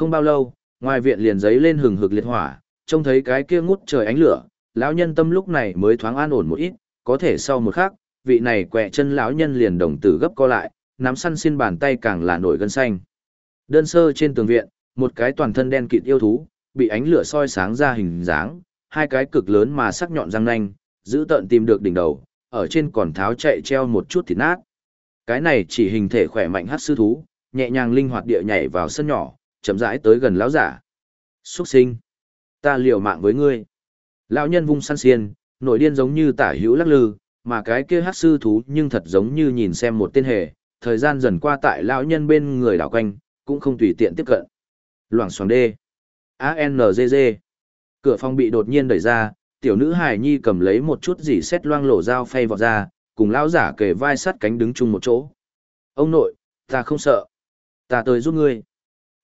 Không bao lâu, ngoài viện liền giấy lên hừng hực liệt hỏa, trông thấy cái kia ngút trời ánh lửa, lão nhân tâm lúc này mới thoáng an ổn một ít, có thể sau một khắc, vị này quẹ chân lão nhân liền đồng tử gấp co lại, nắm săn xin bàn tay càng là nổi gân xanh. Đơn sơ trên tường viện, một cái toàn thân đen kịt yêu thú, bị ánh lửa soi sáng ra hình dáng, hai cái cực lớn mà sắc nhọn răng nanh, giữ tận tìm được đỉnh đầu, ở trên còn tháo chạy treo một chút thịt nát. Cái này chỉ hình thể khỏe mạnh hát sư thú, nhẹ nhàng linh hoạt địa nhảy vào sân nhỏ, chậm rãi tới gần lão giả. Xuất sinh, ta liều mạng với ngươi. Lão nhân vung săn xiên, nổi điên giống như tả hữu lắc lư, mà cái kia hát sư thú nhưng thật giống như nhìn xem một tên hề, thời gian dần qua tại lão nhân bên người đảo quanh, cũng không tùy tiện tiếp cận. Loảng xoảng đê. ANZZ. Cửa phòng bị đột nhiên đẩy ra, tiểu nữ hải nhi cầm lấy một chút gì xét loang lổ dao phay vọt ra, cùng lão giả kề vai sát cánh đứng chung một chỗ. Ông nội, ta không sợ. Ta tới giúp ngươi.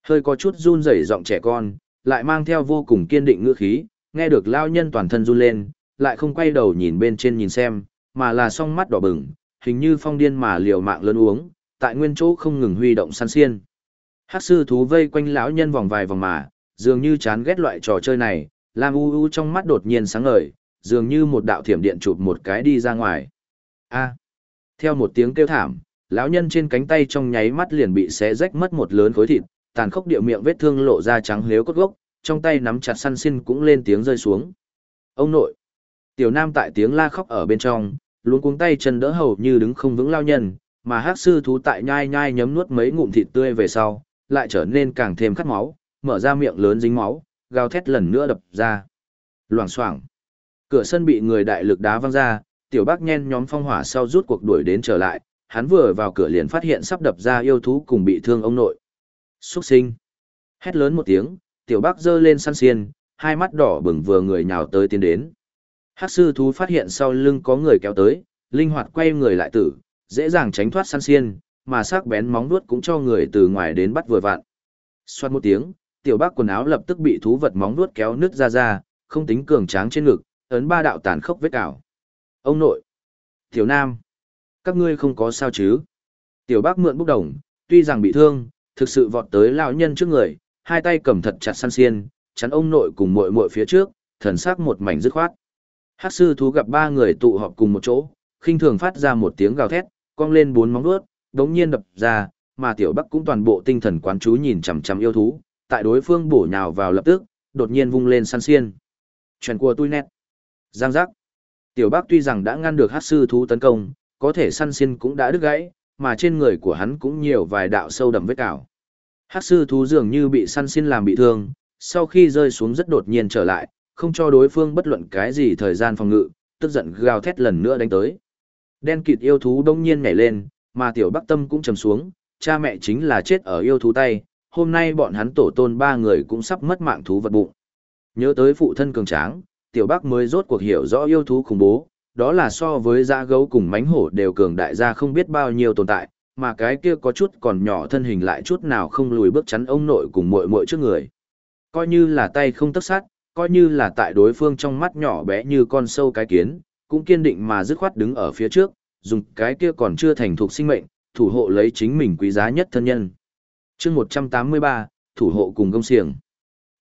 Hơi có chút run rẩy giọng trẻ con, lại mang theo vô cùng kiên định ngữ khí, nghe được lao nhân toàn thân run lên, lại không quay đầu nhìn bên trên nhìn xem, mà là song mắt đỏ bừng, hình như phong điên mà liều mạng lớn uống, tại nguyên chỗ không ngừng huy động săn xiên. Hắc sư thú vây quanh lão nhân vòng vài vòng mà, dường như chán ghét loại trò chơi này, Lam U U trong mắt đột nhiên sáng ngời, dường như một đạo thiểm điện chụp một cái đi ra ngoài. A. Theo một tiếng kêu thảm, lão nhân trên cánh tay trong nháy mắt liền bị xé rách mất một lớn khối thịt, tàn khốc địa miệng vết thương lộ ra trắng liếu cốt gốc, trong tay nắm chặt săn xin cũng lên tiếng rơi xuống. Ông nội. Tiểu Nam tại tiếng la khóc ở bên trong, luôn cuống tay chân đỡ hầu như đứng không vững lao nhân, mà hắc sư thú tại nhai nhai nhấm nuốt mấy ngụm thịt tươi về sau, lại trở nên càng thêm khát máu, mở ra miệng lớn dính máu, gào thét lần nữa đập ra. Loảng xoảng. Cửa sân bị người đại lực đá văng ra, tiểu bác nhen nhóm phong hỏa sau rút cuộc đuổi đến trở lại, hắn vừa vào cửa liền phát hiện sắp đập ra yêu thú cùng bị thương ông nội. Xuất sinh. Hét lớn một tiếng, tiểu bác giơ lên săn xiên, hai mắt đỏ bừng vừa người nhào tới tiến đến. Hắc sư thú phát hiện sau lưng có người kéo tới, linh hoạt quay người lại tử, dễ dàng tránh thoát săn xiên, mà sắc bén móng vuốt cũng cho người từ ngoài đến bắt vừa vặn. Xoát một tiếng, tiểu bác quần áo lập tức bị thú vật móng vuốt kéo nứt ra ra, không tính cường tráng trên ngực, ấn ba đạo tàn khốc vết cào. Ông nội, tiểu nam, các ngươi không có sao chứ? Tiểu bác mượn bốc đồng, tuy rằng bị thương, thực sự vọt tới lão nhân trước người, hai tay cầm thật chặt săn xiên, chắn ông nội cùng muội muội phía trước, thần sắc một mảnh dứt khoát. Hắc sư thú gặp ba người tụ họp cùng một chỗ, khinh thường phát ra một tiếng gào thét, cong lên bốn móng vuốt, đống nhiên đập ra, mà tiểu bắc cũng toàn bộ tinh thần quán chú nhìn chằm chằm yêu thú, tại đối phương bổ nhào vào lập tức, đột nhiên vung lên săn xiên. truyền của tôi nét. Giang giác. Tiểu bắc tuy rằng đã ngăn được Hắc sư thú tấn công, có thể săn xiên cũng đã đứt gãy, mà trên người của hắn cũng nhiều vài đạo sâu đậm vết cào. hắc sư thú dường như bị săn xin làm bị thương, sau khi rơi xuống rất đột nhiên trở lại, không cho đối phương bất luận cái gì thời gian phòng ngự, tức giận gào thét lần nữa đánh tới. Đen kịt yêu thú đông nhiên nhảy lên, mà tiểu bắc tâm cũng trầm xuống, cha mẹ chính là chết ở yêu thú tay, hôm nay bọn hắn tổ tôn ba người cũng sắp mất mạng thú vật bụng. Nhớ tới phụ thân cường tráng, tiểu bắc mới rốt cuộc hiểu rõ yêu thú khủng bố, đó là so với dã gấu cùng mánh hổ đều cường đại gia không biết bao nhiêu tồn tại, mà cái kia có chút còn nhỏ thân hình lại chút nào không lùi bước chắn ông nội cùng muội muội trước người. Coi như là tay không tấc sát, coi như là tại đối phương trong mắt nhỏ bé như con sâu cái kiến, cũng kiên định mà dứt khoát đứng ở phía trước, dùng cái kia còn chưa thành thuộc sinh mệnh, thủ hộ lấy chính mình quý giá nhất thân nhân. chương 183, thủ hộ cùng công xiềng.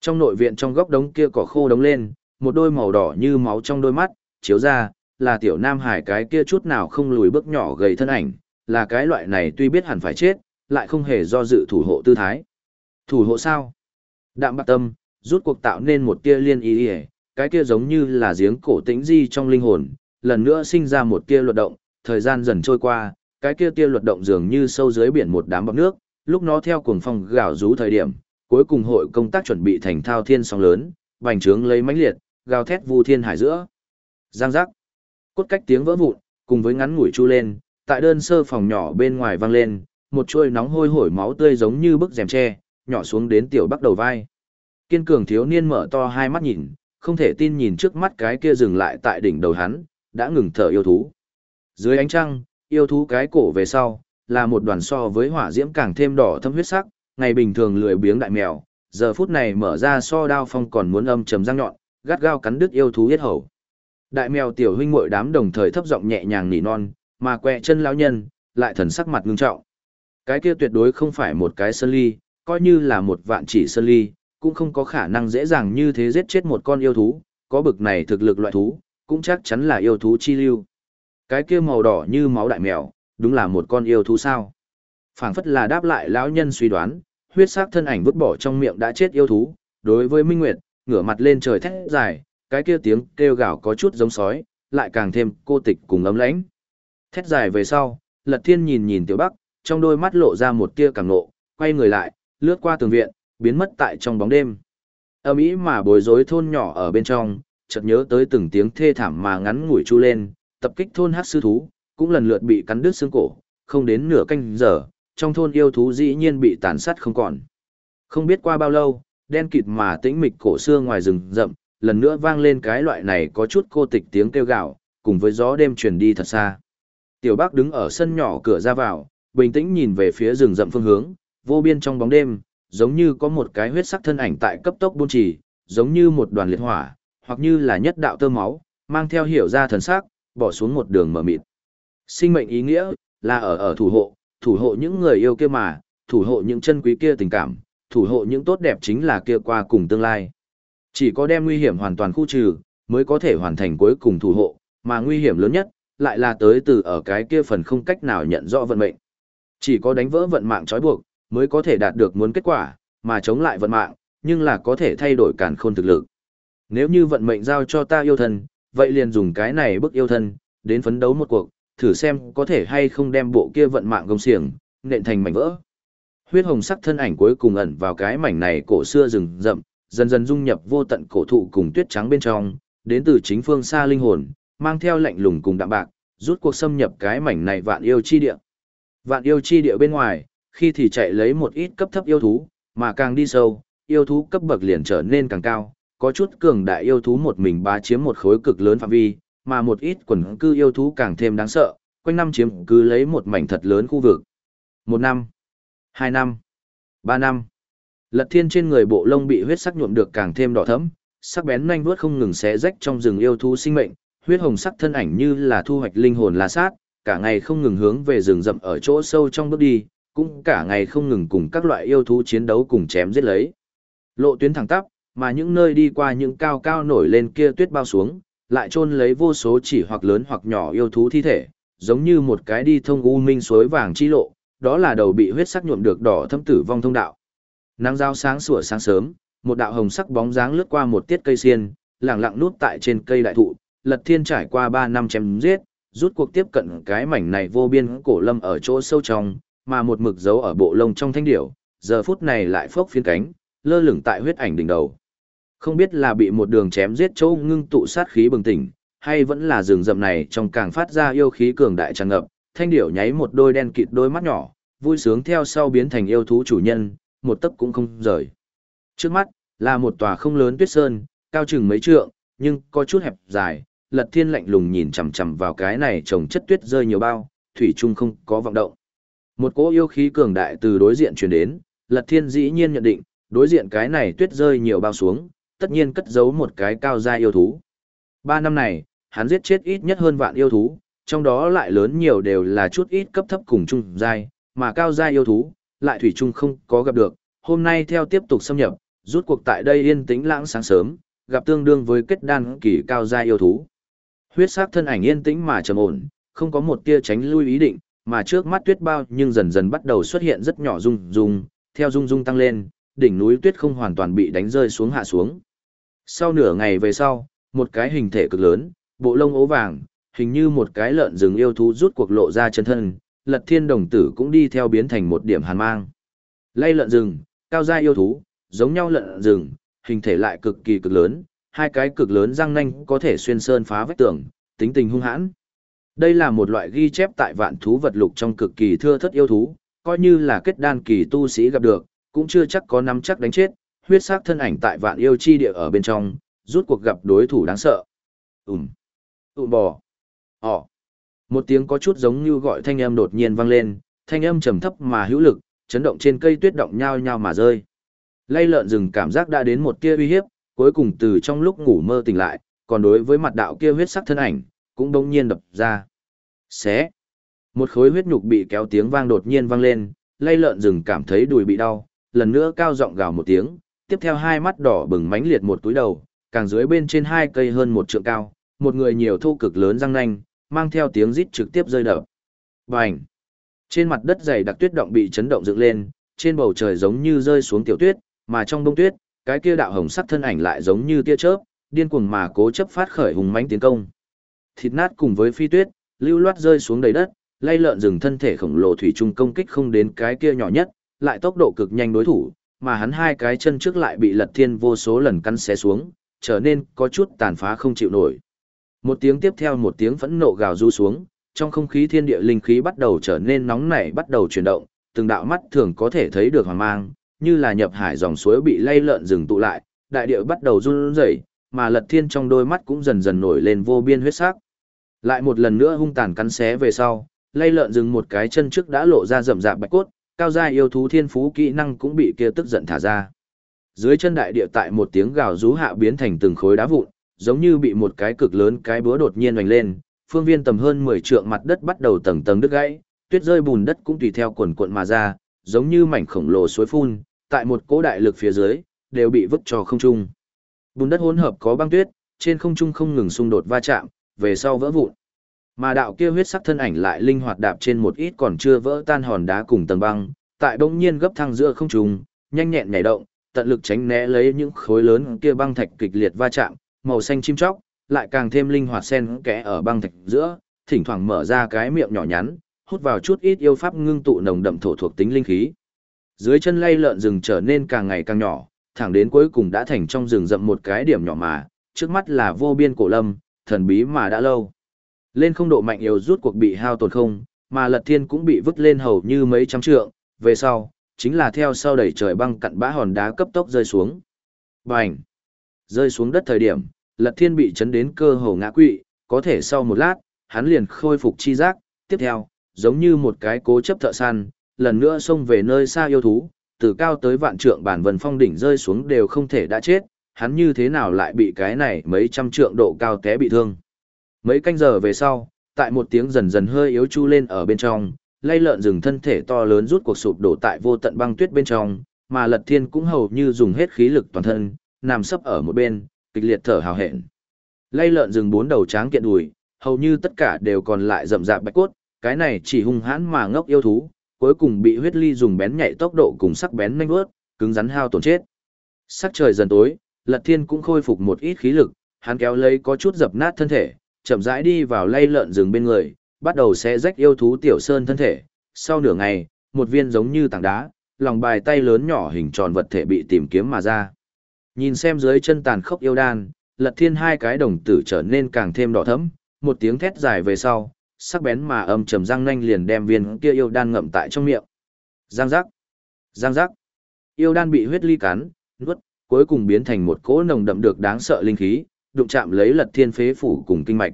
Trong nội viện trong góc đống kia cỏ khô đống lên, một đôi màu đỏ như máu trong đôi mắt, chiếu ra, là tiểu nam hải cái kia chút nào không lùi bước nhỏ gầy thân ảnh, là cái loại này tuy biết hẳn phải chết, lại không hề do dự thủ hộ tư thái. Thủ hộ sao? Đạm bạc tâm, rút cuộc tạo nên một tia liên ý ý, cái kia giống như là giếng cổ tĩnh di trong linh hồn, lần nữa sinh ra một tia luật động, thời gian dần trôi qua, cái kia tia luật động dường như sâu dưới biển một đám bọt nước, lúc nó theo cuồng phong gào rú thời điểm, cuối cùng hội công tác chuẩn bị thành thao thiên sóng lớn, bành trướng lấy mãnh liệt, gào thét vu thiên hải giữa. Giang giác. Cốt cách tiếng vỡ vụn, cùng với ngắn ngủi chu lên, tại đơn sơ phòng nhỏ bên ngoài vang lên, một chuôi nóng hôi hổi máu tươi giống như bức rèm tre, nhỏ xuống đến tiểu bắc đầu vai. Kiên cường thiếu niên mở to hai mắt nhìn, không thể tin nhìn trước mắt cái kia dừng lại tại đỉnh đầu hắn, đã ngừng thở yêu thú. Dưới ánh trăng, yêu thú cái cổ về sau, là một đoàn so với hỏa diễm càng thêm đỏ thâm huyết sắc, ngày bình thường lười biếng đại mèo, giờ phút này mở ra so đao phong còn muốn âm trầm răng nhọn, gắt gao cắn đứt yêu thú huyết hầu. Đại mèo tiểu huynh muội đám đồng thời thấp giọng nhẹ nhàng nỉ non, mà quẹ chân lão nhân lại thần sắc mặt ngưng trọng. Cái kia tuyệt đối không phải một cái sơn ly, coi như là một vạn chỉ sơn ly, cũng không có khả năng dễ dàng như thế giết chết một con yêu thú, có bực này thực lực loại thú, cũng chắc chắn là yêu thú chi lưu. Cái kia màu đỏ như máu đại mèo, đúng là một con yêu thú sao? Phảng phất là đáp lại lão nhân suy đoán, huyết sắc thân ảnh vứt bỏ trong miệng đã chết yêu thú, đối với Minh Nguyệt, ngửa mặt lên trời thét dài, cái kia tiếng kêu gào có chút giống sói, lại càng thêm cô tịch cùng ấm lãnh. Thét dài về sau, Lật Thiên nhìn nhìn Tiểu Bắc, trong đôi mắt lộ ra một tia càng nộ, quay người lại, lướt qua tường viện, biến mất tại trong bóng đêm. Âm ý mà bối rối thôn nhỏ ở bên trong, chợt nhớ tới từng tiếng thê thảm mà ngắn ngủi chu lên, tập kích thôn hát sư thú, cũng lần lượt bị cắn đứt xương cổ, không đến nửa canh giờ, trong thôn yêu thú dĩ nhiên bị tàn sát không còn. Không biết qua bao lâu, đen kịt mà tĩnh mịch cổ xưa ngoài rừng rậm, lần nữa vang lên cái loại này có chút cô tịch tiếng kêu gạo, cùng với gió đêm truyền đi thật xa. Tiểu Bác đứng ở sân nhỏ cửa ra vào, bình tĩnh nhìn về phía rừng rậm phương hướng, vô biên trong bóng đêm, giống như có một cái huyết sắc thân ảnh tại cấp tốc buôn trì, giống như một đoàn liệt hỏa, hoặc như là nhất đạo tơ máu, mang theo hiểu ra thần sắc, bỏ xuống một đường mở mịt. Sinh mệnh ý nghĩa là ở ở thủ hộ, thủ hộ những người yêu kia mà, thủ hộ những chân quý kia tình cảm, thủ hộ những tốt đẹp chính là kia qua cùng tương lai. Chỉ có đem nguy hiểm hoàn toàn khu trừ, mới có thể hoàn thành cuối cùng thủ hộ, mà nguy hiểm lớn nhất, lại là tới từ ở cái kia phần không cách nào nhận rõ vận mệnh. Chỉ có đánh vỡ vận mạng trói buộc, mới có thể đạt được muốn kết quả, mà chống lại vận mạng, nhưng là có thể thay đổi càn khôn thực lực. Nếu như vận mệnh giao cho ta yêu thân, vậy liền dùng cái này bức yêu thân, đến phấn đấu một cuộc, thử xem có thể hay không đem bộ kia vận mạng gông xiềng, nện thành mảnh vỡ. Huyết hồng sắc thân ảnh cuối cùng ẩn vào cái mảnh này cổ xưa rừng rậm, dần dần dung nhập vô tận cổ thụ cùng tuyết trắng bên trong, đến từ chính phương xa linh hồn, mang theo lạnh lùng cùng đạm bạc, rút cuộc xâm nhập cái mảnh này vạn yêu chi địa. Vạn yêu chi địa bên ngoài, khi thì chạy lấy một ít cấp thấp yêu thú, mà càng đi sâu, yêu thú cấp bậc liền trở nên càng cao, có chút cường đại yêu thú một mình bá chiếm một khối cực lớn phạm vi, mà một ít quần cư yêu thú càng thêm đáng sợ, quanh năm chiếm cứ lấy một mảnh thật lớn khu vực. Một năm, hai năm, ba năm. Lật thiên trên người bộ lông bị huyết sắc nhuộm được càng thêm đỏ thẫm, sắc bén nhanh vuốt không ngừng xé rách trong rừng yêu thú sinh mệnh, huyết hồng sắc thân ảnh như là thu hoạch linh hồn la sát, cả ngày không ngừng hướng về rừng rậm ở chỗ sâu trong bước đi, cũng cả ngày không ngừng cùng các loại yêu thú chiến đấu cùng chém giết lấy. Lộ tuyến thẳng tắp, mà những nơi đi qua những cao cao nổi lên kia tuyết bao xuống, lại chôn lấy vô số chỉ hoặc lớn hoặc nhỏ yêu thú thi thể, giống như một cái đi thông u minh suối vàng chi lộ, đó là đầu bị huyết sắc nhuộm được đỏ thâm tử vong thông đạo. Nắng giao sáng sủa sáng sớm, một đạo hồng sắc bóng dáng lướt qua một tiết cây xiên, lặng lặng núp tại trên cây đại thụ, Lật Thiên trải qua 3 năm chém giết, rút cuộc tiếp cận cái mảnh này vô biên cổ lâm ở chỗ sâu trong, mà một mực dấu ở bộ lông trong thanh điểu, giờ phút này lại phốc phiến cánh, lơ lửng tại huyết ảnh đỉnh đầu. Không biết là bị một đường chém giết chỗ ngưng tụ sát khí bừng tỉnh, hay vẫn là rừng rậm này trong càng phát ra yêu khí cường đại tràn ngập, thanh điểu nháy một đôi đen kịt đôi mắt nhỏ, vui sướng theo sau biến thành yêu thú chủ nhân, một tấc cũng không rời. Trước mắt, là một tòa không lớn tuyết sơn, cao chừng mấy trượng, nhưng có chút hẹp dài, lật thiên lạnh lùng nhìn chằm chằm vào cái này trồng chất tuyết rơi nhiều bao, thủy chung không có vọng động. Một cỗ yêu khí cường đại từ đối diện truyền đến, lật thiên dĩ nhiên nhận định, đối diện cái này tuyết rơi nhiều bao xuống, tất nhiên cất giấu một cái cao gia yêu thú. Ba năm này, hắn giết chết ít nhất hơn vạn yêu thú, trong đó lại lớn nhiều đều là chút ít cấp thấp cùng trung giai, mà cao gia yêu thú, lại thủy chung không có gặp được. Hôm nay theo tiếp tục xâm nhập, rút cuộc tại đây yên tĩnh lãng sáng sớm, gặp tương đương với kết đan kỳ cao gia yêu thú. Huyết sắc thân ảnh yên tĩnh mà trầm ổn, không có một tia tránh lui ý định, mà trước mắt tuyết bao nhưng dần dần bắt đầu xuất hiện rất nhỏ rung rung, theo rung rung tăng lên, đỉnh núi tuyết không hoàn toàn bị đánh rơi xuống hạ xuống. Sau nửa ngày về sau, một cái hình thể cực lớn, bộ lông ố vàng, hình như một cái lợn rừng yêu thú rút cuộc lộ ra chân thân, lật thiên đồng tử cũng đi theo biến thành một điểm hàn mang. Lây lợn rừng, cao gia yêu thú, giống nhau lợn rừng, hình thể lại cực kỳ cực lớn, hai cái cực lớn răng nanh có thể xuyên sơn phá vách tường, tính tình hung hãn. Đây là một loại ghi chép tại vạn thú vật lục trong cực kỳ thưa thất yêu thú, coi như là kết đan kỳ tu sĩ gặp được, cũng chưa chắc có nắm chắc đánh chết, huyết sắc thân ảnh tại vạn yêu chi địa ở bên trong, rút cuộc gặp đối thủ đáng sợ. Ừm. Tụ bò. Ồ. Một tiếng có chút giống như gọi thanh âm đột nhiên vang lên, thanh âm trầm thấp mà hữu lực, chấn động trên cây tuyết động nhao nhao mà rơi. Lây lợn rừng cảm giác đã đến một tia uy hiếp, cuối cùng từ trong lúc ngủ mơ tỉnh lại, còn đối với mặt đạo kia huyết sắc thân ảnh, cũng đông nhiên đập ra. Xé. Một khối huyết nhục bị kéo tiếng vang đột nhiên vang lên, lây lợn rừng cảm thấy đùi bị đau, lần nữa cao giọng gào một tiếng, tiếp theo hai mắt đỏ bừng mánh liệt một túi đầu, càng dưới bên trên hai cây hơn một trượng cao, một người nhiều thu cực lớn răng nanh, mang theo tiếng rít trực tiếp rơi đập. Bành! Trên mặt đất dày đặc tuyết động bị chấn động dựng lên, trên bầu trời giống như rơi xuống tiểu tuyết, mà trong đông tuyết, cái kia đạo hồng sắc thân ảnh lại giống như tia chớp, điên cuồng mà cố chấp phát khởi hùng mãnh tiến công. Thịt nát cùng với phi tuyết, lưu loát rơi xuống đầy đất, lay lợn rừng thân thể khổng lồ thủy trung công kích không đến cái kia nhỏ nhất, lại tốc độ cực nhanh đối thủ, mà hắn hai cái chân trước lại bị lật thiên vô số lần cắn xé xuống, trở nên có chút tàn phá không chịu nổi. Một tiếng tiếp theo một tiếng phẫn nộ gào rú xuống, trong không khí thiên địa linh khí bắt đầu trở nên nóng nảy bắt đầu chuyển động, từng đạo mắt thường có thể thấy được hoàng mang, như là nhập hải dòng suối bị lay lợn rừng tụ lại, đại địa bắt đầu run rẩy, mà Lật Thiên trong đôi mắt cũng dần dần nổi lên vô biên huyết sắc. Lại một lần nữa hung tàn cắn xé về sau, lay lợn rừng một cái chân trước đã lộ ra rậm rạp bạch cốt, cao gia yêu thú thiên phú kỹ năng cũng bị kia tức giận thả ra. Dưới chân đại địa tại một tiếng gào rú hạ biến thành từng khối đá vụn, giống như bị một cái cực lớn cái búa đột nhiên hoành lên, phương viên tầm hơn 10 trượng mặt đất bắt đầu tầng tầng đứt gãy, tuyết rơi bùn đất cũng tùy theo quần cuộn mà ra, giống như mảnh khổng lồ suối phun, tại một cỗ đại lực phía dưới, đều bị vứt cho không trung. Bùn đất hỗn hợp có băng tuyết, trên không trung không ngừng xung đột va chạm, về sau vỡ vụn. Mà đạo kia huyết sắc thân ảnh lại linh hoạt đạp trên một ít còn chưa vỡ tan hòn đá cùng tầng băng, tại bỗng nhiên gấp thăng giữa không trung, nhanh nhẹn nhảy động, tận lực tránh né lấy những khối lớn kia băng thạch kịch liệt va chạm, màu xanh chim chóc, lại càng thêm linh hoạt xen kẽ ở băng thạch giữa, thỉnh thoảng mở ra cái miệng nhỏ nhắn, hút vào chút ít yêu pháp ngưng tụ nồng đậm thổ thuộc tính linh khí. Dưới chân lay lợn rừng trở nên càng ngày càng nhỏ, thẳng đến cuối cùng đã thành trong rừng rậm một cái điểm nhỏ mà, trước mắt là vô biên cổ lâm, thần bí mà đã lâu. Lên không độ mạnh yếu rút cuộc bị hao tổn không, mà lật thiên cũng bị vứt lên hầu như mấy trăm trượng, về sau, chính là theo sau đẩy trời băng cặn bã hòn đá cấp tốc rơi xuống. Bành! Rơi xuống đất thời điểm, lật thiên bị chấn đến cơ hồ ngã quỵ, có thể sau một lát, hắn liền khôi phục chi giác, tiếp theo, giống như một cái cố chấp thợ săn, lần nữa xông về nơi xa yêu thú, từ cao tới vạn trượng bản vần phong đỉnh rơi xuống đều không thể đã chết, hắn như thế nào lại bị cái này mấy trăm trượng độ cao té bị thương. Mấy canh giờ về sau, tại một tiếng dần dần hơi yếu chu lên ở bên trong, lay lợn rừng thân thể to lớn rút cuộc sụp đổ tại vô tận băng tuyết bên trong, mà lật thiên cũng hầu như dùng hết khí lực toàn thân, nằm sấp ở một bên, kịch liệt thở hào hẹn. Lay lợn rừng bốn đầu tráng kiện đùi, hầu như tất cả đều còn lại rậm rạp bạch cốt, cái này chỉ hung hãn mà ngốc yêu thú, cuối cùng bị huyết ly dùng bén nhạy tốc độ cùng sắc bén nhanh vớt, cứng rắn hao tổn chết. Sắc trời dần tối, Lật Thiên cũng khôi phục một ít khí lực, hắn kéo lấy có chút dập nát thân thể, chậm rãi đi vào lay lợn rừng bên người, bắt đầu xé rách yêu thú tiểu sơn thân thể. Sau nửa ngày, một viên giống như tảng đá, lòng bài tay lớn nhỏ hình tròn vật thể bị tìm kiếm mà ra. Nhìn xem dưới chân tàn khốc yêu đan, Lật Thiên hai cái đồng tử trở nên càng thêm đỏ thẫm, một tiếng thét dài về sau, sắc bén mà âm trầm răng nanh liền đem viên kia yêu đan ngậm tại trong miệng. Giang giác, giang giác. Yêu đan bị huyết ly cắn, nuốt, cuối cùng biến thành một cỗ nồng đậm được đáng sợ linh khí, đụng chạm lấy Lật Thiên phế phủ cùng kinh mạch.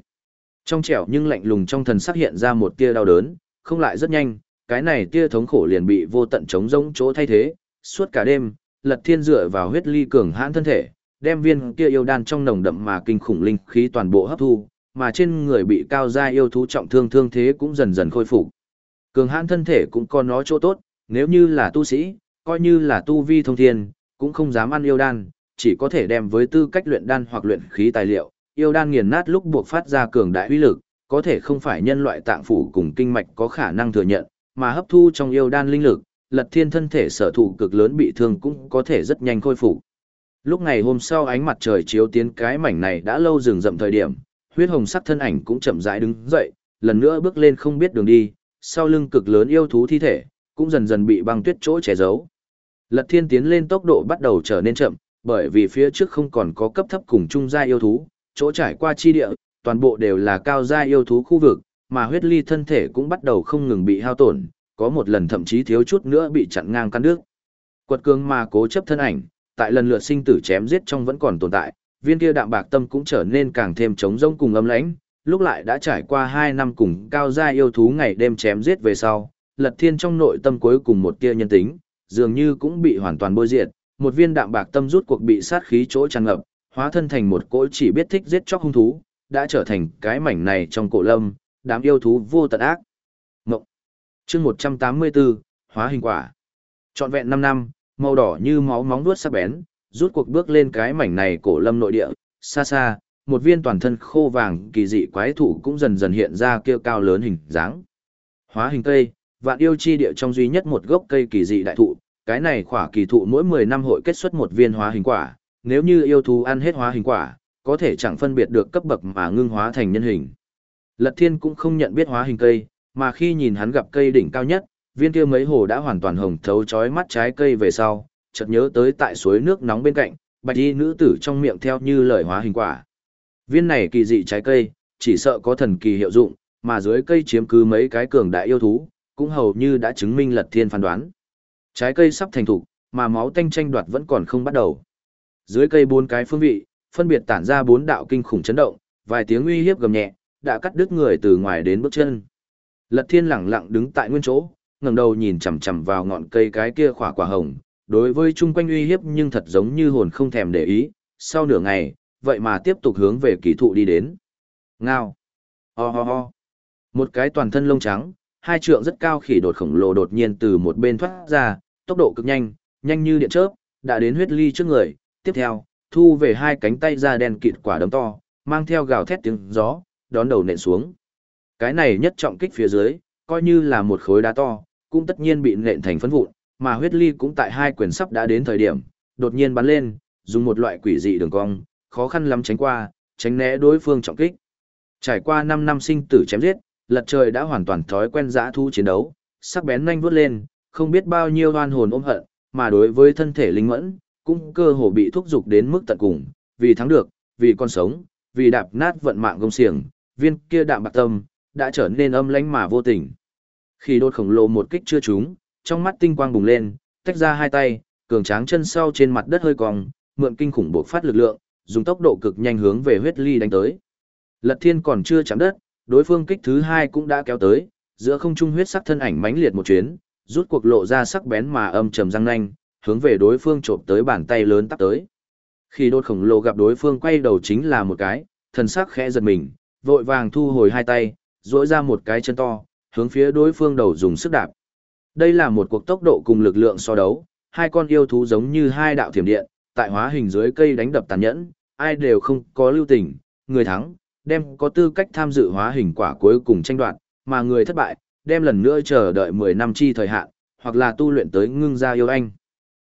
Trong trẻo nhưng lạnh lùng trong thần sắc hiện ra một tia đau đớn, không lại rất nhanh, cái này tia thống khổ liền bị vô tận chống rỗng chỗ thay thế, suốt cả đêm, Lật Thiên dựa vào huyết ly cường hãn thân thể, đem viên kia yêu đan trong nồng đậm mà kinh khủng linh khí toàn bộ hấp thu, mà trên người bị cao gia yêu thú trọng thương thương thế cũng dần dần khôi phục. Cường hãn thân thể cũng có nó chỗ tốt, nếu như là tu sĩ, coi như là tu vi thông thiên, cũng không dám ăn yêu đan, chỉ có thể đem với tư cách luyện đan hoặc luyện khí tài liệu, yêu đan nghiền nát lúc buộc phát ra cường đại uy lực, có thể không phải nhân loại tạng phủ cùng kinh mạch có khả năng thừa nhận, mà hấp thu trong yêu đan linh lực, lật thiên thân thể sở thụ cực lớn bị thương cũng có thể rất nhanh khôi phục. Lúc ngày hôm sau ánh mặt trời chiếu tiến cái mảnh này đã lâu rừng rậm thời điểm, huyết hồng sắc thân ảnh cũng chậm rãi đứng dậy, lần nữa bước lên không biết đường đi, sau lưng cực lớn yêu thú thi thể, cũng dần dần bị băng tuyết chỗ che giấu. Lật Thiên tiến lên tốc độ bắt đầu trở nên chậm, bởi vì phía trước không còn có cấp thấp cùng trung gia yêu thú, chỗ trải qua chi địa, toàn bộ đều là cao gia yêu thú khu vực, mà huyết ly thân thể cũng bắt đầu không ngừng bị hao tổn, có một lần thậm chí thiếu chút nữa bị chặn ngang căn nước. Quật cường mà cố chấp thân ảnh, tại lần lượt sinh tử chém giết trong vẫn còn tồn tại, viên kia đạm bạc tâm cũng trở nên càng thêm trống rỗng cùng âm lãnh, lúc lại đã trải qua 2 năm cùng cao gia yêu thú ngày đêm chém giết về sau, Lật Thiên trong nội tâm cuối cùng một tia nhân tính, dường như cũng bị hoàn toàn bôi diệt, một viên đạm bạc tâm rút cuộc bị sát khí chỗ tràn ngập, hóa thân thành một cỗ chỉ biết thích giết chóc hung thú, đã trở thành cái mảnh này trong cổ lâm, đám yêu thú vô tận ác. Chương 184, hóa hình quả. Trọn vẹn 5 năm, màu đỏ như máu móng vuốt sắc bén, rút cuộc bước lên cái mảnh này cổ lâm nội địa, xa xa, một viên toàn thân khô vàng kỳ dị quái thụ cũng dần dần hiện ra kia cao lớn hình dáng. Hóa hình cây, vạn yêu chi địa trong duy nhất một gốc cây kỳ dị đại thụ, cái này khỏa kỳ thụ mỗi 10 năm hội kết xuất một viên hóa hình quả, nếu như yêu thú ăn hết hóa hình quả, có thể chẳng phân biệt được cấp bậc mà ngưng hóa thành nhân hình. Lật Thiên cũng không nhận biết hóa hình cây, mà khi nhìn hắn gặp cây đỉnh cao nhất, viên kia mấy hồ đã hoàn toàn hồng thấu chói mắt trái cây về sau, chợt nhớ tới tại suối nước nóng bên cạnh, bạch y nữ tử trong miệng theo như lời hóa hình quả. Viên này kỳ dị trái cây, chỉ sợ có thần kỳ hiệu dụng, mà dưới cây chiếm cứ mấy cái cường đại yêu thú, cũng hầu như đã chứng minh lật thiên phán đoán. Trái cây sắp thành thục, mà máu tanh tranh đoạt vẫn còn không bắt đầu. Dưới cây bốn cái phương vị, phân biệt tản ra bốn đạo kinh khủng chấn động, vài tiếng uy hiếp gầm nhẹ, đã cắt đứt người từ ngoài đến bước chân. Lật Thiên lẳng lặng đứng tại nguyên chỗ, ngẩng đầu nhìn chằm chằm vào ngọn cây cái kia khỏa quả hồng, đối với chung quanh uy hiếp nhưng thật giống như hồn không thèm để ý, sau nửa ngày, vậy mà tiếp tục hướng về kỳ thụ đi đến. Ngao. Ho ho ho. Một cái toàn thân lông trắng, hai trượng rất cao khỉ đột khổng lồ đột nhiên từ một bên thoát ra, tốc độ cực nhanh, nhanh như điện chớp, đã đến huyết ly trước người, tiếp theo, thu về hai cánh tay ra đen kịt quả đấm to, mang theo gào thét tiếng gió, đón đầu nện xuống. Cái này nhất trọng kích phía dưới, coi như là một khối đá to, cũng tất nhiên bị nện thành phấn vụn, mà huyết ly cũng tại hai quyển sắp đã đến thời điểm, đột nhiên bắn lên, dùng một loại quỷ dị đường cong, khó khăn lắm tránh qua, tránh né đối phương trọng kích. Trải qua 5 năm sinh tử chém giết, lật trời đã hoàn toàn thói quen dã thu chiến đấu, sắc bén nhanh vút lên, không biết bao nhiêu oan hồn ôm hận, mà đối với thân thể linh mẫn, cũng cơ hồ bị thúc dục đến mức tận cùng, vì thắng được, vì con sống, vì đạp nát vận mạng công xiềng, viên kia đạm bạc tâm, đã trở nên âm lãnh mà vô tình. Khi đột khổng lồ một kích chưa trúng, trong mắt tinh quang bùng lên, tách ra hai tay, cường tráng chân sau trên mặt đất hơi cong, mượn kinh khủng bộc phát lực lượng, dùng tốc độ cực nhanh hướng về huyết ly đánh tới. Lật Thiên còn chưa chạm đất, đối phương kích thứ hai cũng đã kéo tới, giữa không trung huyết sắc thân ảnh mãnh liệt một chuyến, rút cuộc lộ ra sắc bén mà âm trầm răng nanh, hướng về đối phương chộp tới bàn tay lớn tắp tới. Khi đột khổng lồ gặp đối phương quay đầu chính là một cái, thần sắc khẽ giật mình, vội vàng thu hồi hai tay, duỗi ra một cái chân to, hướng phía đối phương đầu dùng sức đạp. Đây là một cuộc tốc độ cùng lực lượng so đấu, hai con yêu thú giống như hai đạo thiểm điện, tại hóa hình dưới cây đánh đập tàn nhẫn, ai đều không có lưu tình, người thắng, đem có tư cách tham dự hóa hình quả cuối cùng tranh đoạt, mà người thất bại, đem lần nữa chờ đợi 10 năm chi thời hạn, hoặc là tu luyện tới ngưng gia yêu anh.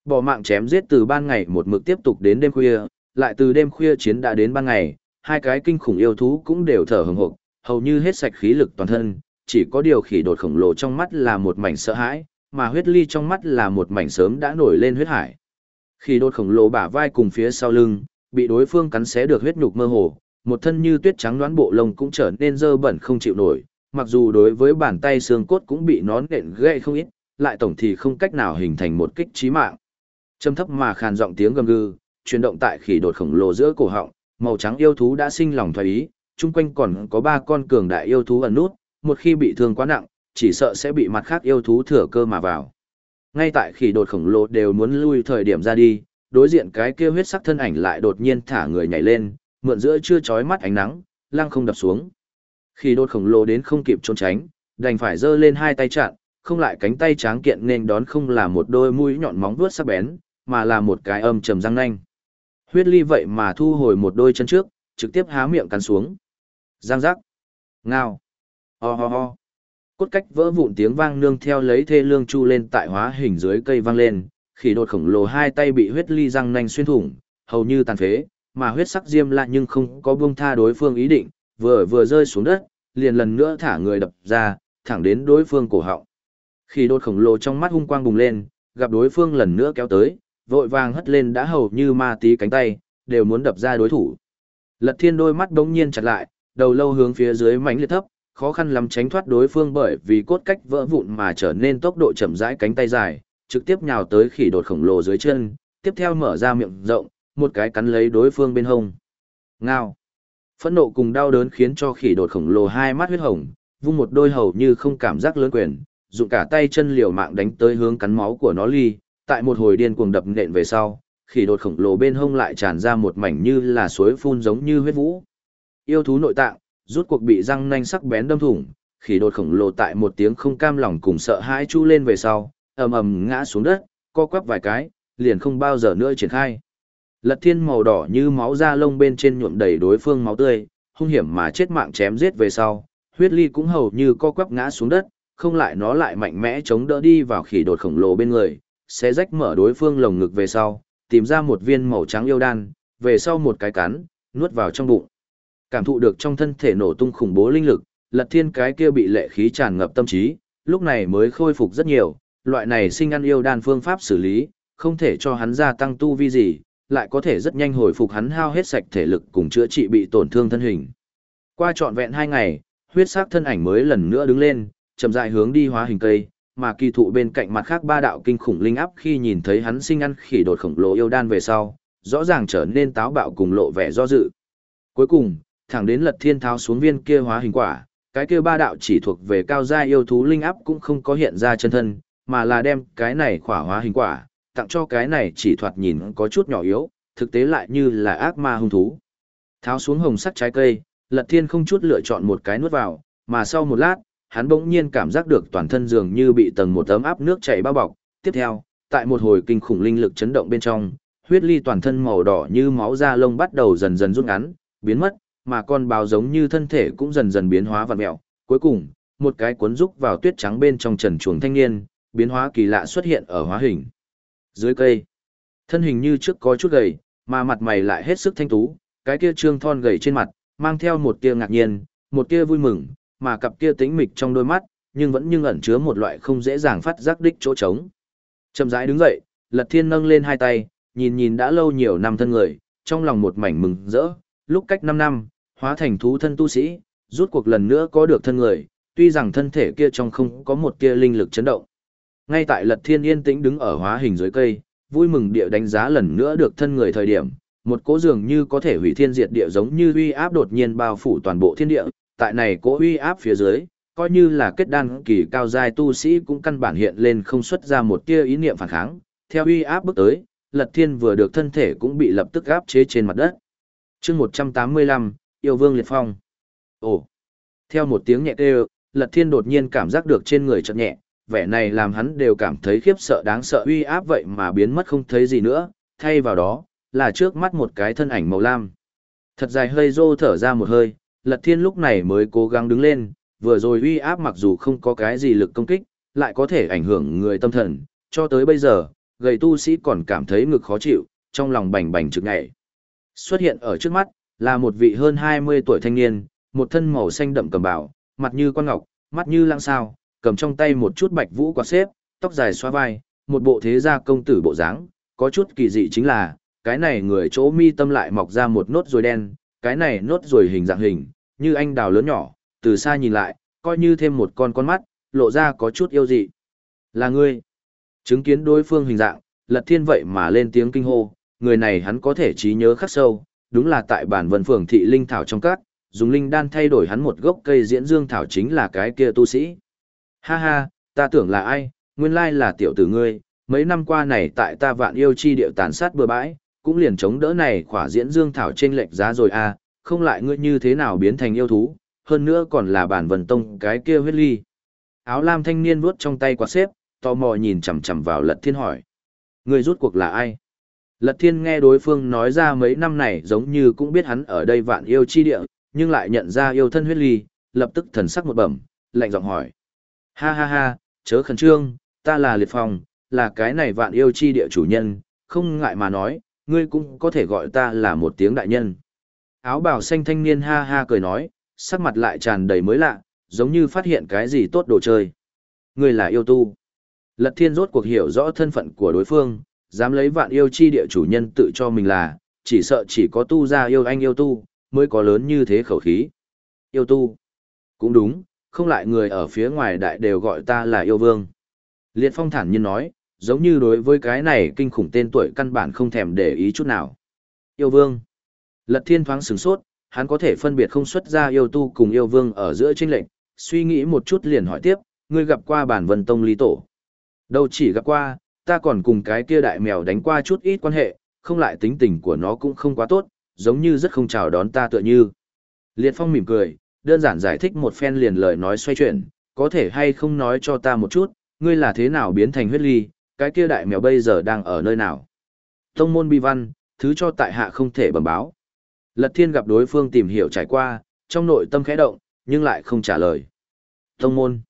Bỏ mạng chém giết từ ban ngày một mực tiếp tục đến đêm khuya, lại từ đêm khuya chiến đã đến ban ngày, hai cái kinh khủng yêu thú cũng đều thở hừng hực, hầu như hết sạch khí lực toàn thân, chỉ có điều khỉ đột khổng lồ trong mắt là một mảnh sợ hãi, mà huyết ly trong mắt là một mảnh sớm đã nổi lên huyết hải. Khi đột khổng lồ bả vai cùng phía sau lưng, bị đối phương cắn xé được huyết nhục mơ hồ, một thân như tuyết trắng đoán bộ lông cũng trở nên dơ bẩn không chịu nổi, mặc dù đối với bàn tay xương cốt cũng bị nón nện gãy không ít, lại tổng thì không cách nào hình thành một kích chí mạng. Trầm thấp mà khàn giọng tiếng gầm gừ, chuyển động tại khỉ đột khổng lồ giữa cổ họng, màu trắng yêu thú đã sinh lòng thoái ý, chung quanh còn có ba con cường đại yêu thú ẩn nút, một khi bị thương quá nặng, chỉ sợ sẽ bị mặt khác yêu thú thừa cơ mà vào. Ngay tại khi đột khổng lồ đều muốn lui thời điểm ra đi, đối diện cái kia huyết sắc thân ảnh lại đột nhiên thả người nhảy lên, mượn giữa chưa chói mắt ánh nắng, lăng không đập xuống. Khi đột khổng lồ đến không kịp trốn tránh, đành phải giơ lên hai tay chặn, không lại cánh tay tráng kiện nên đón không là một đôi mũi nhọn móng vuốt sắc bén, mà là một cái âm trầm răng nanh. Huyết ly vậy mà thu hồi một đôi chân trước, trực tiếp há miệng cắn xuống. Giang giác. Ngao. Ho ho ho. Cốt cách vỡ vụn tiếng vang nương theo lấy thê lương chu lên tại hóa hình dưới cây vang lên, khỉ đột khổng lồ hai tay bị huyết ly răng nanh xuyên thủng, hầu như tàn phế, mà huyết sắc diêm lại nhưng không có buông tha đối phương ý định, vừa vừa rơi xuống đất, liền lần nữa thả người đập ra, thẳng đến đối phương cổ họng. Khỉ đột khổng lồ trong mắt hung quang bùng lên, gặp đối phương lần nữa kéo tới, vội vàng hất lên đã hầu như ma tí cánh tay, đều muốn đập ra đối thủ. Lật thiên đôi mắt đống nhiên chặt lại, đầu lâu hướng phía dưới mảnh liệt thấp, khó khăn lắm tránh thoát đối phương bởi vì cốt cách vỡ vụn mà trở nên tốc độ chậm rãi cánh tay dài, trực tiếp nhào tới khỉ đột khổng lồ dưới chân, tiếp theo mở ra miệng rộng, một cái cắn lấy đối phương bên hông. Ngao. Phẫn nộ cùng đau đớn khiến cho khỉ đột khổng lồ hai mắt huyết hồng, vung một đôi hầu như không cảm giác lớn quyền, dụng cả tay chân liều mạng đánh tới hướng cắn máu của nó ly, tại một hồi điên cuồng đập nện về sau, khỉ đột khổng lồ bên hông lại tràn ra một mảnh như là suối phun giống như huyết vũ. Yêu thú nội tạng, rút cuộc bị răng nanh sắc bén đâm thủng, khỉ đột khổng lồ tại một tiếng không cam lòng cùng sợ hãi chu lên về sau, ầm ầm ngã xuống đất, co quắp vài cái, liền không bao giờ nữa triển khai. Lật thiên màu đỏ như máu da lông bên trên nhuộm đầy đối phương máu tươi, hung hiểm mà chết mạng chém giết về sau, huyết ly cũng hầu như co quắp ngã xuống đất, không lại nó lại mạnh mẽ chống đỡ đi vào khỉ đột khổng lồ bên người, sẽ rách mở đối phương lồng ngực về sau, tìm ra một viên màu trắng yêu đan, về sau một cái cắn, nuốt vào trong bụng. Cảm thụ được trong thân thể nổ tung khủng bố linh lực, lật thiên cái kia bị lệ khí tràn ngập tâm trí, lúc này mới khôi phục rất nhiều, loại này sinh ăn yêu đan phương pháp xử lý, không thể cho hắn gia tăng tu vi gì, lại có thể rất nhanh hồi phục hắn hao hết sạch thể lực cùng chữa trị bị tổn thương thân hình. Qua trọn vẹn hai ngày, huyết sắc thân ảnh mới lần nữa đứng lên, chậm rãi hướng đi hóa hình cây, mà kỳ thụ bên cạnh mặt khác ba đạo kinh khủng linh áp khi nhìn thấy hắn sinh ăn khỉ đột khổng lồ yêu đan về sau, rõ ràng trở nên táo bạo cùng lộ vẻ do dự. Cuối cùng, thẳng đến lật thiên tháo xuống viên kia hóa hình quả, cái kia ba đạo chỉ thuộc về cao gia yêu thú linh áp cũng không có hiện ra chân thân, mà là đem cái này khỏa hóa hình quả, tặng cho cái này chỉ thoạt nhìn có chút nhỏ yếu, thực tế lại như là ác ma hung thú. Tháo xuống hồng sắc trái cây, Lật Thiên không chút lựa chọn một cái nuốt vào, mà sau một lát, hắn bỗng nhiên cảm giác được toàn thân dường như bị tầng một tấm áp nước chảy bao bọc. Tiếp theo, tại một hồi kinh khủng linh lực chấn động bên trong, huyết ly toàn thân màu đỏ như máu da lông bắt đầu dần dần rút ngắn, biến mất, mà con báo giống như thân thể cũng dần dần biến hóa vặn mẹo. Cuối cùng, một cái cuốn rúc vào tuyết trắng bên trong trần chuồng thanh niên, biến hóa kỳ lạ xuất hiện ở hóa hình. Dưới cây, thân hình như trước có chút gầy, mà mặt mày lại hết sức thanh tú, cái kia trương thon gầy trên mặt, mang theo một tia ngạc nhiên, một tia vui mừng, mà cặp kia tĩnh mịch trong đôi mắt, nhưng vẫn nhưng ẩn chứa một loại không dễ dàng phát giác đích chỗ trống. Chậm rãi đứng dậy, Lật Thiên nâng lên hai tay, nhìn nhìn đã lâu nhiều năm thân người, trong lòng một mảnh mừng rỡ, lúc cách 5 năm, hóa thành thú thân tu sĩ, rút cuộc lần nữa có được thân người, tuy rằng thân thể kia trong không có một tia linh lực chấn động. Ngay tại Lật Thiên yên tĩnh đứng ở hóa hình dưới cây, vui mừng địa đánh giá lần nữa được thân người thời điểm, một cỗ dường như có thể hủy thiên diệt địa giống như uy áp đột nhiên bao phủ toàn bộ thiên địa, tại này cỗ uy áp phía dưới, coi như là kết đan kỳ cao giai tu sĩ cũng căn bản hiện lên không xuất ra một tia ý niệm phản kháng, theo uy áp bước tới, Lật Thiên vừa được thân thể cũng bị lập tức áp chế trên mặt đất. Chương 185, Yêu Vương Liệt Phong. Ồ. Theo một tiếng nhẹ kêu, Lật Thiên đột nhiên cảm giác được trên người chợt nhẹ, vẻ này làm hắn đều cảm thấy khiếp sợ đáng sợ uy áp vậy mà biến mất không thấy gì nữa, thay vào đó, là trước mắt một cái thân ảnh màu lam. Thật dài hơi rô thở ra một hơi, Lật Thiên lúc này mới cố gắng đứng lên, vừa rồi uy áp mặc dù không có cái gì lực công kích, lại có thể ảnh hưởng người tâm thần, cho tới bây giờ, gầy tu sĩ còn cảm thấy ngực khó chịu, trong lòng bành bành trực ngại. Xuất hiện ở trước mắt, là một vị hơn 20 tuổi thanh niên, một thân màu xanh đậm cầm bảo, mặt như con ngọc, mắt như lăng sao, cầm trong tay một chút bạch vũ quạt xếp, tóc dài xóa vai, một bộ thế gia công tử bộ dáng, có chút kỳ dị chính là, cái này người chỗ mi tâm lại mọc ra một nốt ruồi đen, cái này nốt ruồi hình dạng hình, như anh đào lớn nhỏ, từ xa nhìn lại, coi như thêm một con con mắt, lộ ra có chút yêu dị. Là ngươi. Chứng kiến đối phương hình dạng, lật thiên vậy mà lên tiếng kinh hô, người này hắn có thể trí nhớ khắc sâu, đúng là tại bản vân phường thị linh thảo trong các, dùng linh đan thay đổi hắn một gốc cây diễn dương thảo chính là cái kia tu sĩ. Ha ha, ta tưởng là ai, nguyên lai là tiểu tử ngươi, mấy năm qua này tại ta vạn yêu chi điệu tàn sát bừa bãi, cũng liền chống đỡ này khỏa diễn dương thảo trên lệch giá rồi à, không lại ngươi như thế nào biến thành yêu thú, hơn nữa còn là bản vần tông cái kia huyết ly. Áo lam thanh niên vuốt trong tay quạt xếp, tò mò nhìn chằm chằm vào lật thiên hỏi. Ngươi rút cuộc là ai? Lật thiên nghe đối phương nói ra mấy năm này giống như cũng biết hắn ở đây vạn yêu chi địa, nhưng lại nhận ra yêu thân huyết ly, lập tức thần sắc một bẩm, lạnh giọng hỏi. Ha ha ha, chớ khẩn trương, ta là liệt phong, là cái này vạn yêu chi địa chủ nhân, không ngại mà nói, ngươi cũng có thể gọi ta là một tiếng đại nhân. Áo bào xanh thanh niên ha ha cười nói, sắc mặt lại tràn đầy mới lạ, giống như phát hiện cái gì tốt đồ chơi. Ngươi là yêu tu. Lật thiên rốt cuộc hiểu rõ thân phận của đối phương, dám lấy vạn yêu chi địa chủ nhân tự cho mình là, chỉ sợ chỉ có tu ra yêu anh yêu tu, mới có lớn như thế khẩu khí. Yêu tu. Cũng đúng, không lại người ở phía ngoài đại đều gọi ta là yêu vương. Liệt phong thản nhiên nói, giống như đối với cái này kinh khủng tên tuổi căn bản không thèm để ý chút nào. Yêu vương. Lật thiên thoáng sửng sốt, hắn có thể phân biệt không xuất ra yêu tu cùng yêu vương ở giữa tranh lệnh, suy nghĩ một chút liền hỏi tiếp, ngươi gặp qua bản vân tông lý tổ. Đâu chỉ gặp qua, ta còn cùng cái kia đại mèo đánh qua chút ít quan hệ, không lại tính tình của nó cũng không quá tốt, giống như rất không chào đón ta tựa như. Liệt phong mỉm cười, đơn giản giải thích một phen liền lời nói xoay chuyển, có thể hay không nói cho ta một chút, ngươi là thế nào biến thành huyết ly, cái kia đại mèo bây giờ đang ở nơi nào. Tông môn bi văn, thứ cho tại hạ không thể bẩm báo. Lật thiên gặp đối phương tìm hiểu trải qua, trong nội tâm khẽ động, nhưng lại không trả lời. Tông môn.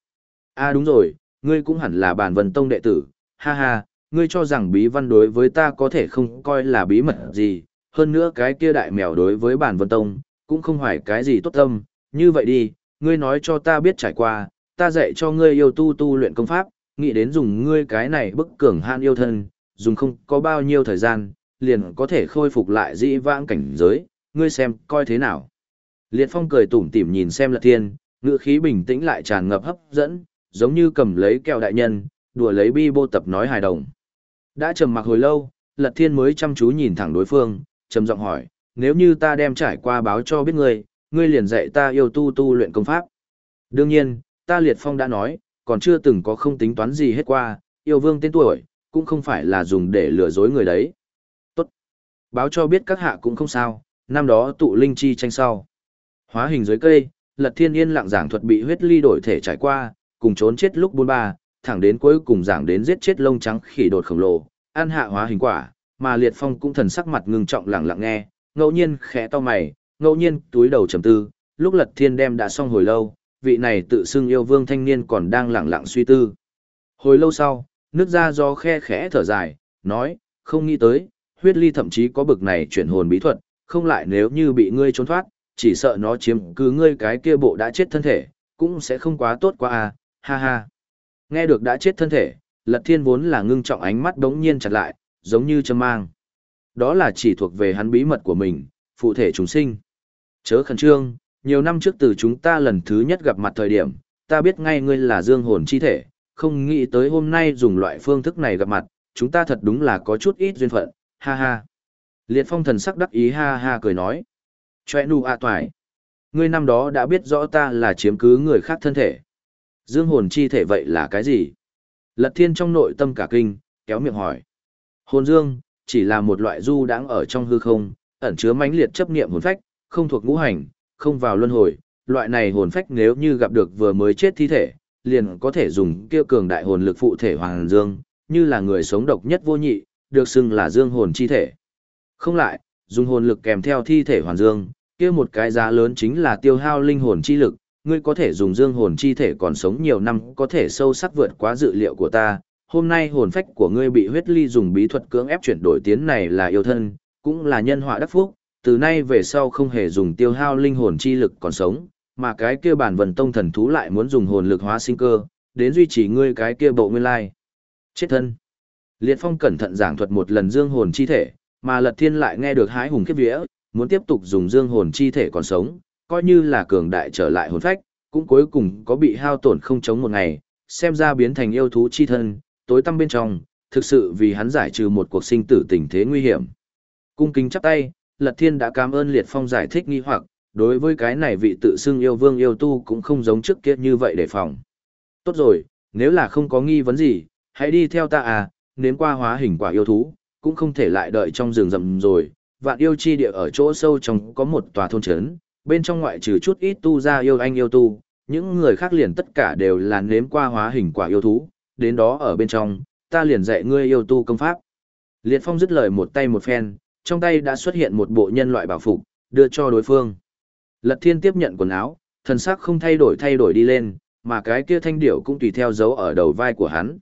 a đúng rồi, ngươi cũng hẳn là bản vần tông đệ tử, ha ha, ngươi cho rằng bí văn đối với ta có thể không coi là bí mật gì, hơn nữa cái kia đại mèo đối với bản vân tông, cũng không phải cái gì tốt tâm, như vậy đi, ngươi nói cho ta biết trải qua, ta dạy cho ngươi yêu tu tu luyện công pháp, nghĩ đến dùng ngươi cái này bức cường han yêu thân, dùng không có bao nhiêu thời gian, liền có thể khôi phục lại dĩ vãng cảnh giới, ngươi xem, coi thế nào. Liệt Phong cười tủm tỉm nhìn xem Lật Thiên, ngữ khí bình tĩnh lại tràn ngập hấp dẫn, giống như cầm lấy kẹo đại nhân, đùa lấy bi bô tập nói hài đồng. Đã trầm mặc hồi lâu, Lật Thiên mới chăm chú nhìn thẳng đối phương, trầm giọng hỏi, nếu như ta đem trải qua báo cho biết ngươi, ngươi liền dạy ta yêu tu tu luyện công pháp. Đương nhiên, ta Liệt Phong đã nói, còn chưa từng có không tính toán gì hết qua, yêu vương tên tuổi, cũng không phải là dùng để lừa dối người đấy. Tốt. Báo cho biết các hạ cũng không sao, năm đó tụ linh chi tranh sau. Hóa hình dưới cây, Lật Thiên Yên lặng giảng thuật bị huyết ly đổi thể trải qua, cùng trốn chết lúc bốn ba, thẳng đến cuối cùng giảng đến giết chết lông trắng khỉ đột khổng lồ, an hạ hóa hình quả, mà Liệt Phong cũng thần sắc mặt ngưng trọng lặng lặng nghe, ngẫu nhiên khẽ to mày, ngẫu nhiên túi đầu trầm tư, lúc Lật Thiên đem đã xong hồi lâu, vị này tự xưng yêu vương thanh niên còn đang lặng lặng suy tư. Hồi lâu sau, nước ra do khe khẽ thở dài, nói, không nghĩ tới, huyết ly thậm chí có bực này chuyển hồn bí thuật, không lại nếu như bị ngươi trốn thoát, chỉ sợ nó chiếm cứ ngươi cái kia bộ đã chết thân thể, cũng sẽ không quá tốt quá à, ha ha. Nghe được đã chết thân thể, lật thiên vốn là ngưng trọng ánh mắt đống nhiên chặt lại, giống như châm mang. Đó là chỉ thuộc về hắn bí mật của mình, phụ thể chúng sinh. Chớ khẩn trương, nhiều năm trước từ chúng ta lần thứ nhất gặp mặt thời điểm, ta biết ngay ngươi là dương hồn chi thể, không nghĩ tới hôm nay dùng loại phương thức này gặp mặt, chúng ta thật đúng là có chút ít duyên phận, ha ha. Liệt phong thần sắc đắc ý ha ha cười nói. Chòe nụ a à toài. Ngươi năm đó đã biết rõ ta là chiếm cứ người khác thân thể. Dương hồn chi thể vậy là cái gì? Lật thiên trong nội tâm cả kinh, kéo miệng hỏi. Hồn dương, chỉ là một loại du đáng ở trong hư không, ẩn chứa mãnh liệt chấp niệm hồn phách, không thuộc ngũ hành, không vào luân hồi. Loại này hồn phách nếu như gặp được vừa mới chết thi thể, liền có thể dùng kia cường đại hồn lực phụ thể hoàng dương, như là người sống độc nhất vô nhị, được xưng là dương hồn chi thể. Không lại, dùng hồn lực kèm theo thi thể hoàn dương, kia một cái giá lớn chính là tiêu hao linh hồn chi lực, ngươi có thể dùng dương hồn chi thể còn sống nhiều năm có thể sâu sắc vượt quá dự liệu của ta. Hôm nay hồn phách của ngươi bị huyết ly dùng bí thuật cưỡng ép chuyển đổi tiến này là yêu thân, cũng là nhân họa đắc phúc, từ nay về sau không hề dùng tiêu hao linh hồn chi lực còn sống, mà cái kia bản vần tông thần thú lại muốn dùng hồn lực hóa sinh cơ, đến duy trì ngươi cái kia bộ nguyên lai. Chết thân. Liệt Phong cẩn thận giảng thuật một lần dương hồn chi thể, mà Lật Thiên lại nghe được hái hùng kiếp vía, muốn tiếp tục dùng dương hồn chi thể còn sống, coi như là cường đại trở lại hồn phách, cũng cuối cùng có bị hao tổn không chống một ngày, xem ra biến thành yêu thú chi thân, tối tăm bên trong, thực sự vì hắn giải trừ một cuộc sinh tử tình thế nguy hiểm. Cung kính chắp tay, Lật Thiên đã cảm ơn Liệt Phong giải thích nghi hoặc, đối với cái này vị tự xưng yêu vương yêu tu cũng không giống trước kia như vậy để phòng. Tốt rồi, nếu là không có nghi vấn gì, hãy đi theo ta à, nếm qua hóa hình quả yêu thú, cũng không thể lại đợi trong rừng rậm rồi. Vạn yêu chi địa ở chỗ sâu trong có một tòa thôn trấn, bên trong ngoại trừ chút ít tu ra yêu anh yêu tu, những người khác liền tất cả đều là nếm qua hóa hình quả yêu thú, đến đó ở bên trong, ta liền dạy ngươi yêu tu công pháp. Liệt Phong dứt lời một tay một phen, trong tay đã xuất hiện một bộ nhân loại bảo phục, đưa cho đối phương. Lật Thiên tiếp nhận quần áo, thần sắc không thay đổi thay đổi đi lên, mà cái kia thanh điểu cũng tùy theo dấu ở đầu vai của hắn.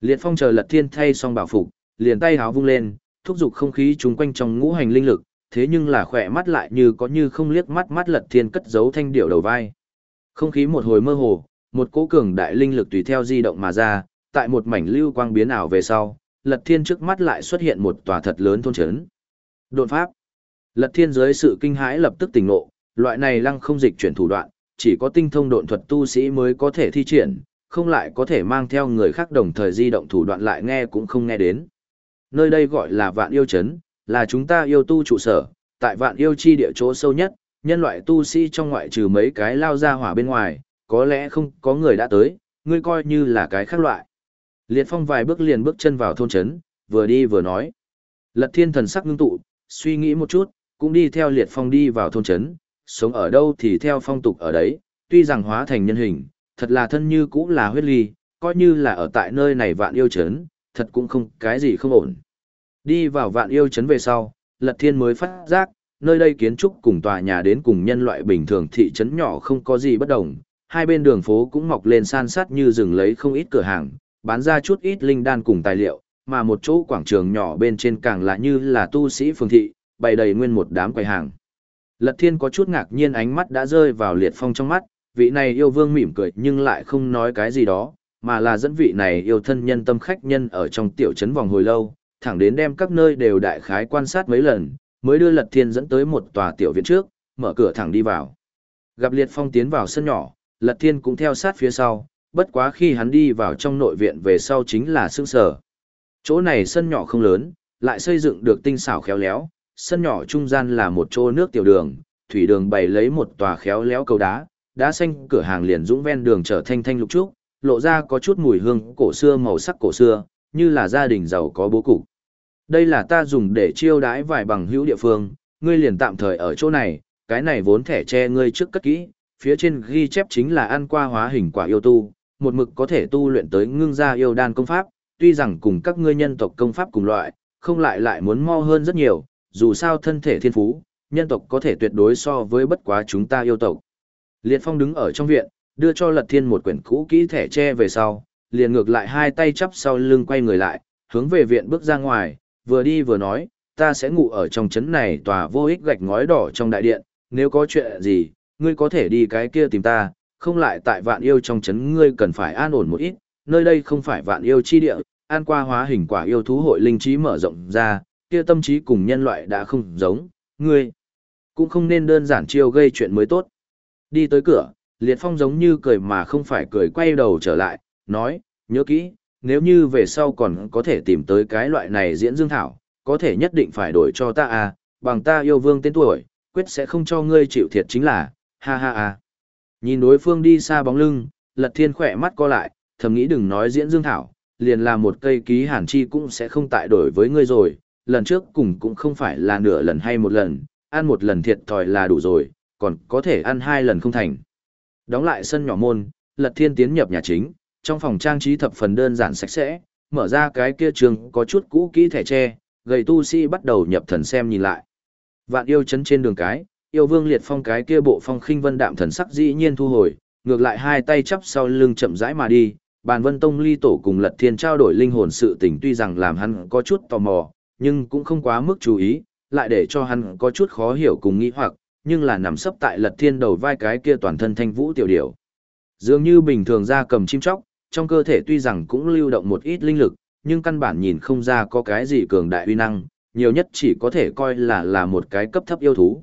Liệt Phong chờ Lật Thiên thay xong bảo phục, liền tay háo vung lên, thúc giục không khí chúng quanh trong ngũ hành linh lực, thế nhưng là khỏe mắt lại như có như không liếc mắt mắt Lật Thiên cất giấu thanh điệu đầu vai. Không khí một hồi mơ hồ, một cỗ cường đại linh lực tùy theo di động mà ra, tại một mảnh lưu quang biến ảo về sau, Lật Thiên trước mắt lại xuất hiện một tòa thật lớn thôn trấn. Đột pháp. Lật Thiên dưới sự kinh hãi lập tức tỉnh ngộ, loại này lăng không dịch chuyển thủ đoạn, chỉ có tinh thông độn thuật tu sĩ mới có thể thi triển, không lại có thể mang theo người khác đồng thời di động thủ đoạn lại nghe cũng không nghe đến. Nơi đây gọi là vạn yêu chấn, là chúng ta yêu tu trụ sở, tại vạn yêu chi địa chỗ sâu nhất, nhân loại tu sĩ trong ngoại trừ mấy cái lao ra hỏa bên ngoài, có lẽ không có người đã tới, ngươi coi như là cái khác loại. Liệt phong vài bước liền bước chân vào thôn chấn, vừa đi vừa nói. Lật thiên thần sắc ngưng tụ, suy nghĩ một chút, cũng đi theo liệt phong đi vào thôn chấn, sống ở đâu thì theo phong tục ở đấy, tuy rằng hóa thành nhân hình, thật là thân như cũng là huyết ly, coi như là ở tại nơi này vạn yêu chấn, thật cũng không cái gì không ổn. Đi vào vạn yêu chấn về sau, Lật Thiên mới phát giác, nơi đây kiến trúc cùng tòa nhà đến cùng nhân loại bình thường thị trấn nhỏ không có gì bất đồng, hai bên đường phố cũng mọc lên san sát như rừng lấy không ít cửa hàng, bán ra chút ít linh đan cùng tài liệu, mà một chỗ quảng trường nhỏ bên trên càng là như là tu sĩ phường thị, bày đầy nguyên một đám quầy hàng. Lật Thiên có chút ngạc nhiên ánh mắt đã rơi vào liệt phong trong mắt, vị này yêu vương mỉm cười nhưng lại không nói cái gì đó, mà là dẫn vị này yêu thân nhân tâm khách nhân ở trong tiểu trấn vòng hồi lâu, thẳng đến đem các nơi đều đại khái quan sát mấy lần, mới đưa Lật Thiên dẫn tới một tòa tiểu viện trước, mở cửa thẳng đi vào. Gặp Liệt Phong tiến vào sân nhỏ, Lật Thiên cũng theo sát phía sau, bất quá khi hắn đi vào trong nội viện về sau chính là sương sở. Chỗ này sân nhỏ không lớn, lại xây dựng được tinh xảo khéo léo, sân nhỏ trung gian là một chỗ nước tiểu đường, thủy đường bày lấy một tòa khéo léo cầu đá, đá xanh cửa hàng liền dũng ven đường trở thanh thanh lục trúc, lộ ra có chút mùi hương cổ xưa màu sắc cổ xưa, như là gia đình giàu có bố cục. Đây là ta dùng để chiêu đãi vài bằng hữu địa phương, ngươi liền tạm thời ở chỗ này, cái này vốn thẻ che ngươi trước cất kỹ, phía trên ghi chép chính là ăn qua hóa hình quả yêu tu, một mực có thể tu luyện tới ngưng gia yêu đan công pháp, tuy rằng cùng các ngươi nhân tộc công pháp cùng loại, không lại lại muốn mo hơn rất nhiều, dù sao thân thể thiên phú, nhân tộc có thể tuyệt đối so với bất quá chúng ta yêu tộc. Liệt Phong đứng ở trong viện, đưa cho Lật Thiên một quyển cũ kỹ thẻ che về sau, liền ngược lại hai tay chắp sau lưng quay người lại, hướng về viện bước ra ngoài, vừa đi vừa nói, ta sẽ ngủ ở trong trấn này tòa vô ích gạch ngói đỏ trong đại điện, nếu có chuyện gì, ngươi có thể đi cái kia tìm ta, không lại tại vạn yêu trong trấn ngươi cần phải an ổn một ít, nơi đây không phải vạn yêu chi địa, an qua hóa hình quả yêu thú hội linh trí mở rộng ra, kia tâm trí cùng nhân loại đã không giống, ngươi cũng không nên đơn giản chiêu gây chuyện mới tốt. Đi tới cửa, Liệt Phong giống như cười mà không phải cười quay đầu trở lại, nói, nhớ kỹ, nếu như về sau còn có thể tìm tới cái loại này diễn dương thảo, có thể nhất định phải đổi cho ta à, bằng ta yêu vương tên tuổi, quyết sẽ không cho ngươi chịu thiệt chính là, ha ha ha. Nhìn đối phương đi xa bóng lưng, lật thiên khỏe mắt co lại, thầm nghĩ đừng nói diễn dương thảo, liền là một cây ký hàn chi cũng sẽ không tại đổi với ngươi rồi, lần trước cùng cũng không phải là nửa lần hay một lần, ăn một lần thiệt thòi là đủ rồi, còn có thể ăn hai lần không thành. Đóng lại sân nhỏ môn, lật thiên tiến nhập nhà chính, trong phòng trang trí thập phần đơn giản sạch sẽ, mở ra cái kia trường có chút cũ kỹ thẻ tre, gầy tu sĩ bắt đầu nhập thần xem nhìn lại. Vạn yêu chấn trên đường cái, yêu vương liệt phong cái kia bộ phong khinh vân đạm thần sắc dĩ nhiên thu hồi, ngược lại hai tay chắp sau lưng chậm rãi mà đi, bàn vân tông ly tổ cùng lật thiên trao đổi linh hồn sự tình tuy rằng làm hắn có chút tò mò, nhưng cũng không quá mức chú ý, lại để cho hắn có chút khó hiểu cùng nghĩ hoặc, nhưng là nằm sấp tại lật thiên đầu vai cái kia toàn thân thanh vũ tiểu điểu. Dường như bình thường ra cầm chim chóc, trong cơ thể tuy rằng cũng lưu động một ít linh lực, nhưng căn bản nhìn không ra có cái gì cường đại uy năng, nhiều nhất chỉ có thể coi là là một cái cấp thấp yêu thú.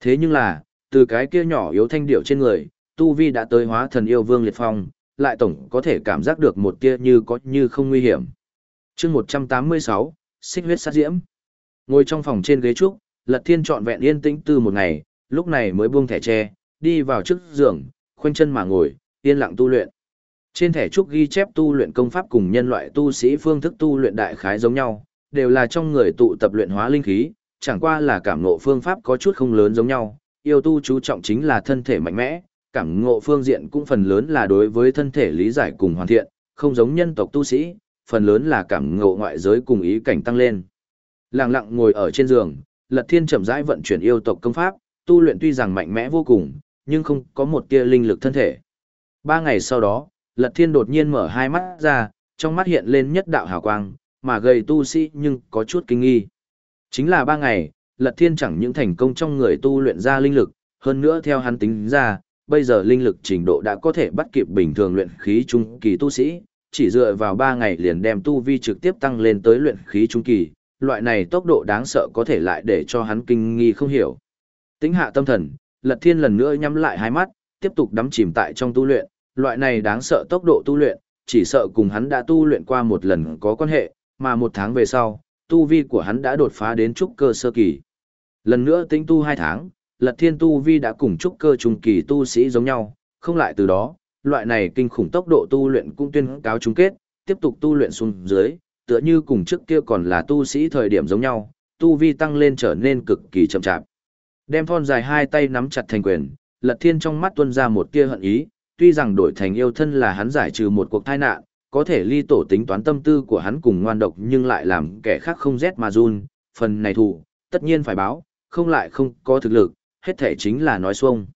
Thế nhưng là, từ cái kia nhỏ yếu thanh điệu trên người, Tu Vi đã tới hóa thần yêu vương liệt phong, lại tổng có thể cảm giác được một tia như có như không nguy hiểm. chương 186, xích huyết sát diễm. Ngồi trong phòng trên ghế trúc, Lật Thiên trọn vẹn yên tĩnh từ một ngày, lúc này mới buông thẻ tre, đi vào trước giường, khoanh chân mà ngồi, yên lặng tu luyện. Trên thẻ trúc ghi chép tu luyện công pháp cùng nhân loại tu sĩ phương thức tu luyện đại khái giống nhau, đều là trong người tụ tập luyện hóa linh khí, chẳng qua là cảm ngộ phương pháp có chút không lớn giống nhau, yêu tu chú trọng chính là thân thể mạnh mẽ, cảm ngộ phương diện cũng phần lớn là đối với thân thể lý giải cùng hoàn thiện, không giống nhân tộc tu sĩ, phần lớn là cảm ngộ ngoại giới cùng ý cảnh tăng lên. Lặng lặng ngồi ở trên giường, Lật Thiên chậm rãi vận chuyển yêu tộc công pháp, tu luyện tuy rằng mạnh mẽ vô cùng, nhưng không có một tia linh lực thân thể. Ba ngày sau đó, Lật Thiên đột nhiên mở hai mắt ra, trong mắt hiện lên nhất đạo hào quang, mà gầy tu sĩ nhưng có chút kinh nghi. Chính là ba ngày, Lật Thiên chẳng những thành công trong người tu luyện ra linh lực, hơn nữa theo hắn tính ra, bây giờ linh lực trình độ đã có thể bắt kịp bình thường luyện khí trung kỳ tu sĩ, chỉ dựa vào ba ngày liền đem tu vi trực tiếp tăng lên tới luyện khí trung kỳ, loại này tốc độ đáng sợ có thể lại để cho hắn kinh nghi không hiểu. Tính hạ tâm thần, Lật Thiên lần nữa nhắm lại hai mắt, tiếp tục đắm chìm tại trong tu luyện, loại này đáng sợ tốc độ tu luyện, chỉ sợ cùng hắn đã tu luyện qua một lần có quan hệ, mà một tháng về sau, tu vi của hắn đã đột phá đến trúc cơ sơ kỳ. Lần nữa tính tu hai tháng, lật thiên tu vi đã cùng trúc cơ trung kỳ tu sĩ giống nhau, không lại từ đó, loại này kinh khủng tốc độ tu luyện cũng tuyên cáo chung kết, tiếp tục tu luyện xuống dưới, tựa như cùng trước kia còn là tu sĩ thời điểm giống nhau, tu vi tăng lên trở nên cực kỳ chậm chạp. Đem thon dài hai tay nắm chặt thành quyền, lật thiên trong mắt tuôn ra một tia hận ý, tuy rằng đổi thành yêu thân là hắn giải trừ một cuộc tai nạn, có thể ly tổ tính toán tâm tư của hắn cùng ngoan độc nhưng lại làm kẻ khác không rét mà run, phần này thủ, tất nhiên phải báo, không lại không có thực lực, hết thể chính là nói xuông.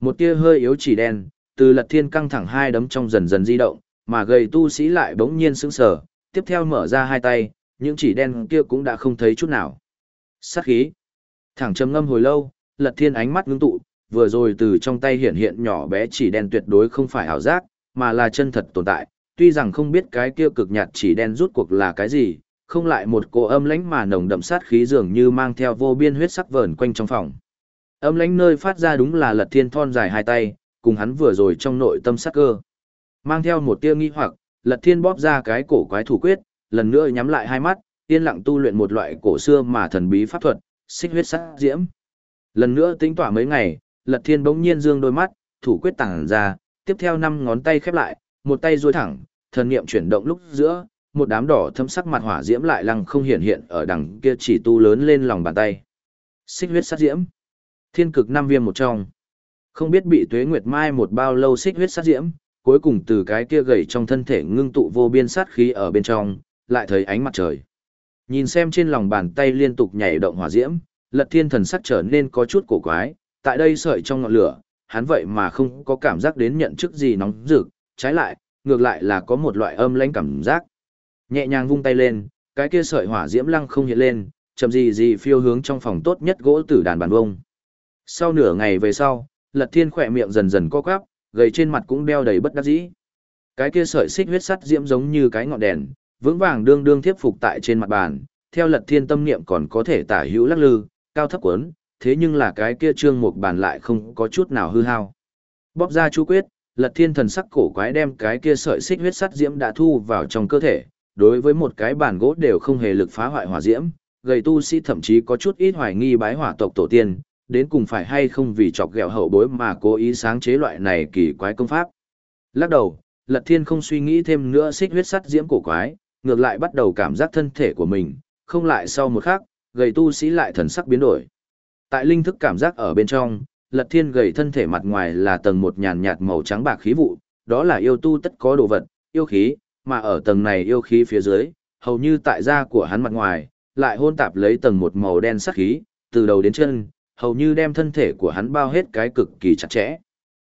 Một tia hơi yếu chỉ đen, từ lật thiên căng thẳng hai đấm trong dần dần di động, mà gầy tu sĩ lại bỗng nhiên sững sờ, tiếp theo mở ra hai tay, những chỉ đen kia cũng đã không thấy chút nào. Sát khí. Thẳng trầm ngâm hồi lâu, lật thiên ánh mắt ngưng tụ, vừa rồi từ trong tay hiện hiện nhỏ bé chỉ đen tuyệt đối không phải ảo giác, mà là chân thật tồn tại, tuy rằng không biết cái kia cực nhạt chỉ đen rút cuộc là cái gì, không lại một cỗ âm lãnh mà nồng đậm sát khí dường như mang theo vô biên huyết sắc vờn quanh trong phòng. Âm lãnh nơi phát ra đúng là Lật Thiên thon dài hai tay, cùng hắn vừa rồi trong nội tâm sát cơ. Mang theo một tia nghi hoặc, Lật Thiên bóp ra cái cổ quái thủ quyết, lần nữa nhắm lại hai mắt, yên lặng tu luyện một loại cổ xưa mà thần bí pháp thuật, xích huyết sắc diễm. Lần nữa tính tỏa mấy ngày, Lật Thiên bỗng nhiên dương đôi mắt, thủ quyết tản ra, tiếp theo năm ngón tay khép lại, một tay duỗi thẳng, thần niệm chuyển động lúc giữa, một đám đỏ thâm sắc mặt hỏa diễm lại lăng không hiện hiện ở đằng kia chỉ tu lớn lên lòng bàn tay. Xích huyết sát diễm. Thiên cực năm viêm một trong. Không biết bị tuế nguyệt mai một bao lâu xích huyết sát diễm, cuối cùng từ cái kia gầy trong thân thể ngưng tụ vô biên sát khí ở bên trong, lại thấy ánh mặt trời. Nhìn xem trên lòng bàn tay liên tục nhảy động hỏa diễm, lật thiên thần sắc trở nên có chút cổ quái, tại đây sợi trong ngọn lửa, hắn vậy mà không có cảm giác đến nhận chức gì nóng rực, trái lại, ngược lại là có một loại âm lãnh cảm giác. Nhẹ nhàng vung tay lên, cái kia sợi hỏa diễm lăng không hiện lên, chậm gì gì phiêu hướng trong phòng tốt nhất gỗ tử đàn bàn vông. Sau nửa ngày về sau, Lật Thiên khỏe miệng dần dần co quắp, gầy trên mặt cũng đeo đầy bất đắc dĩ. Cái kia sợi xích huyết sắt diễm giống như cái ngọn đèn, vững vàng đương đương tiếp phục tại trên mặt bàn, theo Lật Thiên tâm niệm còn có thể tả hữu lắc lư, cao thấp quấn, thế nhưng là cái kia trương một bàn lại không có chút nào hư hao. Bóp ra chú quyết, Lật Thiên thần sắc cổ quái đem cái kia sợi xích huyết sắt diễm đã thu vào trong cơ thể, đối với một cái bàn gỗ đều không hề lực phá hoại hỏa diễm, gầy tu sĩ thậm chí có chút ít hoài nghi bái hỏa tộc tổ tiên, đến cùng phải hay không vì chọc ghẹo hậu bối mà cố ý sáng chế loại này kỳ quái công pháp. Lắc đầu, Lật Thiên không suy nghĩ thêm nữa xích huyết sắt diễm cổ quái, ngược lại bắt đầu cảm giác thân thể của mình, không lại sau một khắc, gầy tu sĩ lại thần sắc biến đổi. Tại linh thức cảm giác ở bên trong, Lật Thiên gầy thân thể mặt ngoài là tầng một nhàn nhạt màu trắng bạc khí vụ, đó là yêu tu tất có đồ vật, yêu khí, mà ở tầng này yêu khí phía dưới, hầu như tại da của hắn mặt ngoài, lại hôn tạp lấy tầng một màu đen sắc khí, từ đầu đến chân, hầu như đem thân thể của hắn bao hết cái cực kỳ chặt chẽ.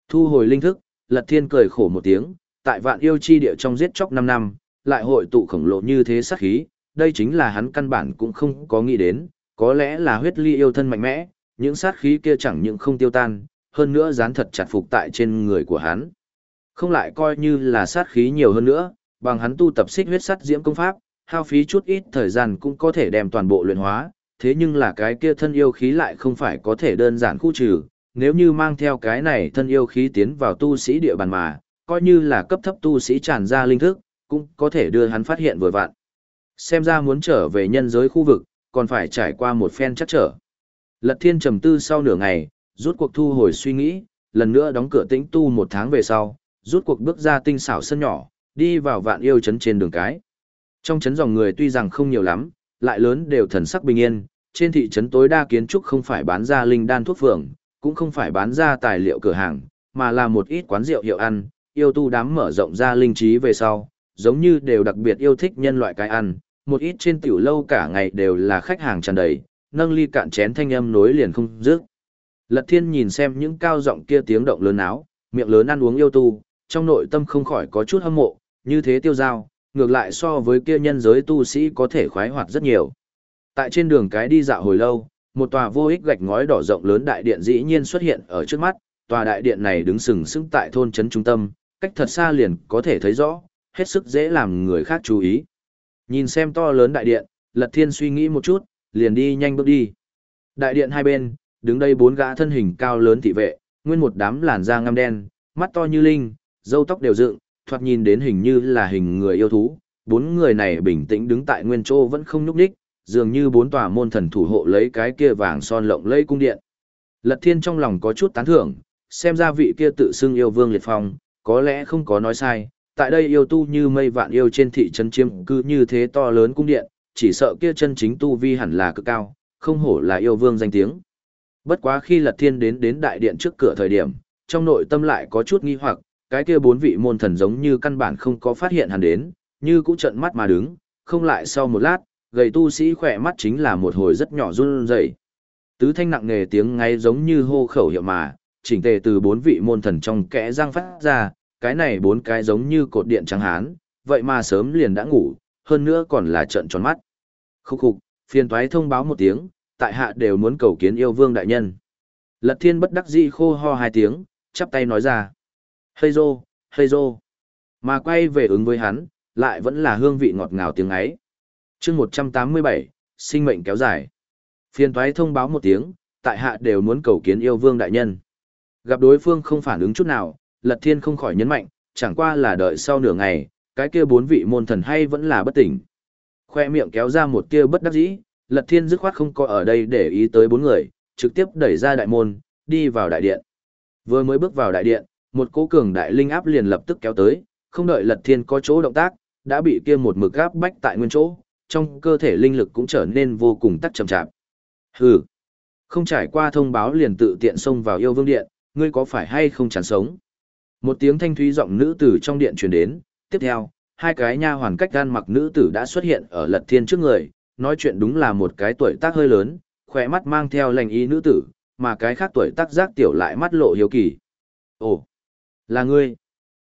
Thu hồi linh thức, Lật Thiên cười khổ một tiếng, tại vạn yêu chi địa trong giết chóc 5 năm, lại hội tụ khổng lồ như thế sắc khí, đây chính là hắn căn bản cũng không có nghĩ đến, có lẽ là huyết ly yêu thân mạnh mẽ, những sát khí kia chẳng những không tiêu tan, hơn nữa dán thật chặt phục tại trên người của hắn. Không lại coi như là sát khí nhiều hơn nữa, bằng hắn tu tập xích huyết sắt diễm công pháp, hao phí chút ít thời gian cũng có thể đem toàn bộ luyện hóa, thế nhưng là cái kia thân yêu khí lại không phải có thể đơn giản khu trừ, nếu như mang theo cái này thân yêu khí tiến vào tu sĩ địa bàn mà, coi như là cấp thấp tu sĩ tràn ra linh thức, cũng có thể đưa hắn phát hiện vừa vặn. Xem ra muốn trở về nhân giới khu vực, còn phải trải qua một phen chắc trở. Lật thiên trầm tư sau nửa ngày, rút cuộc thu hồi suy nghĩ, lần nữa đóng cửa tĩnh tu một tháng về sau, rút cuộc bước ra tinh xảo sân nhỏ, đi vào vạn yêu trấn trên đường cái. Trong trấn dòng người tuy rằng không nhiều lắm, lại lớn đều thần sắc bình yên, trên thị trấn tối đa kiến trúc không phải bán ra linh đan thuốc phường, cũng không phải bán ra tài liệu cửa hàng, mà là một ít quán rượu hiệu ăn, yêu tu đám mở rộng ra linh trí về sau, giống như đều đặc biệt yêu thích nhân loại cái ăn, một ít trên tiểu lâu cả ngày đều là khách hàng tràn đầy, nâng ly cạn chén thanh âm nối liền không dứt. Lật Thiên nhìn xem những cao giọng kia tiếng động lớn áo, miệng lớn ăn uống yêu tu, trong nội tâm không khỏi có chút hâm mộ, như thế tiêu giao, ngược lại so với kia nhân giới tu sĩ có thể khoái hoạt rất nhiều. Tại trên đường cái đi dạo hồi lâu, một tòa vô ích gạch ngói đỏ rộng lớn đại điện dĩ nhiên xuất hiện ở trước mắt, tòa đại điện này đứng sừng sững tại thôn trấn trung tâm, cách thật xa liền có thể thấy rõ, hết sức dễ làm người khác chú ý. Nhìn xem to lớn đại điện, Lật Thiên suy nghĩ một chút, liền đi nhanh bước đi. Đại điện hai bên, đứng đây bốn gã thân hình cao lớn thị vệ, nguyên một đám làn da ngăm đen, mắt to như linh, râu tóc đều dựng, thoạt nhìn đến hình như là hình người yêu thú. Bốn người này bình tĩnh đứng tại nguyên chỗ vẫn không nhúc nhích, dường như bốn tòa môn thần thủ hộ lấy cái kia vàng son lộng lẫy cung điện. Lật Thiên trong lòng có chút tán thưởng, xem ra vị kia tự xưng yêu vương liệt phong, có lẽ không có nói sai, tại đây yêu tu như mây vạn yêu trên thị trấn chiêm cư như thế to lớn cung điện, chỉ sợ kia chân chính tu vi hẳn là cực cao, không hổ là yêu vương danh tiếng. Bất quá khi Lật Thiên đến đến đại điện trước cửa thời điểm, trong nội tâm lại có chút nghi hoặc, cái kia bốn vị môn thần giống như căn bản không có phát hiện hắn đến, như cũng trận mắt mà đứng, không lại sau một lát, gầy tu sĩ khỏe mắt chính là một hồi rất nhỏ run rẩy. Tứ thanh nặng nề tiếng ngay giống như hô khẩu hiệu mà, chỉnh tề từ bốn vị môn thần trong kẽ răng phát ra, cái này bốn cái giống như cột điện trắng hán, vậy mà sớm liền đã ngủ, hơn nữa còn là trận tròn mắt. Khúc khục, phiền toái thông báo một tiếng, tại hạ đều muốn cầu kiến yêu vương đại nhân. Lật thiên bất đắc dĩ khô ho hai tiếng, chắp tay nói ra. Hây rô, hây rô. Mà quay về ứng với hắn, lại vẫn là hương vị ngọt ngào tiếng ấy. chương 187, sinh mệnh kéo dài. Phiền toái thông báo một tiếng, tại hạ đều muốn cầu kiến yêu vương đại nhân. Gặp đối phương không phản ứng chút nào, Lật Thiên không khỏi nhấn mạnh, chẳng qua là đợi sau nửa ngày, cái kia bốn vị môn thần hay vẫn là bất tỉnh. Khoe miệng kéo ra một kia bất đắc dĩ, Lật Thiên dứt khoát không có ở đây để ý tới bốn người, trực tiếp đẩy ra đại môn, đi vào đại điện. Vừa mới bước vào đại điện, một cỗ cường đại linh áp liền lập tức kéo tới, không đợi Lật Thiên có chỗ động tác, đã bị kia một mực áp bách tại nguyên chỗ, trong cơ thể linh lực cũng trở nên vô cùng tắc chậm chạp. Hừ, không trải qua thông báo liền tự tiện xông vào yêu vương điện, ngươi có phải hay không chán sống? Một tiếng thanh thúy giọng nữ tử trong điện truyền đến, tiếp theo, hai cái nha hoàn cách gan mặc nữ tử đã xuất hiện ở Lật Thiên trước người, nói chuyện đúng là một cái tuổi tác hơi lớn, khỏe mắt mang theo lành ý nữ tử, mà cái khác tuổi tác giác tiểu lại mắt lộ hiếu kỳ. Ồ, là ngươi.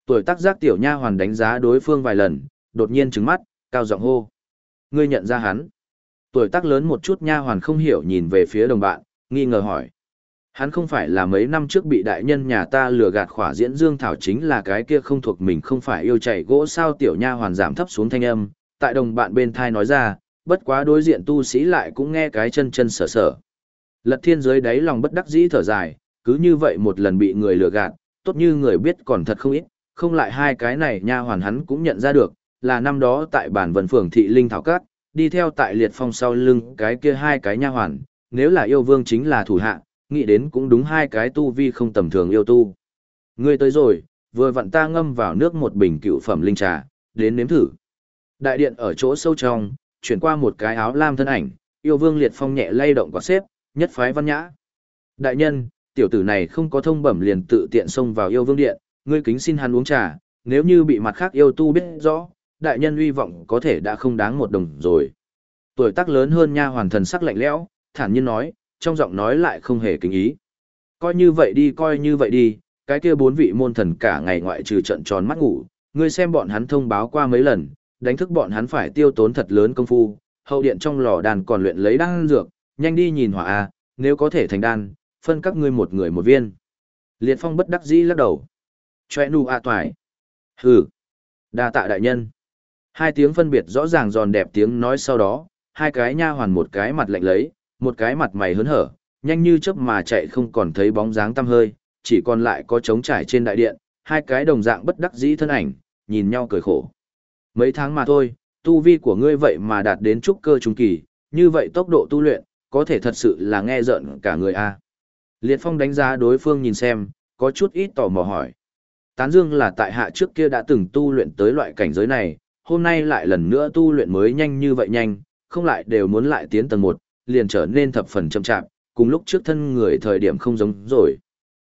Tuổi tác giác tiểu nha hoàn đánh giá đối phương vài lần, đột nhiên trừng mắt, cao giọng hô. Ngươi nhận ra hắn. Tuổi tác lớn một chút nha hoàn không hiểu nhìn về phía đồng bạn, nghi ngờ hỏi. Hắn không phải là mấy năm trước bị đại nhân nhà ta lừa gạt khỏa diễn dương thảo chính là cái kia không thuộc mình không phải yêu chạy gỗ sao tiểu nha hoàn giảm thấp xuống thanh âm, tại đồng bạn bên thai nói ra, bất quá đối diện tu sĩ lại cũng nghe cái chân chân sở sở. Lật thiên dưới đáy lòng bất đắc dĩ thở dài, cứ như vậy một lần bị người lừa gạt, tốt như người biết còn thật không ít, không lại hai cái này nha hoàn hắn cũng nhận ra được, là năm đó tại bản vần phường thị linh thảo cát, đi theo tại liệt phong sau lưng cái kia hai cái nha hoàn, nếu là yêu vương chính là thủ hạ, nghĩ đến cũng đúng hai cái tu vi không tầm thường yêu tu. Ngươi tới rồi, vừa vặn ta ngâm vào nước một bình cựu phẩm linh trà, đến nếm thử. Đại điện ở chỗ sâu trong, chuyển qua một cái áo lam thân ảnh, yêu vương liệt phong nhẹ lay động quả xếp, nhất phái văn nhã. Đại nhân, tiểu tử này không có thông bẩm liền tự tiện xông vào yêu vương điện, ngươi kính xin hắn uống trà, nếu như bị mặt khác yêu tu biết rõ, đại nhân uy vọng có thể đã không đáng một đồng rồi. Tuổi tác lớn hơn nha hoàn thần sắc lạnh lẽo, thản nhiên nói, trong giọng nói lại không hề kính ý. Coi như vậy đi coi như vậy đi, cái kia bốn vị môn thần cả ngày ngoại trừ trận tròn mắt ngủ, ngươi xem bọn hắn thông báo qua mấy lần, đánh thức bọn hắn phải tiêu tốn thật lớn công phu, hậu điện trong lò đàn còn luyện lấy đan dược, nhanh đi nhìn hỏa a, nếu có thể thành đan, phân các ngươi một người một viên. Liệt Phong bất đắc dĩ lắc đầu. Choe nu a toại. Hừ. Đa tạ đại nhân. Hai tiếng phân biệt rõ ràng giòn đẹp tiếng nói sau đó, hai cái nha hoàn một cái mặt lạnh lấy, một cái mặt mày hớn hở, nhanh như chớp mà chạy không còn thấy bóng dáng tăm hơi, chỉ còn lại có trống trải trên đại điện, hai cái đồng dạng bất đắc dĩ thân ảnh, nhìn nhau cười khổ. Mấy tháng mà thôi, tu vi của ngươi vậy mà đạt đến trúc cơ trung kỳ, như vậy tốc độ tu luyện, có thể thật sự là nghe giận cả người a. Liệt Phong đánh giá đối phương nhìn xem, có chút ít tò mò hỏi. Tán Dương là tại hạ trước kia đã từng tu luyện tới loại cảnh giới này, hôm nay lại lần nữa tu luyện mới nhanh như vậy nhanh, không lại đều muốn lại tiến tầng một liền trở nên thập phần chậm chạp, cùng lúc trước thân người thời điểm không giống rồi.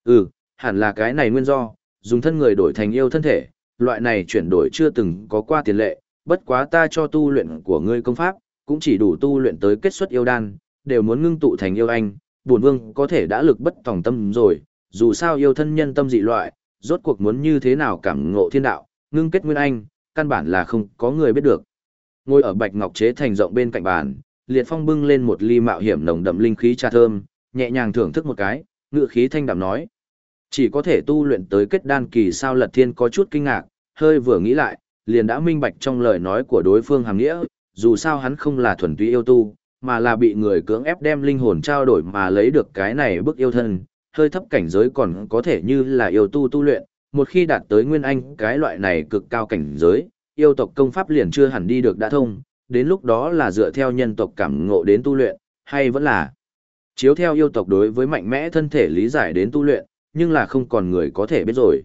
Ừ, hẳn là cái này nguyên do, dùng thân người đổi thành yêu thân thể, loại này chuyển đổi chưa từng có qua tiền lệ, bất quá ta cho tu luyện của ngươi công pháp, cũng chỉ đủ tu luyện tới kết xuất yêu đan, đều muốn ngưng tụ thành yêu anh, bổn vương có thể đã lực bất tòng tâm rồi, dù sao yêu thân nhân tâm dị loại, rốt cuộc muốn như thế nào cảm ngộ thiên đạo, ngưng kết nguyên anh, căn bản là không có người biết được. Ngồi ở bạch ngọc chế thành rộng bên cạnh bàn, Liệt Phong bưng lên một ly mạo hiểm nồng đậm linh khí trà thơm, nhẹ nhàng thưởng thức một cái, ngựa khí thanh đạm nói: "Chỉ có thể tu luyện tới kết đan kỳ sao Lật Thiên có chút kinh ngạc, hơi vừa nghĩ lại, liền đã minh bạch trong lời nói của đối phương hàm nghĩa, dù sao hắn không là thuần túy yêu tu, mà là bị người cưỡng ép đem linh hồn trao đổi mà lấy được cái này bức yêu thân, hơi thấp cảnh giới còn có thể như là yêu tu tu luyện, một khi đạt tới nguyên anh cái loại này cực cao cảnh giới, yêu tộc công pháp liền chưa hẳn đi được đã thông, đến lúc đó là dựa theo nhân tộc cảm ngộ đến tu luyện, hay vẫn là chiếu theo yêu tộc đối với mạnh mẽ thân thể lý giải đến tu luyện, nhưng là không còn người có thể biết rồi.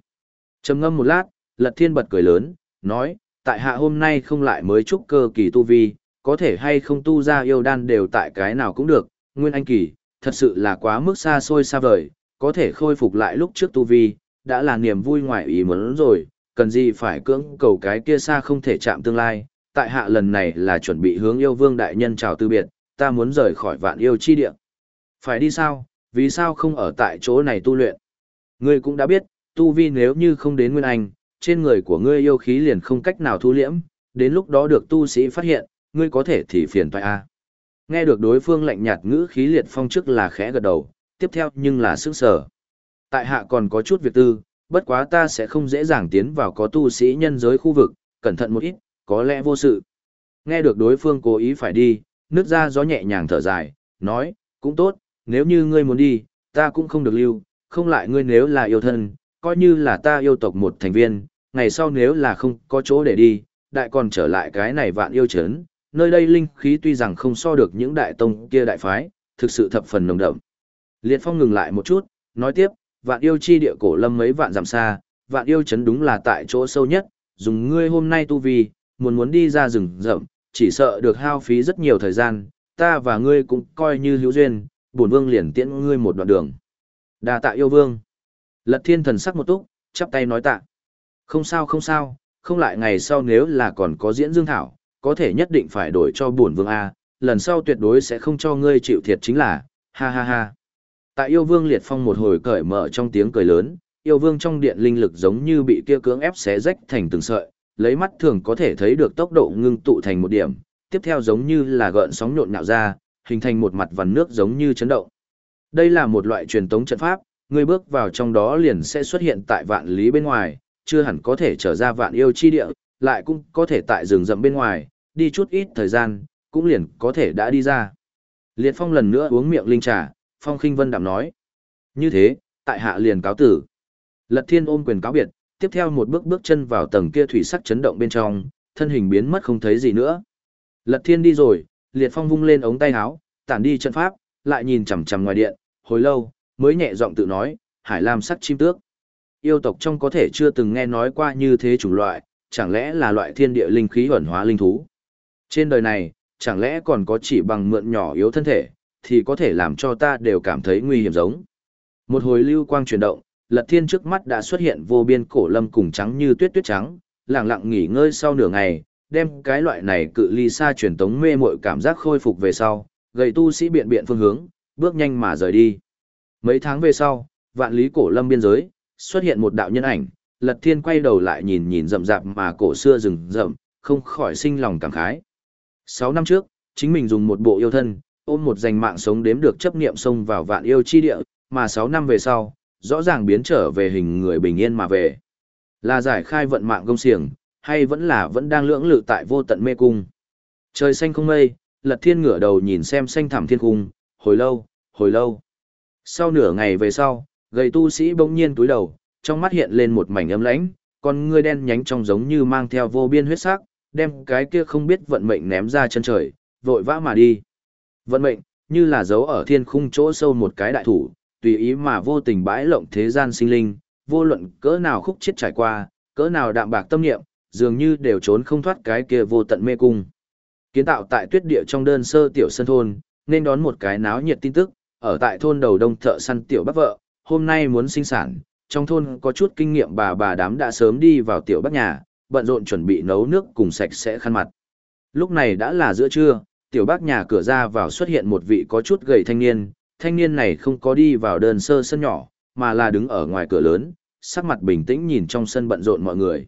Trầm ngâm một lát, Lật Thiên bật cười lớn, nói, tại hạ hôm nay không lại mới chúc cơ kỳ tu vi, có thể hay không tu ra yêu đan đều tại cái nào cũng được, nguyên anh kỳ, thật sự là quá mức xa xôi xa vời, có thể khôi phục lại lúc trước tu vi, đã là niềm vui ngoài ý muốn rồi, cần gì phải cưỡng cầu cái kia xa không thể chạm tương lai, tại hạ lần này là chuẩn bị hướng yêu vương đại nhân chào từ biệt, ta muốn rời khỏi vạn yêu chi địa. Phải đi sao, vì sao không ở tại chỗ này tu luyện? Ngươi cũng đã biết, tu vi nếu như không đến Nguyên Anh, trên người của ngươi yêu khí liền không cách nào thu liễm, đến lúc đó được tu sĩ phát hiện, ngươi có thể thì phiền toại a. Nghe được đối phương lạnh nhạt ngữ khí liệt phong trước là khẽ gật đầu, tiếp theo nhưng là sức sở. Tại hạ còn có chút việc tư, bất quá ta sẽ không dễ dàng tiến vào có tu sĩ nhân giới khu vực, cẩn thận một ít, có lẽ vô sự. Nghe được đối phương cố ý phải đi, nước ra gió nhẹ nhàng thở dài, nói, cũng tốt, nếu như ngươi muốn đi, ta cũng không được lưu, không lại ngươi nếu là yêu thân, coi như là ta yêu tộc một thành viên, ngày sau nếu là không có chỗ để đi, đại còn trở lại cái này vạn yêu chấn, nơi đây linh khí tuy rằng không so được những đại tông kia đại phái, thực sự thập phần nồng đậm. Liệt Phong ngừng lại một chút, nói tiếp, vạn yêu chi địa cổ lâm mấy vạn dặm xa, vạn yêu chấn đúng là tại chỗ sâu nhất, dùng ngươi hôm nay tu vi, muốn muốn đi ra rừng rậm, chỉ sợ được hao phí rất nhiều thời gian, ta và ngươi cũng coi như hữu duyên, bổn vương liền tiễn ngươi một đoạn đường. Đa tạ yêu vương. Lật thiên thần sắc một túc, chắp tay nói tạ. Không sao không sao, không lại ngày sau nếu là còn có diễn dương thảo, có thể nhất định phải đổi cho bổn vương A, lần sau tuyệt đối sẽ không cho ngươi chịu thiệt chính là, ha ha ha. Tại yêu vương liệt phong một hồi cởi mở trong tiếng cười lớn, yêu vương trong điện linh lực giống như bị kia cưỡng ép xé rách thành từng sợi, lấy mắt thường có thể thấy được tốc độ ngưng tụ thành một điểm, tiếp theo giống như là gợn sóng nhộn nhạo ra, hình thành một mặt vằn nước giống như chấn động. Đây là một loại truyền tống trận pháp, người bước vào trong đó liền sẽ xuất hiện tại vạn lý bên ngoài, chưa hẳn có thể trở ra vạn yêu chi địa, lại cũng có thể tại rừng rậm bên ngoài, đi chút ít thời gian, cũng liền có thể đã đi ra. Liệt Phong lần nữa uống miệng linh trà, Phong Khinh Vân đạm nói. Như thế, tại hạ liền cáo tử. Lật Thiên ôm quyền cáo biệt, tiếp theo một bước bước chân vào tầng kia thủy sắc chấn động bên trong, thân hình biến mất không thấy gì nữa. Lật Thiên đi rồi, Liệt Phong vung lên ống tay áo, tản đi trận pháp, lại nhìn chằm chằm ngoài điện, hồi lâu, mới nhẹ giọng tự nói, Hải Lam sắc chim tước. Yêu tộc trong có thể chưa từng nghe nói qua như thế chủng loại, chẳng lẽ là loại thiên địa linh khí ẩn hóa linh thú. Trên đời này, chẳng lẽ còn có chỉ bằng mượn nhỏ yếu thân thể, thì có thể làm cho ta đều cảm thấy nguy hiểm giống. Một hồi lưu quang chuyển động, lật thiên trước mắt đã xuất hiện vô biên cổ lâm cùng trắng như tuyết tuyết trắng, lặng lặng nghỉ ngơi sau nửa ngày, đem cái loại này cự ly xa truyền tống mê mội cảm giác khôi phục về sau, gầy tu sĩ biện biện phương hướng, bước nhanh mà rời đi. Mấy tháng về sau, vạn lý cổ lâm biên giới, xuất hiện một đạo nhân ảnh, lật thiên quay đầu lại nhìn nhìn rậm rạp mà cổ xưa rừng rậm, không khỏi sinh lòng cảm khái. Sáu năm trước, chính mình dùng một bộ yêu thân, ôm một danh mạng sống đếm được chấp niệm xông vào vạn yêu chi địa, mà sáu năm về sau, rõ ràng biến trở về hình người bình yên mà về. Là giải khai vận mạng công xiềng, hay vẫn là vẫn đang lưỡng lự tại vô tận mê cung. Trời xanh không mây, lật thiên ngửa đầu nhìn xem xanh thẳm thiên cung, hồi lâu, hồi lâu. Sau nửa ngày về sau, gầy tu sĩ bỗng nhiên túi đầu, trong mắt hiện lên một mảnh ấm lãnh, con ngươi đen nhánh trong giống như mang theo vô biên huyết sắc, đem cái kia không biết vận mệnh ném ra chân trời, vội vã mà đi. Vận mệnh, như là dấu ở thiên khung chỗ sâu một cái đại thủ, tùy ý mà vô tình bãi lộng thế gian sinh linh, vô luận cỡ nào khúc chết trải qua, cỡ nào đạm bạc tâm niệm, dường như đều trốn không thoát cái kia vô tận mê cung. Kiến tạo tại tuyết địa trong đơn sơ tiểu sân thôn, nên đón một cái náo nhiệt tin tức, ở tại thôn đầu đông thợ săn tiểu bác vợ, hôm nay muốn sinh sản, trong thôn có chút kinh nghiệm bà bà đám đã sớm đi vào tiểu bác nhà, bận rộn chuẩn bị nấu nước cùng sạch sẽ khăn mặt. Lúc này đã là giữa trưa, tiểu bác nhà cửa ra vào xuất hiện một vị có chút gầy thanh niên, thanh niên này không có đi vào đơn sơ sân nhỏ, mà là đứng ở ngoài cửa lớn, sắc mặt bình tĩnh nhìn trong sân bận rộn mọi người.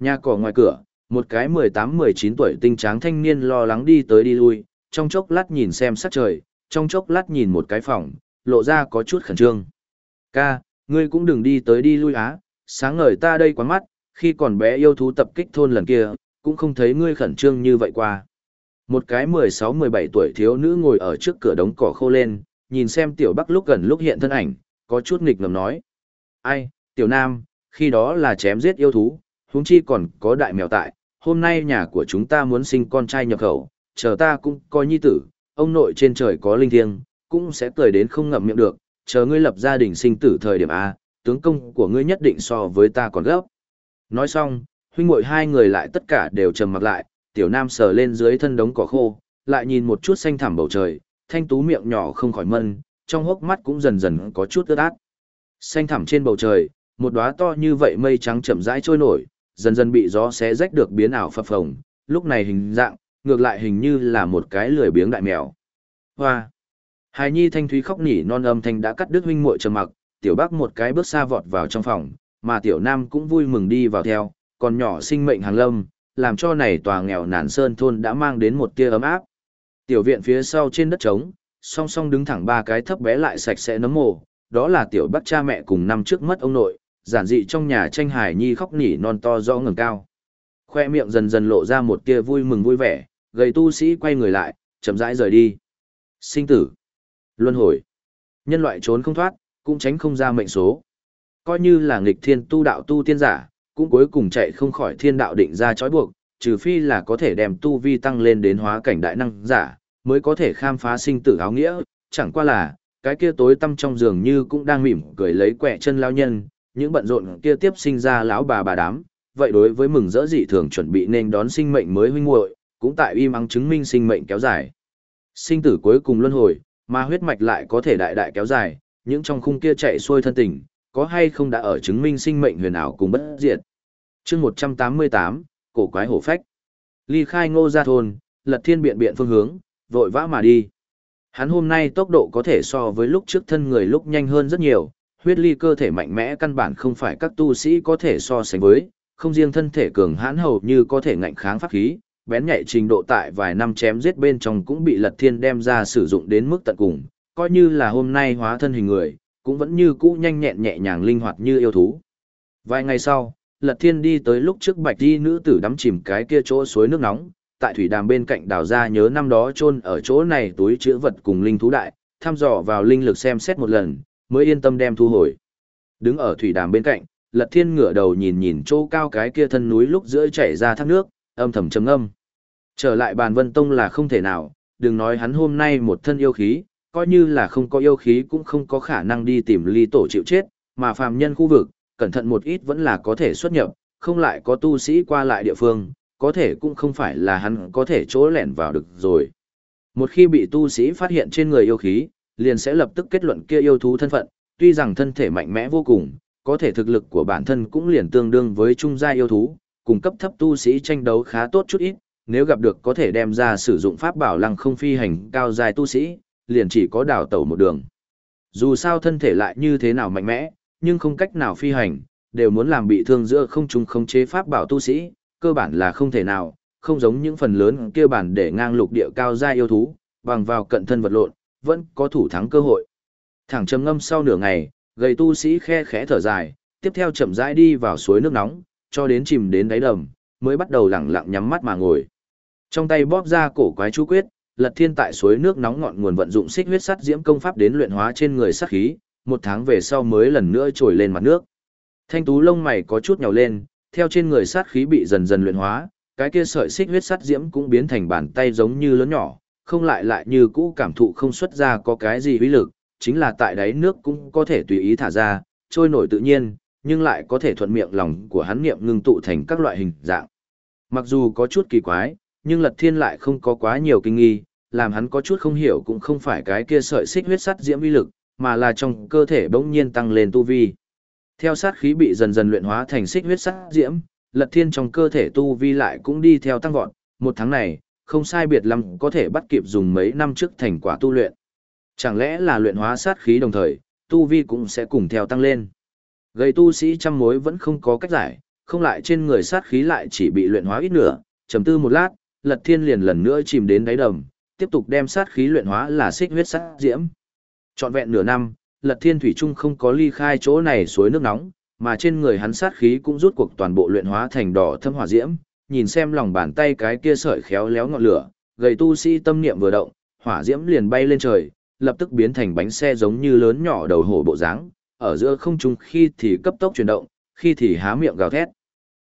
Nhà cỏ ngoài cửa, một cái 18-19 tuổi tinh tráng thanh niên lo lắng đi tới đi lui, trong chốc lát nhìn xem sắc trời, trong chốc lát nhìn một cái phòng, lộ ra có chút khẩn trương. Ca, ngươi cũng đừng đi tới đi lui á, sáng ngời ta đây quá mắt, khi còn bé yêu thú tập kích thôn lần kia, cũng không thấy ngươi khẩn trương như vậy qua. Một cái 16-17 tuổi thiếu nữ ngồi ở trước cửa đống cỏ khô lên, nhìn xem tiểu bắc lúc gần lúc hiện thân ảnh, có chút nghịch ngầm nói. Ai, tiểu nam, khi đó là chém giết yêu thú, huống chi còn có đại mèo tại, hôm nay nhà của chúng ta muốn sinh con trai nhập khẩu, chờ ta cũng coi nhi tử, ông nội trên trời có linh thiêng, cũng sẽ cười đến không ngậm miệng được, chờ ngươi lập gia đình sinh tử thời điểm A, tướng công của ngươi nhất định so với ta còn gấp. Nói xong, huynh muội hai người lại tất cả đều trầm mặc lại, tiểu nam sờ lên dưới thân đống cỏ khô, lại nhìn một chút xanh thẳm bầu trời, thanh tú miệng nhỏ không khỏi mân, trong hốc mắt cũng dần dần có chút ướt át. Xanh thẳm trên bầu trời, một đóa to như vậy mây trắng chậm rãi trôi nổi, dần dần bị gió xé rách được biến ảo phập phồng, lúc này hình dạng, ngược lại hình như là một cái lười biếng đại mèo. Hoa! Hài nhi thanh thúy khóc nỉ non âm thanh đã cắt đứt huynh muội trầm mặc, tiểu bác một cái bước xa vọt vào trong phòng, mà tiểu nam cũng vui mừng đi vào theo, còn nhỏ sinh mệnh hàng lâm, làm cho này tòa nghèo nàn sơn thôn đã mang đến một tia ấm áp. Tiểu viện phía sau trên đất trống, song song đứng thẳng ba cái thấp bé lại sạch sẽ nấm mồ, đó là tiểu bắc cha mẹ cùng năm trước mất ông nội, giản dị trong nhà tranh hải nhi khóc nỉ non to rõ ngừng cao. Khoe miệng dần dần lộ ra một tia vui mừng vui vẻ, gầy tu sĩ quay người lại, chậm rãi rời đi. Sinh tử, luân hồi, nhân loại trốn không thoát, cũng tránh không ra mệnh số. Coi như là nghịch thiên tu đạo tu tiên giả, cũng cuối cùng chạy không khỏi thiên đạo định ra trói buộc, trừ phi là có thể đem tu vi tăng lên đến hóa cảnh đại năng giả, mới có thể khám phá sinh tử áo nghĩa, chẳng qua là, cái kia tối tăm trong giường như cũng đang mỉm cười lấy quẹ chân lao nhân, những bận rộn kia tiếp sinh ra lão bà bà đám, vậy đối với mừng rỡ dị thường chuẩn bị nên đón sinh mệnh mới huynh muội, cũng tại im ắng chứng minh sinh mệnh kéo dài. Sinh tử cuối cùng luân hồi, mà huyết mạch lại có thể đại đại kéo dài, những trong khung kia chạy xuôi thân tình, có hay không đã ở chứng minh sinh mệnh huyền ảo cùng bất diệt. Chương 188, cổ quái hổ phách. Ly khai Ngô gia thôn, Lật Thiên biện biện phương hướng, vội vã mà đi. Hắn hôm nay tốc độ có thể so với lúc trước thân người lúc nhanh hơn rất nhiều, huyết ly cơ thể mạnh mẽ căn bản không phải các tu sĩ có thể so sánh với, không riêng thân thể cường hãn hầu như có thể ngạnh kháng pháp khí, bén nhạy trình độ tại vài năm chém giết bên trong cũng bị Lật Thiên đem ra sử dụng đến mức tận cùng, coi như là hôm nay hóa thân hình người, cũng vẫn như cũ nhanh nhẹn nhẹ nhàng linh hoạt như yêu thú. Vài ngày sau, Lật Thiên đi tới lúc trước bạch di nữ tử đắm chìm cái kia chỗ suối nước nóng, tại thủy đàm bên cạnh đào ra nhớ năm đó chôn ở chỗ này túi chứa vật cùng linh thú đại, thăm dò vào linh lực xem xét một lần, mới yên tâm đem thu hồi. Đứng ở thủy đàm bên cạnh, Lật Thiên ngửa đầu nhìn nhìn chỗ cao cái kia thân núi lúc giữa chảy ra thác nước, âm thầm trầm ngâm. Trở lại bàn vân tông là không thể nào, đừng nói hắn hôm nay một thân yêu khí, coi như là không có yêu khí cũng không có khả năng đi tìm ly tổ chịu chết, mà phàm nhân khu vực, cẩn thận một ít vẫn là có thể xuất nhập, không lại có tu sĩ qua lại địa phương, có thể cũng không phải là hắn có thể chỗ lẻn vào được rồi. Một khi bị tu sĩ phát hiện trên người yêu khí, liền sẽ lập tức kết luận kia yêu thú thân phận, tuy rằng thân thể mạnh mẽ vô cùng, có thể thực lực của bản thân cũng liền tương đương với trung gia yêu thú, cùng cấp thấp tu sĩ tranh đấu khá tốt chút ít, nếu gặp được có thể đem ra sử dụng pháp bảo lăng không phi hành cao dài tu sĩ, liền chỉ có đào tẩu một đường. Dù sao thân thể lại như thế nào mạnh mẽ, nhưng không cách nào phi hành, đều muốn làm bị thương giữa không trung khống chế pháp bảo tu sĩ, cơ bản là không thể nào, không giống những phần lớn kia bản để ngang lục địa cao gia yêu thú, bằng vào cận thân vật lộn, vẫn có thủ thắng cơ hội. Thẳng trầm ngâm sau nửa ngày, gầy tu sĩ khe khẽ thở dài, tiếp theo chậm rãi đi vào suối nước nóng, cho đến chìm đến đáy đầm, mới bắt đầu lặng lặng nhắm mắt mà ngồi. Trong tay bóp ra cổ quái chú quyết, Lật Thiên tại suối nước nóng ngọn nguồn vận dụng xích huyết sắt diễm công pháp đến luyện hóa trên người sát khí, một tháng về sau mới lần nữa trồi lên mặt nước. Thanh tú lông mày có chút nhào lên, theo trên người sát khí bị dần dần luyện hóa, cái kia sợi xích huyết sắt diễm cũng biến thành bàn tay giống như lớn nhỏ, không lại lại như cũ cảm thụ không xuất ra có cái gì uy lực, chính là tại đáy nước cũng có thể tùy ý thả ra, trôi nổi tự nhiên, nhưng lại có thể thuận miệng lòng của hắn niệm ngưng tụ thành các loại hình dạng. Mặc dù có chút kỳ quái, nhưng Lật Thiên lại không có quá nhiều kinh nghi, làm hắn có chút không hiểu cũng không phải cái kia sợi xích huyết sắt diễm uy lực, mà là trong cơ thể bỗng nhiên tăng lên tu vi. Theo sát khí bị dần dần luyện hóa thành xích huyết sát diễm, Lật Thiên trong cơ thể tu vi lại cũng đi theo tăng vọt, một tháng này, không sai biệt lắm có thể bắt kịp dùng mấy năm trước thành quả tu luyện. Chẳng lẽ là luyện hóa sát khí đồng thời, tu vi cũng sẽ cùng theo tăng lên. Gây tu sĩ trăm mối vẫn không có cách giải, không lại trên người sát khí lại chỉ bị luyện hóa ít nữa. Trầm tư một lát, Lật Thiên liền lần nữa chìm đến đáy đầm, tiếp tục đem sát khí luyện hóa là xích huyết sát diễm. Trọn vẹn nửa năm, Lật Thiên Thủy Trung không có ly khai chỗ này suối nước nóng, mà trên người hắn sát khí cũng rút cuộc toàn bộ luyện hóa thành đỏ thâm hỏa diễm, nhìn xem lòng bàn tay cái kia sợi khéo léo ngọn lửa, gầy tu sĩ tâm niệm vừa động, hỏa diễm liền bay lên trời, lập tức biến thành bánh xe giống như lớn nhỏ đầu hổ bộ dáng, ở giữa không trung khi thì cấp tốc chuyển động, khi thì há miệng gào thét.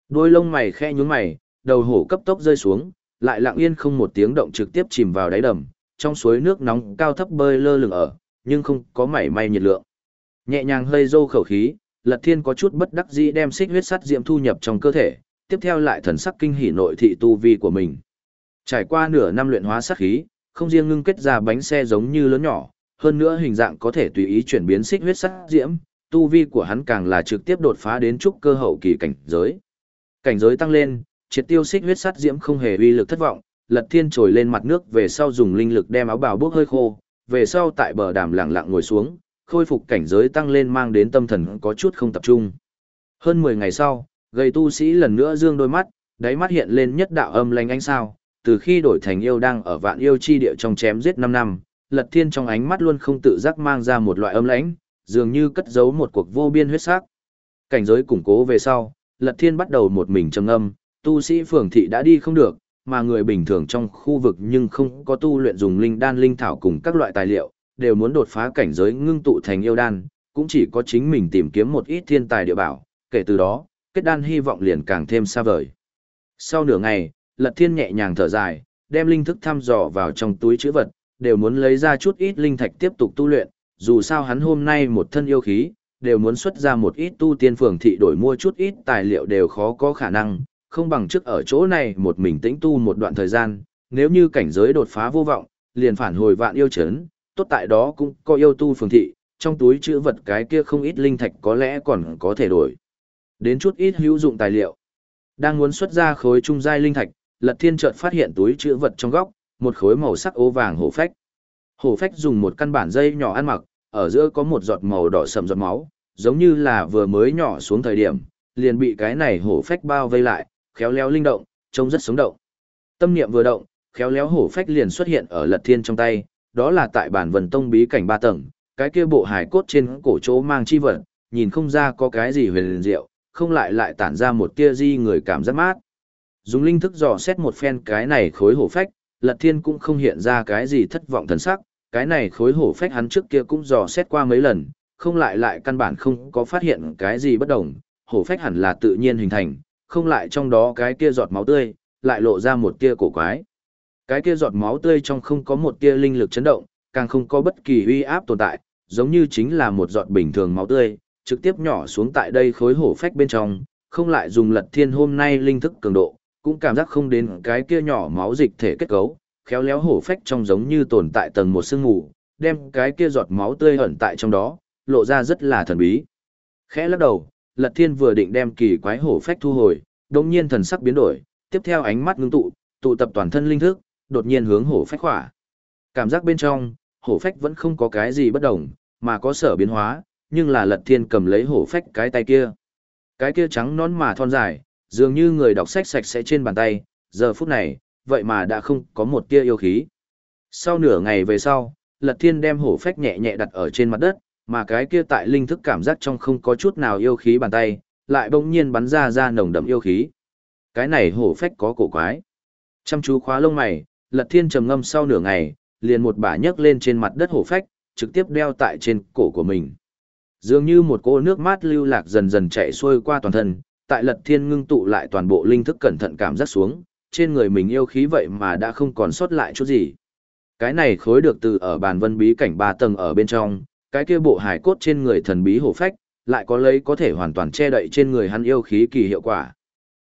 Đôi lông mày khe nhướng mày, đầu hổ cấp tốc rơi xuống, lại lặng yên không một tiếng động trực tiếp chìm vào đáy đầm, trong suối nước nóng cao thấp bơi lơ lửng ở, nhưng không có mảy may nhiệt lượng. Nhẹ nhàng hơi dâu khẩu khí, Lật Thiên có chút bất đắc dĩ đem xích huyết sắt diễm thu nhập trong cơ thể, tiếp theo lại thần sắc kinh hỉ nội thị tu vi của mình. Trải qua nửa năm luyện hóa sát khí, không riêng ngưng kết ra bánh xe giống như lớn nhỏ, hơn nữa hình dạng có thể tùy ý chuyển biến xích huyết sắt diễm, tu vi của hắn càng là trực tiếp đột phá đến trúc cơ hậu kỳ cảnh giới. Cảnh giới tăng lên, triệt tiêu xích huyết sắt diễm không hề uy lực thất vọng, Lật Thiên trồi lên mặt nước về sau dùng linh lực đem áo bào bước hơi khô, về sau tại bờ đàm lặng lặng ngồi xuống, khôi phục cảnh giới tăng lên mang đến tâm thần có chút không tập trung. Hơn 10 ngày sau, gầy tu sĩ lần nữa dương đôi mắt, đáy mắt hiện lên nhất đạo âm lành ánh sao, từ khi đổi thành yêu đang ở vạn yêu chi địa trong chém giết 5 năm, Lật Thiên trong ánh mắt luôn không tự giác mang ra một loại âm lãnh, dường như cất giấu một cuộc vô biên huyết sắc. Cảnh giới củng cố về sau, Lật Thiên bắt đầu một mình trầm âm, tu sĩ phường thị đã đi không được, mà người bình thường trong khu vực nhưng không có tu luyện dùng linh đan linh thảo cùng các loại tài liệu, đều muốn đột phá cảnh giới ngưng tụ thành yêu đan, cũng chỉ có chính mình tìm kiếm một ít thiên tài địa bảo, kể từ đó, kết đan hy vọng liền càng thêm xa vời. Sau nửa ngày, Lật Thiên nhẹ nhàng thở dài, đem linh thức thăm dò vào trong túi chữ vật, đều muốn lấy ra chút ít linh thạch tiếp tục tu luyện, dù sao hắn hôm nay một thân yêu khí, đều muốn xuất ra một ít tu tiên phường thị đổi mua chút ít tài liệu đều khó có khả năng, không bằng trước ở chỗ này một mình tĩnh tu một đoạn thời gian, nếu như cảnh giới đột phá vô vọng, liền phản hồi vạn yêu chấn, tốt tại đó cũng có yêu tu phường thị, trong túi chữ vật cái kia không ít linh thạch có lẽ còn có thể đổi. Đến chút ít hữu dụng tài liệu. Đang muốn xuất ra khối trung giai linh thạch, Lật Thiên chợt phát hiện túi chữ vật trong góc, một khối màu sắc ố vàng hổ phách. Hổ phách dùng một căn bản dây nhỏ ăn mặc, ở giữa có một giọt màu đỏ sầm giọt máu, giống như là vừa mới nhỏ xuống thời điểm, liền bị cái này hổ phách bao vây lại, khéo léo linh động, trông rất sống động. Tâm niệm vừa động, khéo léo hổ phách liền xuất hiện ở Lật Thiên trong tay, đó là tại bản vần tông bí cảnh ba tầng, cái kia bộ hải cốt trên cổ chỗ mang chi vật, nhìn không ra có cái gì huyền diệu, không lại lại tản ra một tia di người cảm giác mát. Dùng linh thức dò xét một phen cái này khối hổ phách, Lật Thiên cũng không hiện ra cái gì thất vọng thần sắc, cái này khối hổ phách hắn trước kia cũng dò xét qua mấy lần, không lại lại căn bản không có phát hiện cái gì bất đồng, hổ phách hẳn là tự nhiên hình thành, không lại trong đó cái kia giọt máu tươi, lại lộ ra một tia cổ quái. Cái kia giọt máu tươi trong không có một tia linh lực chấn động, càng không có bất kỳ uy áp tồn tại, giống như chính là một giọt bình thường máu tươi, trực tiếp nhỏ xuống tại đây khối hổ phách bên trong, không lại dùng lật thiên hôm nay linh thức cường độ, cũng cảm giác không đến cái kia nhỏ máu dịch thể kết cấu, khéo léo hổ phách trong giống như tồn tại tầng một sương mù, đem cái kia giọt máu tươi ẩn tại trong đó, lộ ra rất là thần bí. Khẽ lắc đầu, Lật Thiên vừa định đem kỳ quái hổ phách thu hồi, đột nhiên thần sắc biến đổi, tiếp theo ánh mắt ngưng tụ, tụ tập toàn thân linh thức, đột nhiên hướng hổ phách khỏa. Cảm giác bên trong, hổ phách vẫn không có cái gì bất đồng, mà có sở biến hóa, nhưng là Lật Thiên cầm lấy hổ phách cái tay kia. Cái kia trắng nón mà thon dài, dường như người đọc sách sạch sẽ trên bàn tay, giờ phút này, vậy mà đã không có một tia yêu khí. Sau nửa ngày về sau, Lật Thiên đem hổ phách nhẹ nhẹ đặt ở trên mặt đất, mà cái kia tại linh thức cảm giác trong không có chút nào yêu khí bàn tay, lại bỗng nhiên bắn ra ra nồng đậm yêu khí. Cái này hổ phách có cổ quái. Chăm chú khóa lông mày, Lật Thiên trầm ngâm sau nửa ngày, liền một bả nhấc lên trên mặt đất hổ phách, trực tiếp đeo tại trên cổ của mình. Dường như một cỗ nước mát lưu lạc dần dần chạy xuôi qua toàn thân, tại Lật Thiên ngưng tụ lại toàn bộ linh thức cẩn thận cảm giác xuống, trên người mình yêu khí vậy mà đã không còn sót lại chút gì. Cái này khối được từ ở bàn vân bí cảnh ba tầng ở bên trong, cái kia bộ hải cốt trên người thần bí hổ phách, lại có lấy có thể hoàn toàn che đậy trên người hắn yêu khí kỳ hiệu quả.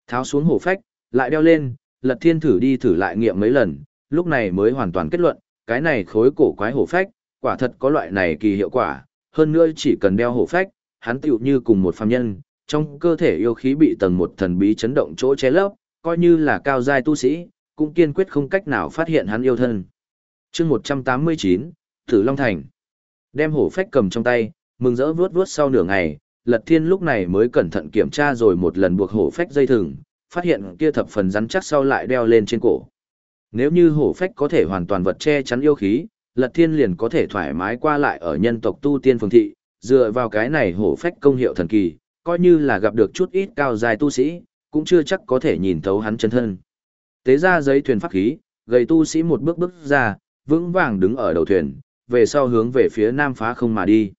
Tháo xuống hổ phách, lại đeo lên, lật thiên thử đi thử lại nghiệm mấy lần, lúc này mới hoàn toàn kết luận, cái này khối cổ quái hổ phách, quả thật có loại này kỳ hiệu quả, hơn nữa chỉ cần đeo hổ phách, hắn tựu như cùng một phàm nhân, trong cơ thể yêu khí bị tầng một thần bí chấn động chỗ che lấp, coi như là cao giai tu sĩ, cũng kiên quyết không cách nào phát hiện hắn yêu thân. chương 189, Tử Long Thành. Đem hổ phách cầm trong tay, mừng rỡ vuốt vuốt sau nửa ngày, Lật Thiên lúc này mới cẩn thận kiểm tra rồi một lần buộc hổ phách dây thừng, phát hiện kia thập phần rắn chắc sau lại đeo lên trên cổ. Nếu như hổ phách có thể hoàn toàn vật che chắn yêu khí, Lật Thiên liền có thể thoải mái qua lại ở nhân tộc tu tiên phường thị, dựa vào cái này hổ phách công hiệu thần kỳ, coi như là gặp được chút ít cao dài tu sĩ, cũng chưa chắc có thể nhìn thấu hắn chân thân. Tế ra giấy thuyền pháp khí, gầy tu sĩ một bước bước ra, vững vàng đứng ở đầu thuyền, về sau hướng về phía nam phá không mà đi.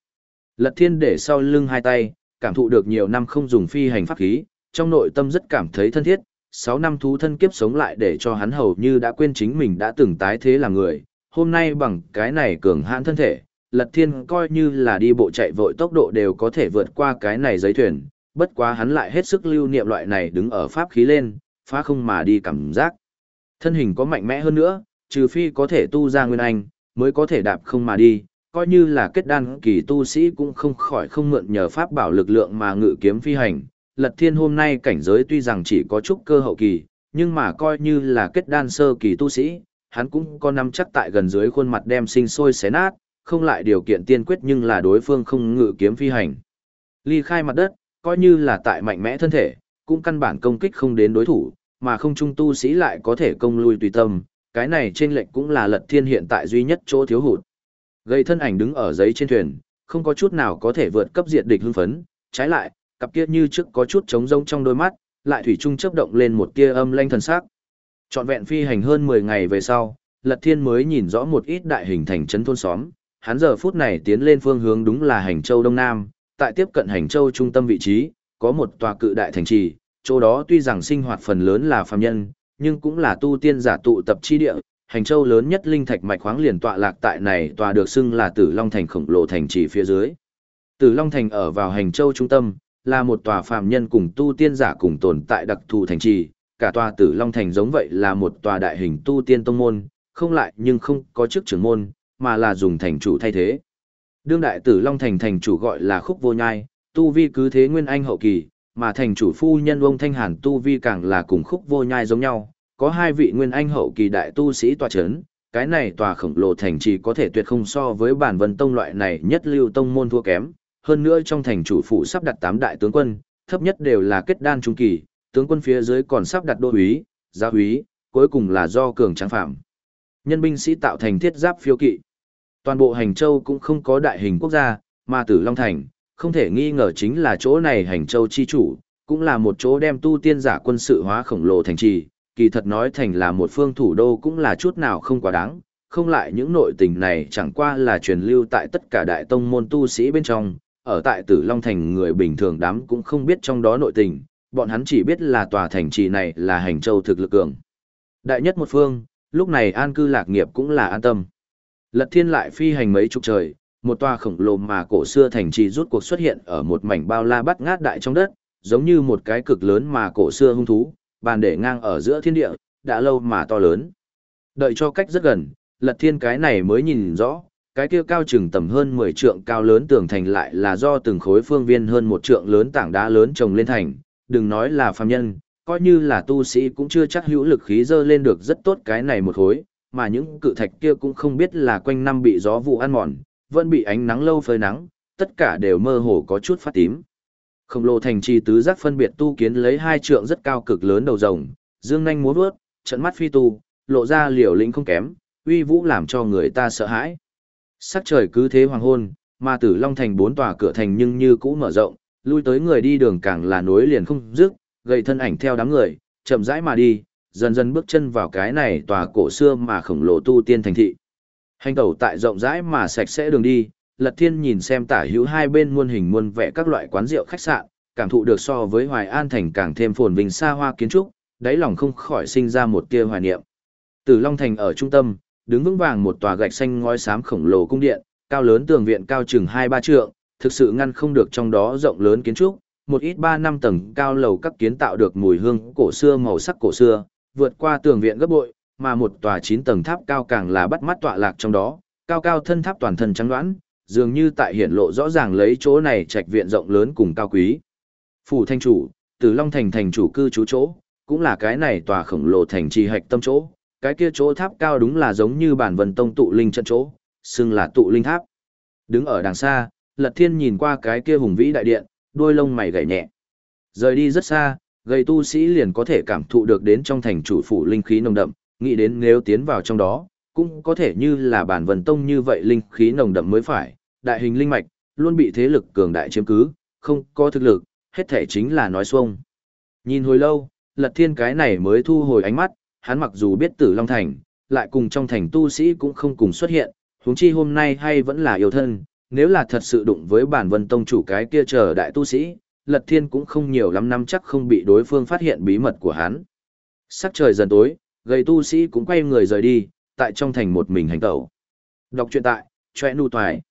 Lật thiên để sau lưng hai tay, cảm thụ được nhiều năm không dùng phi hành pháp khí, trong nội tâm rất cảm thấy thân thiết, 6 năm thú thân kiếp sống lại để cho hắn hầu như đã quên chính mình đã từng tái thế là người, hôm nay bằng cái này cường hãn thân thể, Lật Thiên coi như là đi bộ chạy vội tốc độ đều có thể vượt qua cái này giấy thuyền, bất quá hắn lại hết sức lưu niệm loại này đứng ở pháp khí lên, phá không mà đi cảm giác. Thân hình có mạnh mẽ hơn nữa, trừ phi có thể tu ra nguyên anh, mới có thể đạp không mà đi, coi như là kết đan kỳ tu sĩ cũng không khỏi không mượn nhờ pháp bảo lực lượng mà ngự kiếm phi hành. Lật thiên hôm nay cảnh giới tuy rằng chỉ có chút cơ hậu kỳ, nhưng mà coi như là kết đan sơ kỳ tu sĩ, hắn cũng có nắm chắc tại gần dưới khuôn mặt đem sinh sôi xé nát, không lại điều kiện tiên quyết nhưng là đối phương không ngự kiếm phi hành. Ly khai mặt đất, coi như là tại mạnh mẽ thân thể, cũng căn bản công kích không đến đối thủ, mà không trung tu sĩ lại có thể công lui tùy tâm, cái này trên lệnh cũng là lật thiên hiện tại duy nhất chỗ thiếu hụt. Gây thân ảnh đứng ở giấy trên thuyền, không có chút nào có thể vượt cấp diệt địch hưng phấn, trái lại, cặp kia như trước có chút trống rông trong đôi mắt, lại thủy chung chớp động lên một tia âm lanh thần sắc. Trọn vẹn phi hành hơn 10 ngày về sau, Lật Thiên mới nhìn rõ một ít đại hình thành trấn thôn xóm, hắn giờ phút này tiến lên phương hướng đúng là Hành Châu Đông Nam, tại tiếp cận Hành Châu trung tâm vị trí, có một tòa cự đại thành trì, chỗ đó tuy rằng sinh hoạt phần lớn là phàm nhân, nhưng cũng là tu tiên giả tụ tập chi địa, hành châu lớn nhất linh thạch mạch khoáng liền tọa lạc tại này tòa được xưng là Tử Long thành khổng lồ thành trì phía dưới. Tử Long thành ở vào hành châu trung tâm, là một tòa phàm nhân cùng tu tiên giả cùng tồn tại đặc thù thành trì, cả tòa Tử Long thành giống vậy là một tòa đại hình tu tiên tông môn, không lại nhưng không có chức trưởng môn, mà là dùng thành chủ thay thế. Đương đại Tử Long thành thành chủ gọi là Khúc Vô Nhai, tu vi cứ thế nguyên anh hậu kỳ, mà thành chủ phu nhân ông Thanh Hàn tu vi càng là cùng Khúc Vô Nhai giống nhau, có hai vị nguyên anh hậu kỳ đại tu sĩ tòa chấn, cái này tòa khổng lồ thành chỉ có thể tuyệt không so với bản vân tông loại này nhất lưu tông môn thua kém. Hơn nữa trong thành chủ phủ sắp đặt tám đại tướng quân, thấp nhất đều là kết đan trung kỳ, tướng quân phía dưới còn sắp đặt đô úy, gia úy, cuối cùng là do cường tráng phạm. Nhân binh sĩ tạo thành thiết giáp phiêu kỵ. Toàn bộ hành châu cũng không có đại hình quốc gia, mà tử Long Thành, không thể nghi ngờ chính là chỗ này hành châu chi chủ, cũng là một chỗ đem tu tiên giả quân sự hóa khổng lồ thành trì, kỳ thật nói thành là một phương thủ đô cũng là chút nào không quá đáng, không lại những nội tình này chẳng qua là truyền lưu tại tất cả đại tông môn tu sĩ bên trong, ở tại Tử Long Thành người bình thường đám cũng không biết trong đó nội tình, bọn hắn chỉ biết là tòa thành trì này là hành châu thực lực cường. Đại nhất một phương, lúc này an cư lạc nghiệp cũng là an tâm. Lật thiên lại phi hành mấy chục trời, một tòa khổng lồ mà cổ xưa thành trì rút cuộc xuất hiện ở một mảnh bao la bắt ngát đại trong đất, giống như một cái cực lớn mà cổ xưa hung thú, bàn để ngang ở giữa thiên địa, đã lâu mà to lớn. Đợi cho cách rất gần, lật thiên cái này mới nhìn rõ, cái kia cao chừng tầm hơn 10 trượng cao lớn tường thành lại là do từng khối phương viên hơn một trượng lớn tảng đá lớn trồng lên thành, đừng nói là phàm nhân, coi như là tu sĩ cũng chưa chắc hữu lực khí dơ lên được rất tốt cái này một khối, mà những cự thạch kia cũng không biết là quanh năm bị gió vụ ăn mòn, vẫn bị ánh nắng lâu phơi nắng, tất cả đều mơ hồ có chút phát tím. Khổng lồ thành trì tứ giác phân biệt tu kiến lấy hai trượng rất cao cực lớn đầu rồng, dương nhanh múa vớt trận mắt phi tu, lộ ra liều lĩnh không kém, uy vũ làm cho người ta sợ hãi. Sắc trời cứ thế hoàng hôn, mà Tử Long thành bốn tòa cửa thành nhưng như cũ mở rộng, lui tới người đi đường càng là nối liền không dứt, gầy thân ảnh theo đám người, chậm rãi mà đi, dần dần bước chân vào cái này tòa cổ xưa mà khổng lồ tu tiên thành thị. Hành tẩu tại rộng rãi mà sạch sẽ đường đi, Lật Thiên nhìn xem tả hữu hai bên muôn hình muôn vẻ các loại quán rượu khách sạn, cảm thụ được so với Hoài An thành càng thêm phồn vinh xa hoa kiến trúc, đáy lòng không khỏi sinh ra một tia hoài niệm. Từ Long thành ở trung tâm, đứng vững vàng một tòa gạch xanh ngói xám khổng lồ cung điện, cao lớn tường viện cao chừng 2-3 trượng, thực sự ngăn không được trong đó rộng lớn kiến trúc, một ít 3 năm tầng cao lầu các kiến tạo được mùi hương cổ xưa màu sắc cổ xưa, vượt qua tường viện gấp bội, mà một tòa 9 tầng tháp cao càng là bắt mắt tọa lạc trong đó, cao cao thân tháp toàn thân trắng đoán, dường như tại hiển lộ rõ ràng lấy chỗ này trạch viện rộng lớn cùng cao quý. Phủ thanh chủ, từ Long Thành thành chủ cư trú chỗ, cũng là cái này tòa khổng lồ thành trì hạch tâm chỗ, cái kia chỗ tháp cao đúng là giống như bản vân tông tụ linh trận chỗ, xưng là tụ linh tháp. Đứng ở đằng xa, Lật Thiên nhìn qua cái kia hùng vĩ đại điện, đôi lông mày gảy nhẹ. Rời đi rất xa, gây tu sĩ liền có thể cảm thụ được đến trong thành chủ phủ linh khí nồng đậm, nghĩ đến nếu tiến vào trong đó, cũng có thể như là bản vân tông như vậy linh khí nồng đậm mới phải, đại hình linh mạch, luôn bị thế lực cường đại chiếm cứ, không có thực lực, hết thể chính là nói xuông. Nhìn hồi lâu, lật thiên cái này mới thu hồi ánh mắt, hắn mặc dù biết tử Long Thành, lại cùng trong thành tu sĩ cũng không cùng xuất hiện, huống chi hôm nay hay vẫn là yêu thân, nếu là thật sự đụng với bản vân tông chủ cái kia chờ đại tu sĩ, lật thiên cũng không nhiều lắm năm chắc không bị đối phương phát hiện bí mật của hắn. Sắc trời dần tối, gầy tu sĩ cũng quay người rời đi, tại trong thành một mình hành tẩu. Đọc truyện tại, choe nu toài.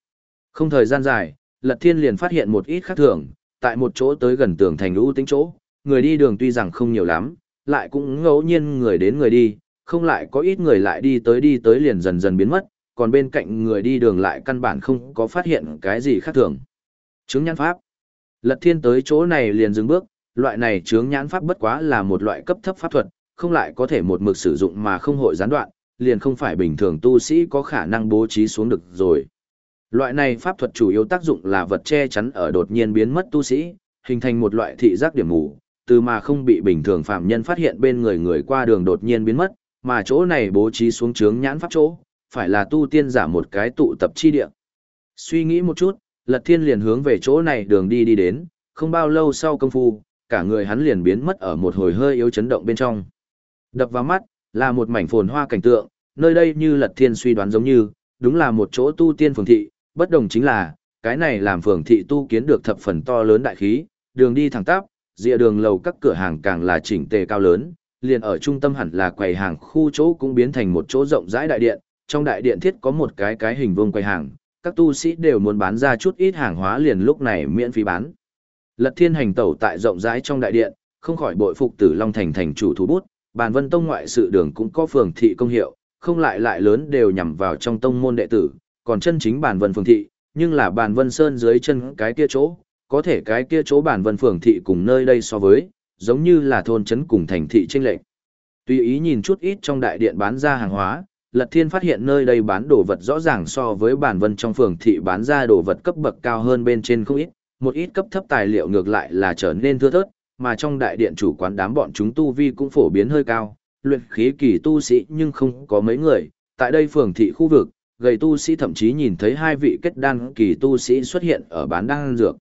Không thời gian dài, Lật Thiên liền phát hiện một ít khác thường, tại một chỗ tới gần tường thành lũ tính chỗ, người đi đường tuy rằng không nhiều lắm, lại cũng ngẫu nhiên người đến người đi, không lại có ít người lại đi tới đi tới liền dần dần biến mất, còn bên cạnh người đi đường lại căn bản không có phát hiện cái gì khác thường. Chứng nhãn pháp. Lật thiên tới chỗ này liền dừng bước, loại này chướng nhãn pháp bất quá là một loại cấp thấp pháp thuật, không lại có thể một mực sử dụng mà không hội gián đoạn, liền không phải bình thường tu sĩ có khả năng bố trí xuống được rồi. Loại này pháp thuật chủ yếu tác dụng là vật che chắn ở đột nhiên biến mất tu sĩ, hình thành một loại thị giác điểm mù, từ mà không bị bình thường phạm nhân phát hiện bên người người qua đường đột nhiên biến mất, mà chỗ này bố trí xuống chướng nhãn pháp chỗ, phải là tu tiên giả một cái tụ tập chi địa. Suy nghĩ một chút, Lật Thiên liền hướng về chỗ này đường đi đi đến, không bao lâu sau công phu, cả người hắn liền biến mất ở một hồi hơi yếu chấn động bên trong. Đập vào mắt, là một mảnh phồn hoa cảnh tượng, nơi đây như Lật Thiên suy đoán giống như, đúng là một chỗ tu tiên phường thị, bất đồng chính là, cái này làm phường thị tu kiến được thập phần to lớn đại khí, đường đi thẳng tắp, dịa đường lầu các cửa hàng càng là chỉnh tề cao lớn, liền ở trung tâm hẳn là quầy hàng khu chỗ cũng biến thành một chỗ rộng rãi đại điện, trong đại điện thiết có một cái cái hình vuông quầy hàng, các tu sĩ đều muốn bán ra chút ít hàng hóa liền lúc này miễn phí bán. Lật Thiên hành tẩu tại rộng rãi trong đại điện, không khỏi bội phục Tử Long thành thành chủ thủ bút, Bàn Vân Tông ngoại sự đường cũng có phường thị công hiệu, không lại lại lớn đều nhằm vào trong tông môn đệ tử, còn chân chính Bàn Vân phường thị, nhưng là Bàn Vân Sơn dưới chân cái kia chỗ, có thể cái kia chỗ Bàn Vân phường thị cùng nơi đây so với, giống như là thôn trấn cùng thành thị chênh lệch. Tùy ý nhìn chút ít trong đại điện bán ra hàng hóa, Lật Thiên phát hiện nơi đây bán đồ vật rõ ràng so với bản vân trong phường thị bán ra đồ vật cấp bậc cao hơn bên trên không ít, một ít cấp thấp tài liệu ngược lại là trở nên thưa thớt, mà trong đại điện chủ quán đám bọn chúng tu vi cũng phổ biến hơi cao, luyện khí kỳ tu sĩ nhưng không có mấy người, tại đây phường thị khu vực, gầy tu sĩ thậm chí nhìn thấy hai vị kết đan kỳ tu sĩ xuất hiện ở bán đan dược.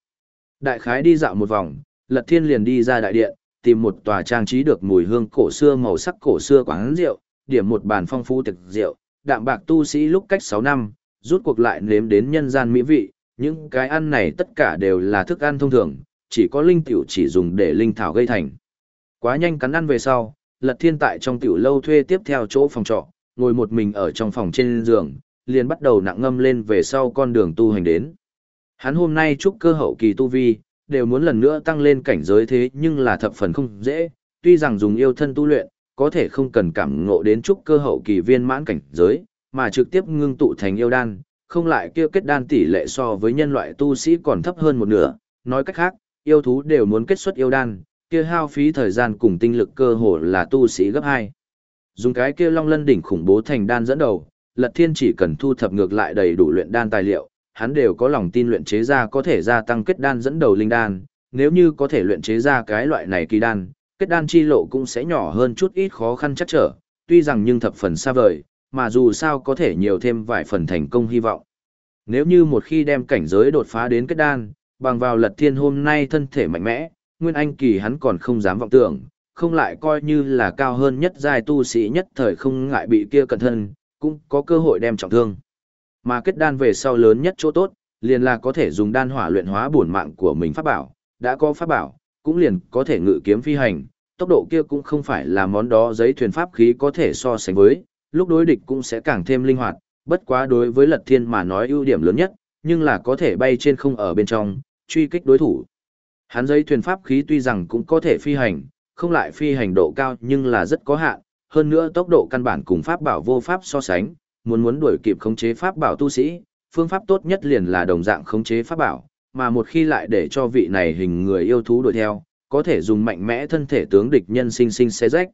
Đại khái đi dạo một vòng, Lật Thiên liền đi ra đại điện, tìm một tòa trang trí được mùi hương cổ xưa màu sắc cổ xưa quán rượu, điểm một bàn phong phú thực rượu, đạm bạc tu sĩ lúc cách 6 năm, rút cuộc lại nếm đến nhân gian mỹ vị, những cái ăn này tất cả đều là thức ăn thông thường, chỉ có linh tiểu chỉ dùng để linh thảo gây thành. Quá nhanh cắn ăn về sau, Lật Thiên tại trong tiểu lâu thuê tiếp theo chỗ phòng trọ, ngồi một mình ở trong phòng trên giường, liền bắt đầu nặng ngâm lên về sau con đường tu hành đến. Hắn hôm nay chúc cơ hậu kỳ tu vi, đều muốn lần nữa tăng lên cảnh giới thế nhưng là thập phần không dễ, tuy rằng dùng yêu thân tu luyện, có thể không cần cảm ngộ đến chúc cơ hậu kỳ viên mãn cảnh giới, mà trực tiếp ngưng tụ thành yêu đan, không lại kêu kết đan tỷ lệ so với nhân loại tu sĩ còn thấp hơn một nửa, nói cách khác, yêu thú đều muốn kết xuất yêu đan, kia hao phí thời gian cùng tinh lực cơ hồ là tu sĩ gấp 2. Dùng cái kia long lân đỉnh khủng bố thành đan dẫn đầu, Lật Thiên chỉ cần thu thập ngược lại đầy đủ luyện đan tài liệu, hắn đều có lòng tin luyện chế ra có thể gia tăng kết đan dẫn đầu linh đan, nếu như có thể luyện chế ra cái loại này kỳ đan, kết đan chi lộ cũng sẽ nhỏ hơn chút ít khó khăn chắc trở, tuy rằng nhưng thập phần xa vời, mà dù sao có thể nhiều thêm vài phần thành công hy vọng. Nếu như một khi đem cảnh giới đột phá đến kết đan, bằng vào lật thiên hôm nay thân thể mạnh mẽ, nguyên anh kỳ hắn còn không dám vọng tưởng, không lại coi như là cao hơn nhất giai tu sĩ nhất thời không ngại bị kia cẩn thân, cũng có cơ hội đem trọng thương. Mà kết đan về sau lớn nhất chỗ tốt, liền là có thể dùng đan hỏa luyện hóa bổn mạng của mình pháp bảo, đã có pháp bảo, cũng liền có thể ngự kiếm phi hành, tốc độ kia cũng không phải là món đó giấy thuyền pháp khí có thể so sánh với, lúc đối địch cũng sẽ càng thêm linh hoạt, bất quá đối với Lật Thiên mà nói ưu điểm lớn nhất, nhưng là có thể bay trên không ở bên trong, truy kích đối thủ. Hắn giấy thuyền pháp khí tuy rằng cũng có thể phi hành, không lại phi hành độ cao nhưng là rất có hạn, hơn nữa tốc độ căn bản cùng pháp bảo vô pháp so sánh, muốn muốn đuổi kịp khống chế pháp bảo tu sĩ, phương pháp tốt nhất liền là đồng dạng khống chế pháp bảo, mà một khi lại để cho vị này hình người yêu thú đuổi theo, có thể dùng mạnh mẽ thân thể tướng địch nhân sinh sinh xé rách.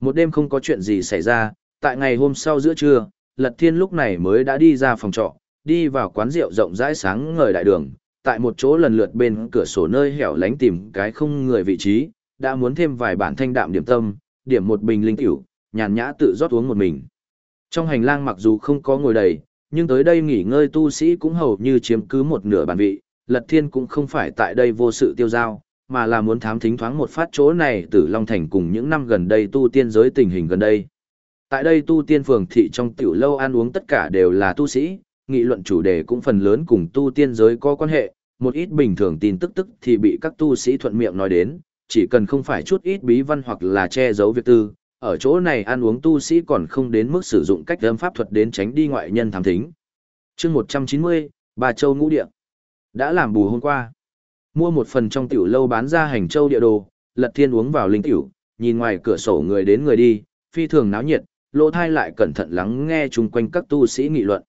Một đêm không có chuyện gì xảy ra, tại ngày hôm sau giữa trưa, Lật Thiên lúc này mới đã đi ra phòng trọ, đi vào quán rượu rộng rãi sáng ngời đại đường, tại một chỗ lần lượt bên cửa sổ nơi hẻo lánh tìm cái không người vị trí, đã muốn thêm vài bản thanh đạm điểm tâm, điểm một bình linh tiểu, nhàn nhã tự rót uống một mình. Trong hành lang mặc dù không có ngồi đầy, nhưng tới đây nghỉ ngơi tu sĩ cũng hầu như chiếm cứ một nửa bản vị, Lật Thiên cũng không phải tại đây vô sự tiêu giao, mà là muốn thám thính thoáng một phát chỗ này từ Long Thành cùng những năm gần đây tu tiên giới tình hình gần đây. Tại đây tu tiên phường thị trong tiểu lâu ăn uống tất cả đều là tu sĩ, nghị luận chủ đề cũng phần lớn cùng tu tiên giới có quan hệ, một ít bình thường tin tức tức thì bị các tu sĩ thuận miệng nói đến, chỉ cần không phải chút ít bí văn hoặc là che giấu việc tư, ở chỗ này ăn uống tu sĩ còn không đến mức sử dụng cách âm pháp thuật đến tránh đi ngoại nhân thám thính. chương 190, Bà Châu Ngũ Địa. Đã làm bù hôm qua. Mua một phần trong tiểu lâu bán ra hành châu địa đồ, lật thiên uống vào linh tiểu, nhìn ngoài cửa sổ người đến người đi, phi thường náo nhiệt, lỗ thai lại cẩn thận lắng nghe chung quanh các tu sĩ nghị luận.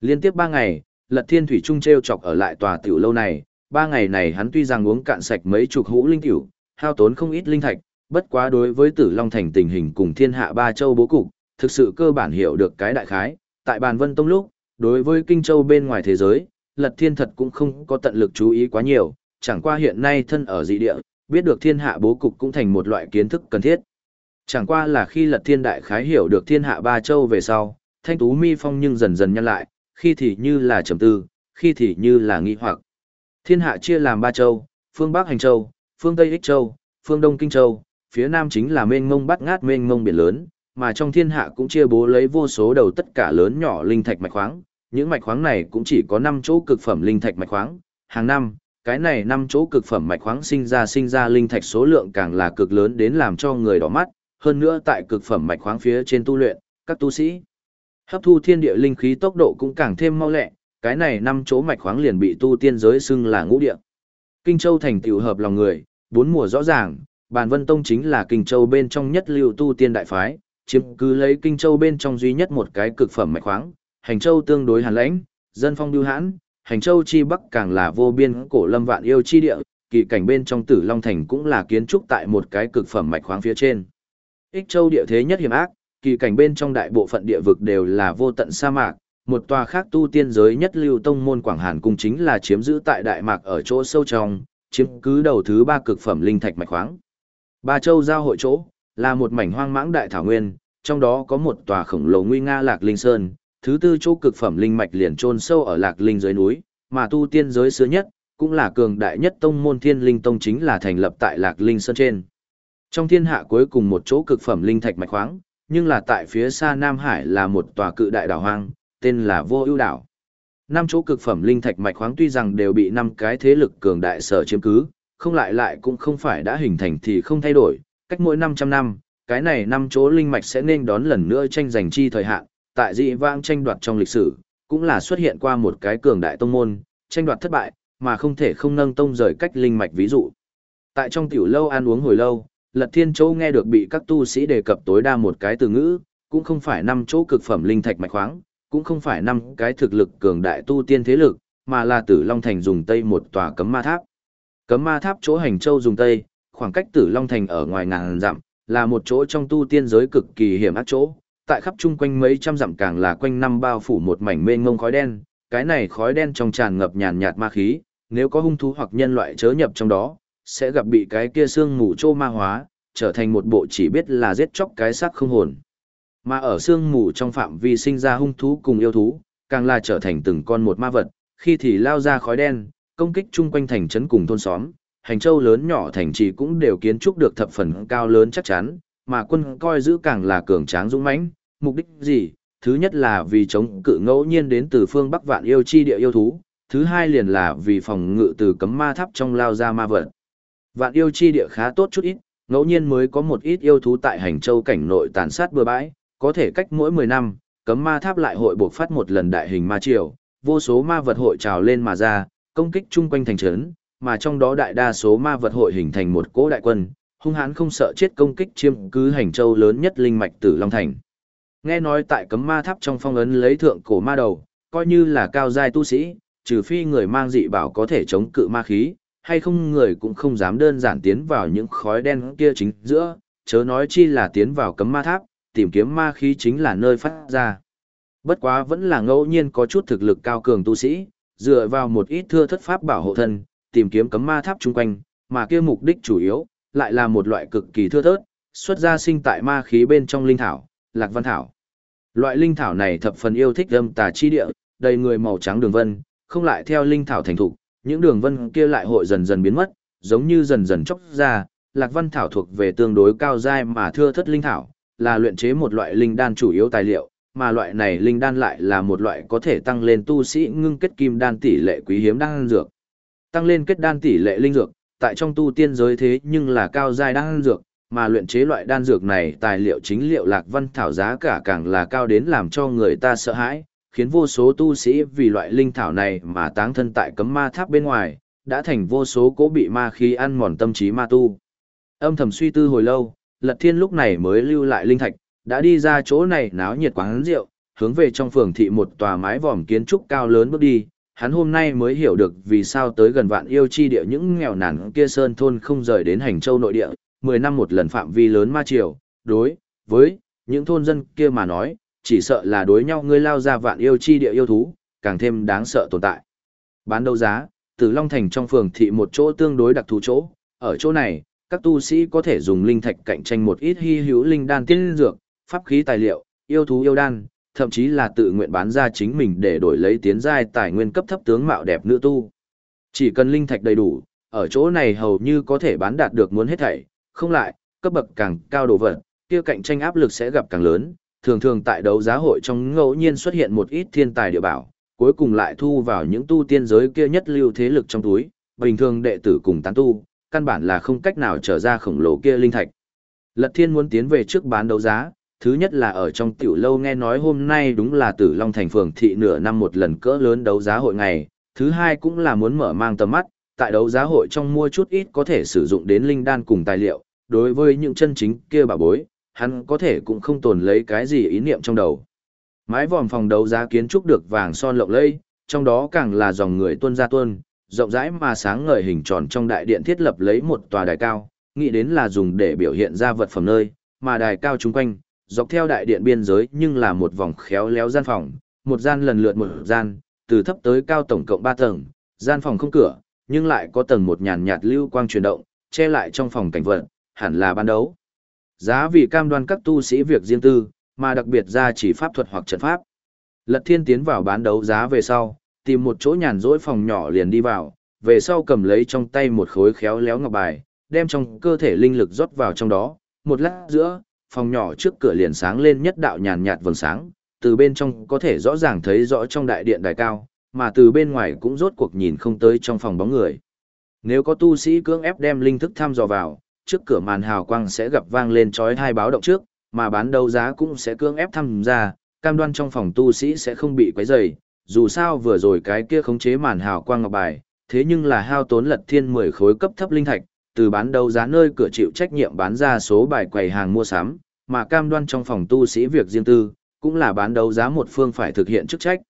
Liên tiếp ba ngày, Lật Thiên Thủy Trung treo chọc ở lại tòa tiểu lâu này, ba ngày này hắn tuy rằng uống cạn sạch mấy chục hũ linh tiểu, hao tốn không ít linh thạch, bất quá đối với Tử Long Thành tình hình cùng thiên hạ ba châu bố cục, thực sự cơ bản hiểu được cái đại khái, tại bàn Vân Tông lúc, đối với Kinh Châu bên ngoài thế giới, Lật Thiên thật cũng không có tận lực chú ý quá nhiều, chẳng qua hiện nay thân ở dị địa, biết được thiên hạ bố cục cũng thành một loại kiến thức cần thiết. Chẳng qua là khi Lật Thiên đại khái hiểu được thiên hạ ba châu về sau, Thanh Tú Mi Phong nhưng dần dần nhăn lại, khi thì như là trầm tư, khi thì như là nghi hoặc. Thiên hạ chia làm ba châu, phương Bắc Hành Châu, phương Tây Ích Châu, phương Đông Kinh Châu, phía Nam chính là mênh mông bát ngát mênh mông biển lớn, mà trong thiên hạ cũng chia bố lấy vô số đầu tất cả lớn nhỏ linh thạch mạch khoáng. Những mạch khoáng này cũng chỉ có 5 chỗ cực phẩm linh thạch mạch khoáng, hàng năm, cái này 5 chỗ cực phẩm mạch khoáng sinh ra sinh ra linh thạch số lượng càng là cực lớn đến làm cho người đỏ mắt, hơn nữa tại cực phẩm mạch khoáng phía trên tu luyện, các tu sĩ hấp thu thiên địa linh khí tốc độ cũng càng thêm mau lẹ, cái này năm chỗ mạch khoáng liền bị tu tiên giới xưng là ngũ địa. Kinh Châu thành tiểu hợp lòng người, bốn mùa rõ ràng, Bàn Vân Tông chính là Kinh Châu bên trong nhất lưu tu tiên đại phái, chiếm cứ lấy Kinh Châu bên trong duy nhất một cái cực phẩm mạch khoáng, Hành Châu tương đối hàn lãnh, dân phong lưu hãn, Hành Châu chi bắc càng là vô biên cổ lâm vạn yêu chi địa, kỳ cảnh bên trong Tử Long thành cũng là kiến trúc tại một cái cực phẩm mạch khoáng phía trên. Ích Châu địa thế nhất hiểm ác, kỳ cảnh bên trong đại bộ phận địa vực đều là vô tận sa mạc, một tòa khác tu tiên giới nhất lưu tông môn Quảng Hàn cung chính là chiếm giữ tại đại mạc ở chỗ sâu trong, chiếm cứ đầu thứ ba cực phẩm linh thạch mạch khoáng. Ba châu giao hội chỗ, là một mảnh hoang mãng đại thảo nguyên, trong đó có một tòa khổng lồ nguy nga Lạc Linh Sơn, thứ tư chỗ cực phẩm linh mạch liền chôn sâu ở Lạc Linh dưới núi, mà tu tiên giới xưa nhất, cũng là cường đại nhất tông môn Thiên Linh Tông chính là thành lập tại Lạc Linh Sơn trên. Trong thiên hạ cuối cùng một chỗ cực phẩm linh thạch mạch khoáng, nhưng là tại phía xa Nam Hải là một tòa cự đại đảo hoang, tên là Vô Ưu đảo. Năm chỗ cực phẩm linh thạch mạch khoáng tuy rằng đều bị năm cái thế lực cường đại sở chiếm cứ, không lại lại cũng không phải đã hình thành thì không thay đổi, cách mỗi 500 năm, cái này năm chỗ linh mạch sẽ nên đón lần nữa tranh giành chi thời hạn, tại dị vãng tranh đoạt trong lịch sử, cũng là xuất hiện qua một cái cường đại tông môn, tranh đoạt thất bại, mà không thể không nâng tông rời cách linh mạch ví dụ. Tại trong tiểu lâu ăn uống hồi lâu, Lật Thiên Châu nghe được bị các tu sĩ đề cập tối đa một cái từ ngữ, cũng không phải năm chỗ cực phẩm linh thạch mạch khoáng, cũng không phải năm cái thực lực cường đại tu tiên thế lực, mà là Tử Long Thành dùng tây một tòa cấm ma tháp. Cấm ma tháp chỗ hành châu dùng tây, khoảng cách Tử Long Thành ở ngoài ngàn dặm, là một chỗ trong tu tiên giới cực kỳ hiểm ác chỗ. Tại khắp chung quanh mấy trăm dặm càng là quanh năm bao phủ một mảnh mênh mông khói đen, cái này khói đen trong tràn ngập nhàn nhạt ma khí, nếu có hung thú hoặc nhân loại chớ nhập trong đó, sẽ gặp bị cái kia xương mù trô ma hóa, trở thành một bộ chỉ biết là giết chóc cái xác không hồn. Mà ở xương mù trong phạm vi sinh ra hung thú cùng yêu thú, càng là trở thành từng con một ma vật, khi thì lao ra khói đen, công kích chung quanh thành trấn cùng thôn xóm, hành châu lớn nhỏ thành trì cũng đều kiến trúc được thập phần cao lớn chắc chắn, mà quân coi giữ càng là cường tráng dũng mãnh, mục đích gì? Thứ nhất là vì chống cự ngẫu nhiên đến từ phương Bắc vạn yêu chi địa yêu thú, thứ hai liền là vì phòng ngự từ cấm ma tháp trong lao ra ma vật. Vạn yêu chi địa khá tốt chút ít, ngẫu nhiên mới có một ít yêu thú tại hành châu cảnh nội tàn sát bừa bãi, có thể cách mỗi 10 năm, cấm ma tháp lại hội buộc phát một lần đại hình ma triều, vô số ma vật hội trào lên mà ra, công kích chung quanh thành trấn, mà trong đó đại đa số ma vật hội hình thành một cỗ đại quân, hung hãn không sợ chết công kích chiếm cứ hành châu lớn nhất linh mạch Tử Long Thành. Nghe nói tại cấm ma tháp trong phong ấn lấy thượng cổ ma đầu, coi như là cao giai tu sĩ, trừ phi người mang dị bảo có thể chống cự ma khí, hay không người cũng không dám đơn giản tiến vào những khói đen kia chính giữa, chớ nói chi là tiến vào cấm ma tháp, tìm kiếm ma khí chính là nơi phát ra. Bất quá vẫn là ngẫu nhiên có chút thực lực cao cường tu sĩ, dựa vào một ít thưa thất pháp bảo hộ thân, tìm kiếm cấm ma tháp chung quanh, mà kia mục đích chủ yếu, lại là một loại cực kỳ thưa thớt, xuất ra sinh tại ma khí bên trong linh thảo, lạc văn thảo. Loại linh thảo này thập phần yêu thích âm tà chi địa, đầy người màu trắng đường vân, không lại theo linh thảo thành thục, những đường vân kia lại hội dần dần biến mất, giống như dần dần chốc ra, lạc văn thảo thuộc về tương đối cao giai mà thưa thất linh thảo, là luyện chế một loại linh đan chủ yếu tài liệu, mà loại này linh đan lại là một loại có thể tăng lên tu sĩ ngưng kết kim đan tỷ lệ quý hiếm đan dược. Tăng lên kết đan tỷ lệ linh dược, tại trong tu tiên giới thế nhưng là cao giai đan dược, mà luyện chế loại đan dược này tài liệu chính liệu lạc văn thảo giá cả càng là cao đến làm cho người ta sợ hãi, khiến vô số tu sĩ vì loại linh thảo này mà táng thân tại cấm ma tháp bên ngoài, đã thành vô số cố bị ma khí ăn mòn tâm trí ma tu. Âm thầm suy tư hồi lâu, Lật Thiên lúc này mới lưu lại linh thạch, đã đi ra chỗ này náo nhiệt quán rượu, hướng về trong phường thị một tòa mái vòm kiến trúc cao lớn bước đi, hắn hôm nay mới hiểu được vì sao tới gần vạn yêu chi địa những nghèo nàn kia sơn thôn không rời đến hành châu nội địa, 10 năm một lần phạm vi lớn ma triều, đối với những thôn dân kia mà nói, chỉ sợ là đối nhau ngươi lao ra vạn yêu chi địa yêu thú, càng thêm đáng sợ tồn tại. Bán đấu giá, từ Long Thành trong phường thị một chỗ tương đối đặc thù chỗ, ở chỗ này, các tu sĩ có thể dùng linh thạch cạnh tranh một ít hy hữu linh đan tiên dược, pháp khí tài liệu, yêu thú yêu đan, thậm chí là tự nguyện bán ra chính mình để đổi lấy tiến giai tài nguyên cấp thấp tướng mạo đẹp nữ tu. Chỉ cần linh thạch đầy đủ, ở chỗ này hầu như có thể bán đạt được muốn hết thảy, không lại, cấp bậc càng cao đồ vật, kia cạnh tranh áp lực sẽ gặp càng lớn, thường thường tại đấu giá hội trong ngẫu nhiên xuất hiện một ít thiên tài địa bảo, cuối cùng lại thu vào những tu tiên giới kia nhất lưu thế lực trong túi, bình thường đệ tử cùng tán tu, căn bản là không cách nào trở ra khổng lồ kia linh thạch. Lật Thiên muốn tiến về trước bán đấu giá, thứ nhất là ở trong tiểu lâu nghe nói hôm nay đúng là Tử Long thành phường thị nửa năm một lần cỡ lớn đấu giá hội ngày, thứ hai cũng là muốn mở mang tầm mắt, tại đấu giá hội trong mua chút ít có thể sử dụng đến linh đan cùng tài liệu, đối với những chân chính kia bà bối, hắn có thể cũng không tồn lấy cái gì ý niệm trong đầu. Mái vòm phòng đấu giá kiến trúc được vàng son lộng lẫy, trong đó càng là dòng người tuân ra tuân, rộng rãi mà sáng ngời hình tròn trong đại điện thiết lập lấy một tòa đài cao, nghĩ đến là dùng để biểu hiện ra vật phẩm nơi, mà đài cao chung quanh, dọc theo đại điện biên giới nhưng là một vòng khéo léo gian phòng, một gian lần lượt một gian, từ thấp tới cao tổng cộng 3 tầng, gian phòng không cửa, nhưng lại có tầng một nhàn nhạt lưu quang chuyển động, che lại trong phòng cảnh vật, hẳn là ban đấu. Giá vì cam đoan các tu sĩ việc riêng tư, mà đặc biệt ra chỉ pháp thuật hoặc trận pháp. Lật Thiên tiến vào bán đấu giá về sau, tìm một chỗ nhàn rỗi phòng nhỏ liền đi vào, về sau cầm lấy trong tay một khối khéo léo ngọc bài, đem trong cơ thể linh lực rót vào trong đó, một lát giữa, phòng nhỏ trước cửa liền sáng lên nhất đạo nhàn nhạt vầng sáng, từ bên trong có thể rõ ràng thấy rõ trong đại điện đài cao, mà từ bên ngoài cũng rốt cuộc nhìn không tới trong phòng bóng người. Nếu có tu sĩ cưỡng ép đem linh thức tham dò vào, trước cửa màn hào quang sẽ gặp vang lên chói hai báo động trước, mà bán đấu giá cũng sẽ cưỡng ép thăm ra, cam đoan trong phòng tu sĩ sẽ không bị quấy rầy. Dù sao vừa rồi cái kia khống chế màn hào quang ngọc bài, thế nhưng là hao tốn lật thiên 10 khối cấp thấp linh thạch, từ bán đấu giá nơi cửa chịu trách nhiệm bán ra số bài quầy hàng mua sắm, mà cam đoan trong phòng tu sĩ việc riêng tư, cũng là bán đấu giá một phương phải thực hiện chức trách.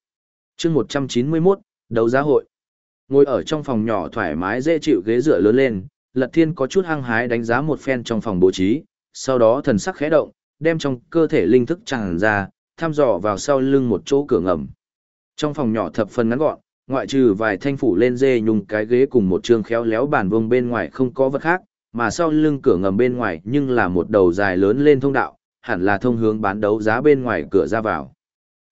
chương 191, đấu giá hội. Ngồi ở trong phòng nhỏ thoải mái dễ chịu ghế dựa lớn lên, Lật Thiên có chút hăng hái đánh giá một phen trong phòng bố trí, sau đó thần sắc khẽ động, đem trong cơ thể linh thức tràn ra, thăm dò vào sau lưng một chỗ cửa ngầm. Trong phòng nhỏ thập phần ngắn gọn, ngoại trừ vài thanh phủ lên dê nhung cái ghế cùng một trường khéo léo bàn vuông bên ngoài không có vật khác, mà sau lưng cửa ngầm bên ngoài nhưng là một đầu dài lớn lên thông đạo, hẳn là thông hướng bán đấu giá bên ngoài cửa ra vào.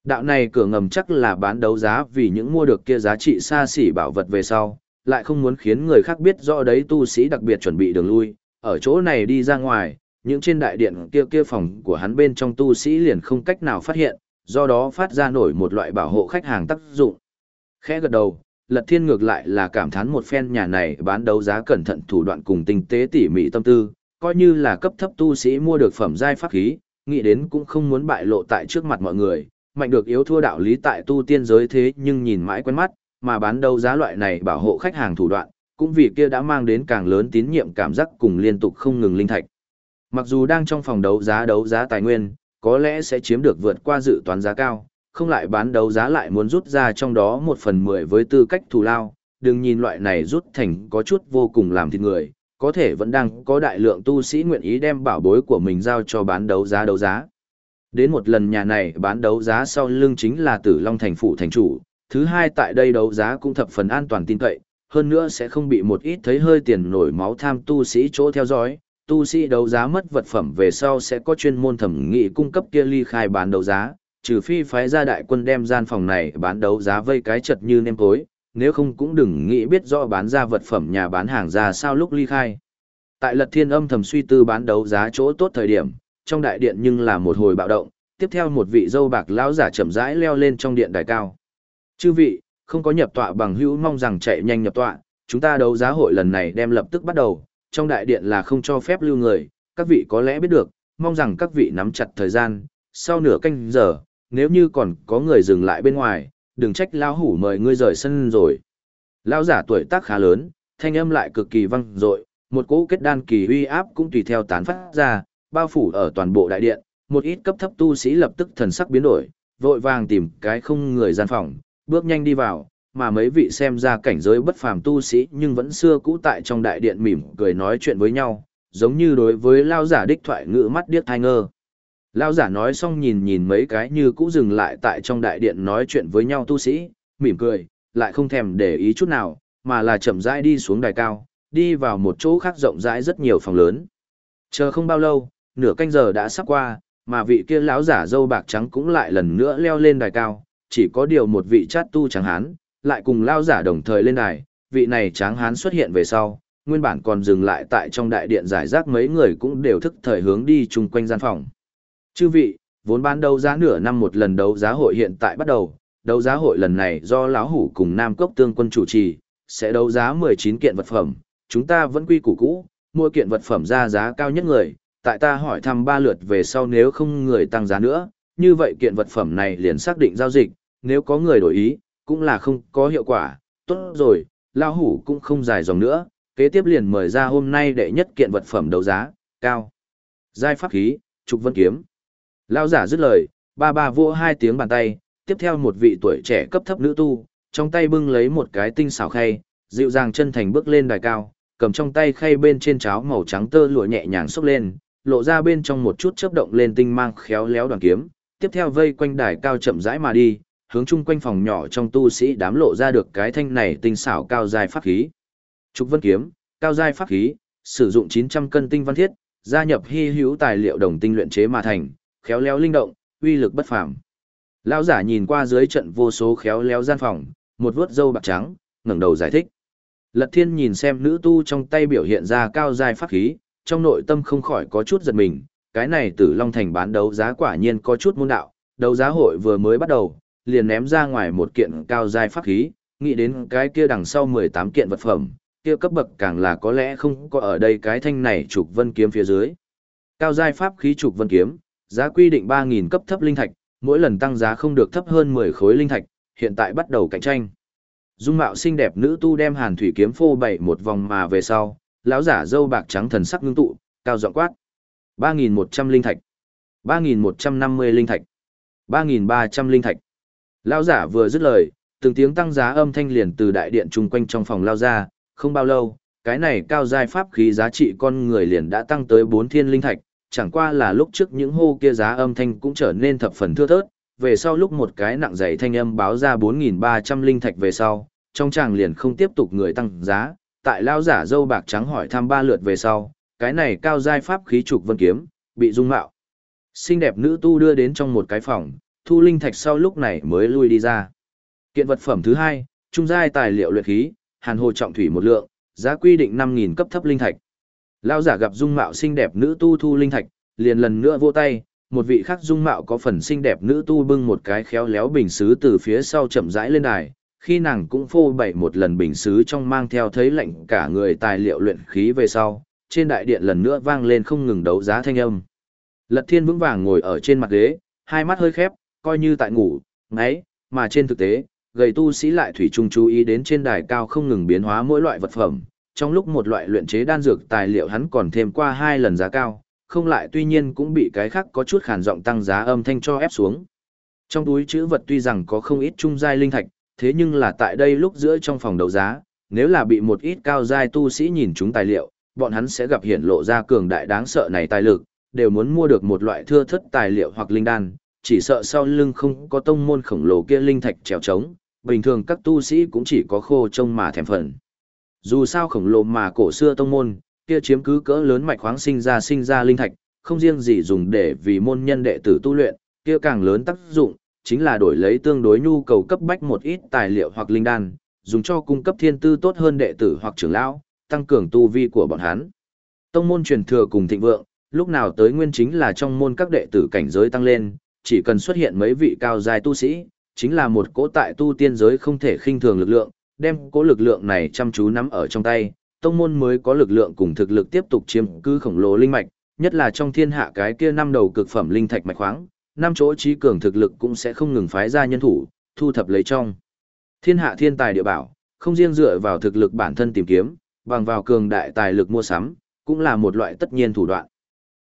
Đạo này cửa ngầm chắc là bán đấu giá vì những mua được kia giá trị xa xỉ bảo vật về sau, lại không muốn khiến người khác biết rõ đấy tu sĩ đặc biệt chuẩn bị đường lui, ở chỗ này đi ra ngoài, những trên đại điện kia kia phòng của hắn bên trong tu sĩ liền không cách nào phát hiện, do đó phát ra nổi một loại bảo hộ khách hàng tác dụng. Khẽ gật đầu, Lật Thiên ngược lại là cảm thán một phen nhà này bán đấu giá cẩn thận thủ đoạn cùng tinh tế tỉ mỉ tâm tư, coi như là cấp thấp tu sĩ mua được phẩm giai pháp khí, nghĩ đến cũng không muốn bại lộ tại trước mặt mọi người, mạnh được yếu thua đạo lý tại tu tiên giới thế nhưng nhìn mãi quen mắt, mà bán đấu giá loại này bảo hộ khách hàng thủ đoạn, cũng vì kia đã mang đến càng lớn tín nhiệm cảm giác cùng liên tục không ngừng linh thạch. Mặc dù đang trong phòng đấu giá đấu giá tài nguyên, có lẽ sẽ chiếm được vượt qua dự toán giá cao, không lại bán đấu giá lại muốn rút ra trong đó một phần mười với tư cách thù lao, đừng nhìn loại này rút thành có chút vô cùng làm thịt người, có thể vẫn đang có đại lượng tu sĩ nguyện ý đem bảo bối của mình giao cho bán đấu giá đấu giá. Đến một lần nhà này bán đấu giá sau lưng chính là Tử Long thành phủ thành chủ, thứ hai tại đây đấu giá cũng thập phần an toàn tin cậy, hơn nữa sẽ không bị một ít thấy hơi tiền nổi máu tham tu sĩ chỗ theo dõi, tu sĩ đấu giá mất vật phẩm về sau sẽ có chuyên môn thẩm nghị cung cấp kia ly khai bán đấu giá, trừ phi phái gia đại quân đem gian phòng này bán đấu giá vây cái chật như nêm tối, nếu không cũng đừng nghĩ biết rõ bán ra vật phẩm nhà bán hàng ra sao lúc ly khai. Tại lật thiên âm thầm suy tư bán đấu giá chỗ tốt thời điểm, trong đại điện nhưng là một hồi bạo động, tiếp theo một vị dâu bạc lão giả chậm rãi leo lên trong điện đài cao. Chư vị, không có nhập tọa bằng hữu mong rằng chạy nhanh nhập tọa, chúng ta đấu giá hội lần này đem lập tức bắt đầu, trong đại điện là không cho phép lưu người, các vị có lẽ biết được, mong rằng các vị nắm chặt thời gian, sau nửa canh giờ, nếu như còn có người dừng lại bên ngoài, đừng trách lão hủ mời ngươi rời sân rồi. Lão giả tuổi tác khá lớn, thanh âm lại cực kỳ vang dội, một cỗ kết đan kỳ uy áp cũng tùy theo tán phát ra, bao phủ ở toàn bộ đại điện, một ít cấp thấp tu sĩ lập tức thần sắc biến đổi, vội vàng tìm cái không người gian phòng, bước nhanh đi vào, mà mấy vị xem ra cảnh giới bất phàm tu sĩ nhưng vẫn xưa cũ tại trong đại điện mỉm cười nói chuyện với nhau, giống như đối với lao giả đích thoại ngữ mắt điếc thai ngơ. Lao giả nói xong nhìn nhìn mấy cái như cũ dừng lại tại trong đại điện nói chuyện với nhau tu sĩ, mỉm cười, lại không thèm để ý chút nào, mà là chậm rãi đi xuống đài cao, đi vào một chỗ khác rộng rãi rất nhiều phòng lớn. Chờ không bao lâu, nửa canh giờ đã sắp qua, mà vị kia lão giả dâu bạc trắng cũng lại lần nữa leo lên đài cao, chỉ có điều một vị chát tu tráng hán, lại cùng lao giả đồng thời lên đài, vị này tráng hán xuất hiện về sau, nguyên bản còn dừng lại tại trong đại điện giải rác mấy người cũng đều thức thời hướng đi chung quanh gian phòng. Chư vị, vốn ban đấu giá nửa năm một lần đấu giá hội hiện tại bắt đầu, đấu giá hội lần này do lão hủ cùng Nam Cốc Tương quân chủ trì, sẽ đấu giá 19 kiện vật phẩm, chúng ta vẫn quy củ cũ, mua kiện vật phẩm ra giá cao nhất người, tại ta hỏi thăm ba lượt về sau nếu không người tăng giá nữa, như vậy kiện vật phẩm này liền xác định giao dịch, nếu có người đổi ý, cũng là không có hiệu quả, tốt rồi, lão hủ cũng không dài dòng nữa, kế tiếp liền mời ra hôm nay đệ nhất kiện vật phẩm đấu giá, cao. Giai pháp khí, trục vân kiếm. Lão giả dứt lời, ba ba vỗ hai tiếng bàn tay, tiếp theo một vị tuổi trẻ cấp thấp nữ tu, trong tay bưng lấy một cái tinh xảo khay, dịu dàng chân thành bước lên đài cao, cầm trong tay khay bên trên cháo màu trắng tơ lụa nhẹ nhàng xốc lên, lộ ra bên trong một chút chớp động lên tinh mang khéo léo đoàn kiếm, tiếp theo vây quanh đài cao chậm rãi mà đi, hướng chung quanh phòng nhỏ trong tu sĩ đám lộ ra được cái thanh này tinh xảo cao dài pháp khí. Trục Vân kiếm, cao dài pháp khí, sử dụng 900 cân tinh văn thiết, gia nhập hy hữu tài liệu đồng tinh luyện chế mà thành, khéo léo linh động, uy lực bất phàm. Lão giả nhìn qua dưới trận vô số khéo léo gian phòng, một vuốt râu bạc trắng, ngẩng đầu giải thích. Lật Thiên nhìn xem nữ tu trong tay biểu hiện ra cao dài pháp khí, trong nội tâm không khỏi có chút giật mình, cái này Tử Long Thành bán đấu giá quả nhiên có chút môn đạo, đấu giá hội vừa mới bắt đầu, liền ném ra ngoài một kiện cao giai pháp khí, nghĩ đến cái kia đằng sau 18 kiện vật phẩm, kia cấp bậc càng là có lẽ không có ở đây cái thanh này trục vân kiếm phía dưới. Cao giai pháp khí trục vân kiếm, giá quy định 3000 cấp thấp linh thạch, mỗi lần tăng giá không được thấp hơn 10 khối linh thạch, hiện tại bắt đầu cạnh tranh. Dung mạo xinh đẹp nữ tu đem Hàn Thủy kiếm phô bày một vòng mà về sau, lão giả dâu bạc trắng thần sắc ngưng tụ, cao giọng quát. 3100 linh thạch, 3150 linh thạch, 3300 linh thạch. Lão giả vừa dứt lời, từng tiếng tăng giá âm thanh liền từ đại điện chung quanh trong phòng lao ra, không bao lâu, cái này cao giai pháp khí giá trị con người liền đã tăng tới 4 thiên linh thạch, chẳng qua là lúc trước những hô kia giá âm thanh cũng trở nên thập phần thưa thớt, về sau lúc một cái nặng dày thanh âm báo ra 4.300 linh thạch về sau, trong chàng liền không tiếp tục người tăng giá, tại lao giả dâu bạc trắng hỏi thăm ba lượt về sau, cái này cao giai pháp khí trục vân kiếm, bị dung mạo. Xinh đẹp nữ tu đưa đến trong một cái phòng, thu linh thạch sau lúc này mới lui đi ra. Kiện vật phẩm thứ hai, trung giai tài liệu luyện khí, hàn hồ trọng thủy một lượng, giá quy định 5.000 cấp thấp linh thạch. Lão giả gặp dung mạo xinh đẹp nữ tu thu linh thạch, liền lần nữa vỗ tay, một vị khác dung mạo có phần xinh đẹp nữ tu bưng một cái khéo léo bình sứ từ phía sau chậm rãi lên đài, khi nàng cũng phô bày một lần bình sứ trong mang theo thấy lệnh cả người tài liệu luyện khí về sau, trên đại điện lần nữa vang lên không ngừng đấu giá thanh âm. Lật Thiên vững vàng ngồi ở trên mặt ghế, hai mắt hơi khép, coi như tại ngủ, ngáy, mà trên thực tế, gầy tu sĩ lại thủy chung chú ý đến trên đài cao không ngừng biến hóa mỗi loại vật phẩm, trong lúc một loại luyện chế đan dược tài liệu hắn còn thêm qua hai lần giá cao, không lại tuy nhiên cũng bị cái khác có chút khản giọng tăng giá âm thanh cho ép xuống. Trong túi chữ vật tuy rằng có không ít trung giai linh thạch, thế nhưng là tại đây lúc giữa trong phòng đấu giá, nếu là bị một ít cao giai tu sĩ nhìn chúng tài liệu, bọn hắn sẽ gặp hiển lộ ra cường đại đáng sợ này tài lực, đều muốn mua được một loại thưa thất tài liệu hoặc linh đan, chỉ sợ sau lưng không có tông môn khổng lồ kia linh thạch trèo trống, bình thường các tu sĩ cũng chỉ có khô trông mà thèm phần. Dù sao khổng lồ mà cổ xưa tông môn, kia chiếm cứ cỡ lớn mạch khoáng sinh ra sinh ra linh thạch, không riêng gì dùng để vì môn nhân đệ tử tu luyện, kia càng lớn tác dụng, chính là đổi lấy tương đối nhu cầu cấp bách một ít tài liệu hoặc linh đan, dùng cho cung cấp thiên tư tốt hơn đệ tử hoặc trưởng lão, tăng cường tu vi của bọn hắn. Tông môn truyền thừa cùng thịnh vượng, lúc nào tới nguyên chính là trong môn các đệ tử cảnh giới tăng lên, chỉ cần xuất hiện mấy vị cao giai tu sĩ, chính là một cỗ tại tu tiên giới không thể khinh thường lực lượng, đem cỗ lực lượng này chăm chú nắm ở trong tay, tông môn mới có lực lượng cùng thực lực tiếp tục chiếm cứ khổng lồ linh mạch, nhất là trong thiên hạ cái kia năm đầu cực phẩm linh thạch mạch khoáng, năm chỗ trí cường thực lực cũng sẽ không ngừng phái ra nhân thủ, thu thập lấy trong. Thiên hạ thiên tài địa bảo, không riêng dựa vào thực lực bản thân tìm kiếm, bằng vào cường đại tài lực mua sắm, cũng là một loại tất nhiên thủ đoạn.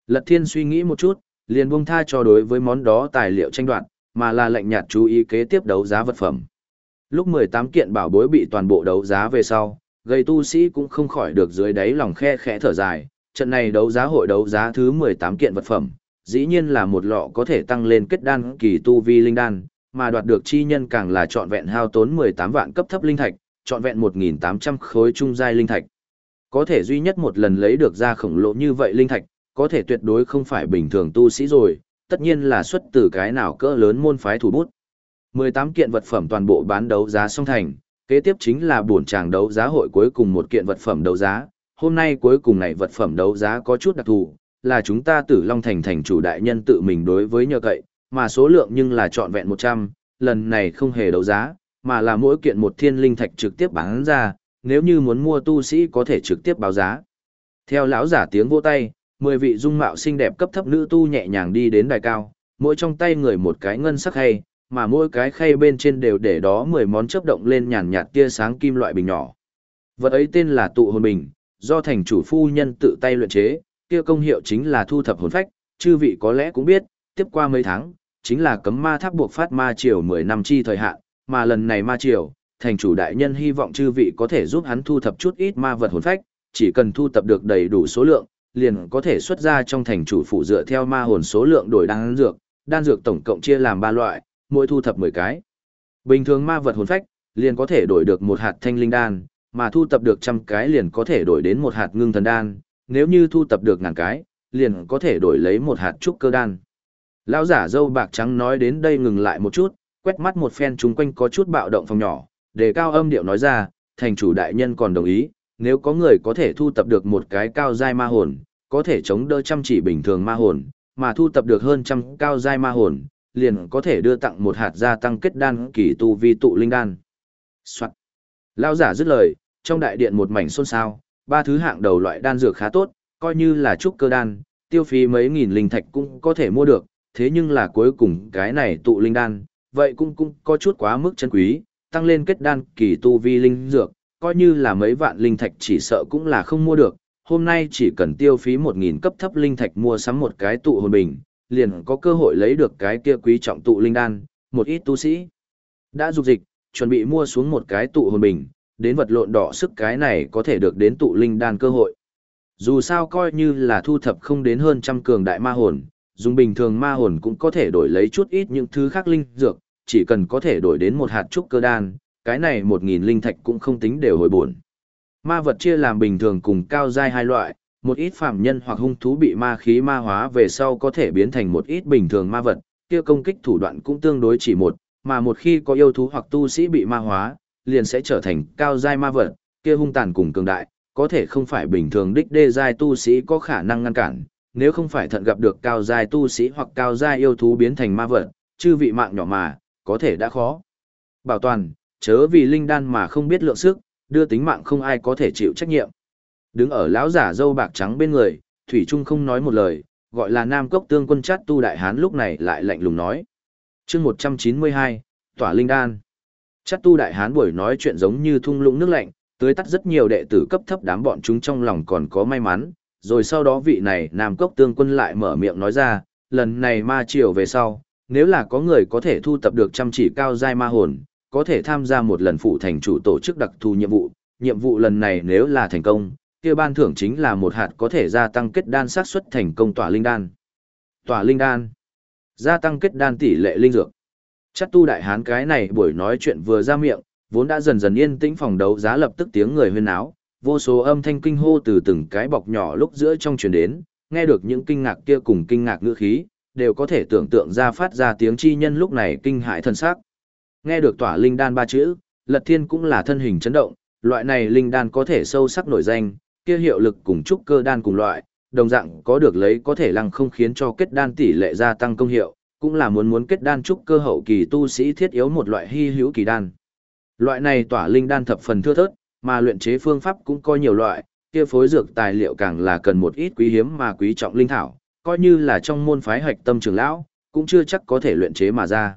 Lật Thiên suy nghĩ một chút, liền buông tha cho đối với món đó tài liệu tranh đoạt, mà là lệnh nhạt chú ý kế tiếp đấu giá vật phẩm. Lúc 18 kiện bảo bối bị toàn bộ đấu giá về sau, gây tu sĩ cũng không khỏi được dưới đáy lòng khe khẽ thở dài, trận này đấu giá hội đấu giá thứ 18 kiện vật phẩm, dĩ nhiên là một lọ có thể tăng lên kết đan kỳ tu vi linh đan, mà đoạt được chi nhân càng là trọn vẹn hao tốn 18 vạn cấp thấp linh thạch, trọn vẹn 1.800 khối trung giai linh thạch. Có thể duy nhất một lần lấy được ra khổng lồ như vậy linh thạch, có thể tuyệt đối không phải bình thường tu sĩ rồi, tất nhiên là xuất từ cái nào cỡ lớn môn phái thủ bút. 18 kiện vật phẩm toàn bộ bán đấu giá xong thành, kế tiếp chính là buổi tràng đấu giá hội cuối cùng một kiện vật phẩm đấu giá. Hôm nay cuối cùng này vật phẩm đấu giá có chút đặc thù, là chúng ta tử Long Thành thành chủ đại nhân tự mình đối với nhờ cậy, mà số lượng nhưng là trọn vẹn 100, lần này không hề đấu giá, mà là mỗi kiện một thiên linh thạch trực tiếp bán ra, nếu như muốn mua tu sĩ có thể trực tiếp báo giá. Theo lão giả tiếng vỗ tay, 10 vị dung mạo xinh đẹp cấp thấp nữ tu nhẹ nhàng đi đến đài cao, mỗi trong tay người một cái ngân sắc hay, mà mỗi cái khay bên trên đều để đó 10 món chớp động lên nhàn nhạt tia sáng kim loại bình nhỏ. Vật ấy tên là tụ hồn bình, do thành chủ phu nhân tự tay luyện chế, kia công hiệu chính là thu thập hồn phách, chư vị có lẽ cũng biết, tiếp qua mấy tháng, chính là cấm ma tháp buộc phát ma triều 10 năm chi thời hạn, mà lần này ma triều, thành chủ đại nhân hy vọng chư vị có thể giúp hắn thu thập chút ít ma vật hồn phách, chỉ cần thu thập được đầy đủ số lượng, liền có thể xuất ra trong thành chủ phụ dựa theo ma hồn số lượng đổi đan dược, đan dược tổng cộng chia làm 3 loại, mỗi thu thập 10 cái. Bình thường ma vật hồn phách, liền có thể đổi được một hạt thanh linh đan, mà thu thập được trăm cái liền có thể đổi đến một hạt ngưng thần đan, nếu như thu thập được ngàn cái, liền có thể đổi lấy một hạt trúc cơ đan. Lão giả dâu bạc trắng nói đến đây ngừng lại một chút, quét mắt một phen chung quanh có chút bạo động phòng nhỏ, đề cao âm điệu nói ra, thành chủ đại nhân còn đồng ý, nếu có người có thể thu tập được một cái cao giai ma hồn, có thể chống đỡ chăm chỉ bình thường ma hồn, mà thu tập được hơn trăm cao giai ma hồn, liền có thể đưa tặng một hạt gia tăng kết đan kỳ tu vi tụ linh đan. Soạn. Lao giả dứt lời, trong đại điện một mảnh xôn xao, ba thứ hạng đầu loại đan dược khá tốt, coi như là trúc cơ đan, tiêu phí mấy nghìn linh thạch cũng có thể mua được, thế nhưng là cuối cùng cái này tụ linh đan, vậy cũng cũng có chút quá mức chân quý, tăng lên kết đan kỳ tu vi linh dược, coi như là mấy vạn linh thạch chỉ sợ cũng là không mua được, hôm nay chỉ cần tiêu phí 1.000 cấp thấp linh thạch mua sắm một cái tụ hồn bình, liền có cơ hội lấy được cái kia quý trọng tụ linh đan, một ít tu sĩ. Đã dục dịch, chuẩn bị mua xuống một cái tụ hồn bình, đến vật lộn đỏ sức cái này có thể được đến tụ linh đan cơ hội. Dù sao coi như là thu thập không đến hơn trăm cường đại ma hồn, dùng bình thường ma hồn cũng có thể đổi lấy chút ít những thứ khác linh dược, chỉ cần có thể đổi đến một hạt trúc cơ đan, cái này một nghìn linh thạch cũng không tính đều hồi bổn. Ma vật chia làm bình thường cùng cao giai hai loại, một ít phạm nhân hoặc hung thú bị ma khí ma hóa về sau có thể biến thành một ít bình thường ma vật, kia công kích thủ đoạn cũng tương đối chỉ một, mà một khi có yêu thú hoặc tu sĩ bị ma hóa, liền sẽ trở thành cao giai ma vật, kia hung tàn cùng cường đại, có thể không phải bình thường đích đê giai tu sĩ có khả năng ngăn cản, nếu không phải thận gặp được cao giai tu sĩ hoặc cao giai yêu thú biến thành ma vật, chư vị mạng nhỏ mà, có thể đã khó. Bảo toàn, chớ vì linh đan mà không biết lượng sức, đưa tính mạng không ai có thể chịu trách nhiệm. Đứng ở lão giả dâu bạc trắng bên người, Thủy Trung không nói một lời, gọi là Nam Cốc Tương quân chát tu đại hán lúc này lại lạnh lùng nói. chương 192, Tỏa Linh Đan. Chát tu đại hán buổi nói chuyện giống như thung lũng nước lạnh, tưới tắt rất nhiều đệ tử cấp thấp đám bọn chúng trong lòng còn có may mắn, rồi sau đó vị này Nam Cốc Tương quân lại mở miệng nói ra, lần này ma triều về sau, nếu là có người có thể thu tập được chăm chỉ cao giai ma hồn, có thể tham gia một lần phụ thành chủ tổ chức đặc thù nhiệm vụ, nhiệm vụ lần này nếu là thành công, kia ban thưởng chính là một hạt có thể gia tăng kết đan xác suất thành công tỏa linh đan. Tỏa linh đan, gia tăng kết đan tỷ lệ linh dược. Chắc tu đại hán cái này buổi nói chuyện vừa ra miệng, vốn đã dần dần yên tĩnh phòng đấu giá lập tức tiếng người huyên áo, vô số âm thanh kinh hô từ từng cái bọc nhỏ lúc giữa trong truyền đến, nghe được những kinh ngạc kia cùng kinh ngạc ngữ khí, đều có thể tưởng tượng ra phát ra tiếng chi nhân lúc này kinh hãi thần sắc. Nghe được tỏa linh đan ba chữ, Lật Thiên cũng là thân hình chấn động, loại này linh đan có thể sâu sắc nổi danh, kia hiệu lực cùng trúc cơ đan cùng loại, đồng dạng có được lấy có thể lăng không khiến cho kết đan tỷ lệ gia tăng công hiệu, cũng là muốn muốn kết đan trúc cơ hậu kỳ tu sĩ thiết yếu một loại hy hữu kỳ đan. Loại này tỏa linh đan thập phần thưa thớt, mà luyện chế phương pháp cũng có nhiều loại, kia phối dược tài liệu càng là cần một ít quý hiếm mà quý trọng linh thảo, coi như là trong môn phái hạch tâm trưởng lão, cũng chưa chắc có thể luyện chế mà ra.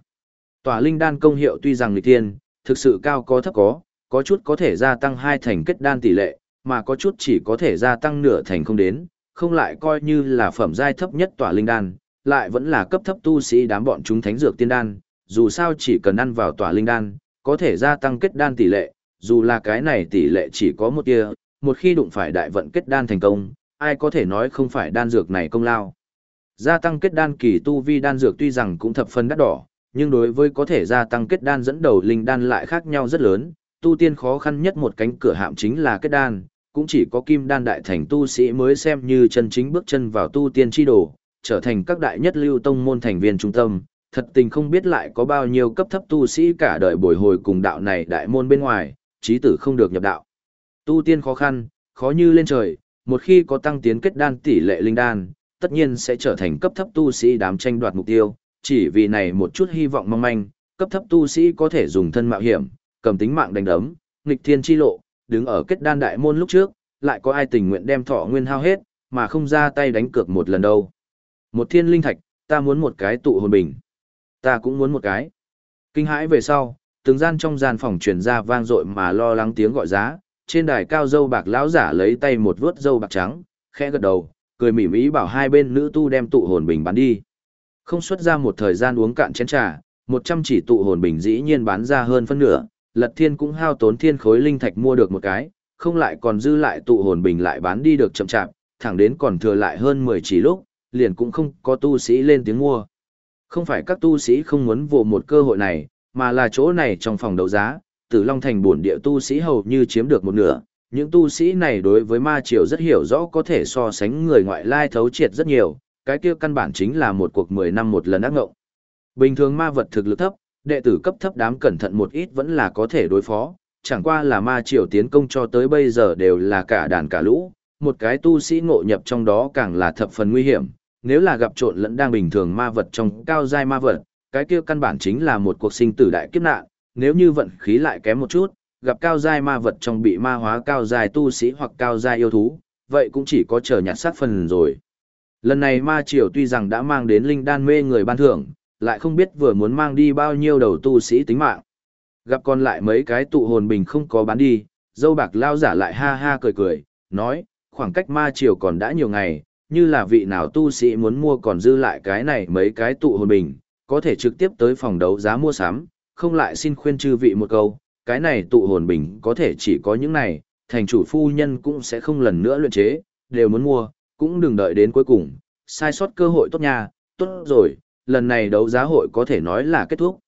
Tòa linh đan công hiệu tuy rằng lịch tiên, thực sự cao có thấp có, có chút có thể gia tăng hai thành kết đan tỷ lệ, mà có chút chỉ có thể gia tăng nửa thành không đến, không lại coi như là phẩm giai thấp nhất tỏa linh đan, lại vẫn là cấp thấp tu sĩ đám bọn chúng thánh dược tiên đan, dù sao chỉ cần ăn vào tỏa linh đan, có thể gia tăng kết đan tỷ lệ, dù là cái này tỷ lệ chỉ có một tia, một khi đụng phải đại vận kết đan thành công, ai có thể nói không phải đan dược này công lao. Gia tăng kết đan kỳ tu vi đan dược tuy rằng cũng thập phân đắt đỏ, nhưng đối với có thể gia tăng kết đan dẫn đầu linh đan lại khác nhau rất lớn, tu tiên khó khăn nhất một cánh cửa hạm chính là kết đan, cũng chỉ có kim đan đại thành tu sĩ mới xem như chân chính bước chân vào tu tiên chi đồ, trở thành các đại nhất lưu tông môn thành viên trung tâm, thật tình không biết lại có bao nhiêu cấp thấp tu sĩ cả đời bồi hồi cùng đạo này đại môn bên ngoài, trí tử không được nhập đạo. Tu tiên khó khăn, khó như lên trời, một khi có tăng tiến kết đan tỷ lệ linh đan, tất nhiên sẽ trở thành cấp thấp tu sĩ đám tranh đoạt mục tiêu, chỉ vì này một chút hy vọng mong manh, cấp thấp tu sĩ có thể dùng thân mạo hiểm, cầm tính mạng đánh đấm, nghịch thiên chi lộ, đứng ở kết đan đại môn lúc trước, lại có ai tình nguyện đem thọ nguyên hao hết, mà không ra tay đánh cược một lần đâu. Một thiên linh thạch, ta muốn một cái tụ hồn bình. Ta cũng muốn một cái. Kinh hãi về sau, từng gian trong gian phòng truyền ra vang dội mà lo lắng tiếng gọi giá, trên đài cao dâu bạc lão giả lấy tay một vớt dâu bạc trắng, khẽ gật đầu, cười mỉm ý bảo hai bên nữ tu đem tụ hồn bình bán đi. Không xuất ra một thời gian uống cạn chén trà, một trăm chỉ tụ hồn bình dĩ nhiên bán ra hơn phân nửa, Lật Thiên cũng hao tốn thiên khối linh thạch mua được một cái, không lại còn dư lại tụ hồn bình lại bán đi được chậm chạp, thẳng đến còn thừa lại hơn 10 chỉ lúc, liền cũng không có tu sĩ lên tiếng mua. Không phải các tu sĩ không muốn vồ một cơ hội này, mà là chỗ này trong phòng đấu giá, Tử Long Thành bổn địa tu sĩ hầu như chiếm được một nửa. Những tu sĩ này đối với ma triều rất hiểu rõ có thể so sánh người ngoại lai thấu triệt rất nhiều, cái kia căn bản chính là một cuộc 10 năm một lần ác ngộng. Bình thường ma vật thực lực thấp, đệ tử cấp thấp đám cẩn thận một ít vẫn là có thể đối phó, chẳng qua là ma triều tiến công cho tới bây giờ đều là cả đàn cả lũ, một cái tu sĩ ngộ nhập trong đó càng là thập phần nguy hiểm, nếu là gặp trộn lẫn đang bình thường ma vật trong cao giai ma vật, cái kia căn bản chính là một cuộc sinh tử đại kiếp nạn, nếu như vận khí lại kém một chút, gặp cao giai ma vật trong bị ma hóa cao giai tu sĩ hoặc cao giai yêu thú, vậy cũng chỉ có chờ nhặt sát phần rồi. Lần này ma triều tuy rằng đã mang đến linh đan mê người ban thưởng, lại không biết vừa muốn mang đi bao nhiêu đầu tu sĩ tính mạng. Gặp còn lại mấy cái tụ hồn bình không có bán đi, dâu bạc lao giả lại ha ha cười cười, nói, khoảng cách ma triều còn đã nhiều ngày, như là vị nào tu sĩ muốn mua còn dư lại cái này mấy cái tụ hồn bình, có thể trực tiếp tới phòng đấu giá mua sắm, không lại xin khuyên chư vị một câu, cái này tụ hồn bình có thể chỉ có những này, thành chủ phu nhân cũng sẽ không lần nữa luyện chế, đều muốn mua, cũng đừng đợi đến cuối cùng, sai sót cơ hội tốt nha, tốt rồi, lần này đấu giá hội có thể nói là kết thúc.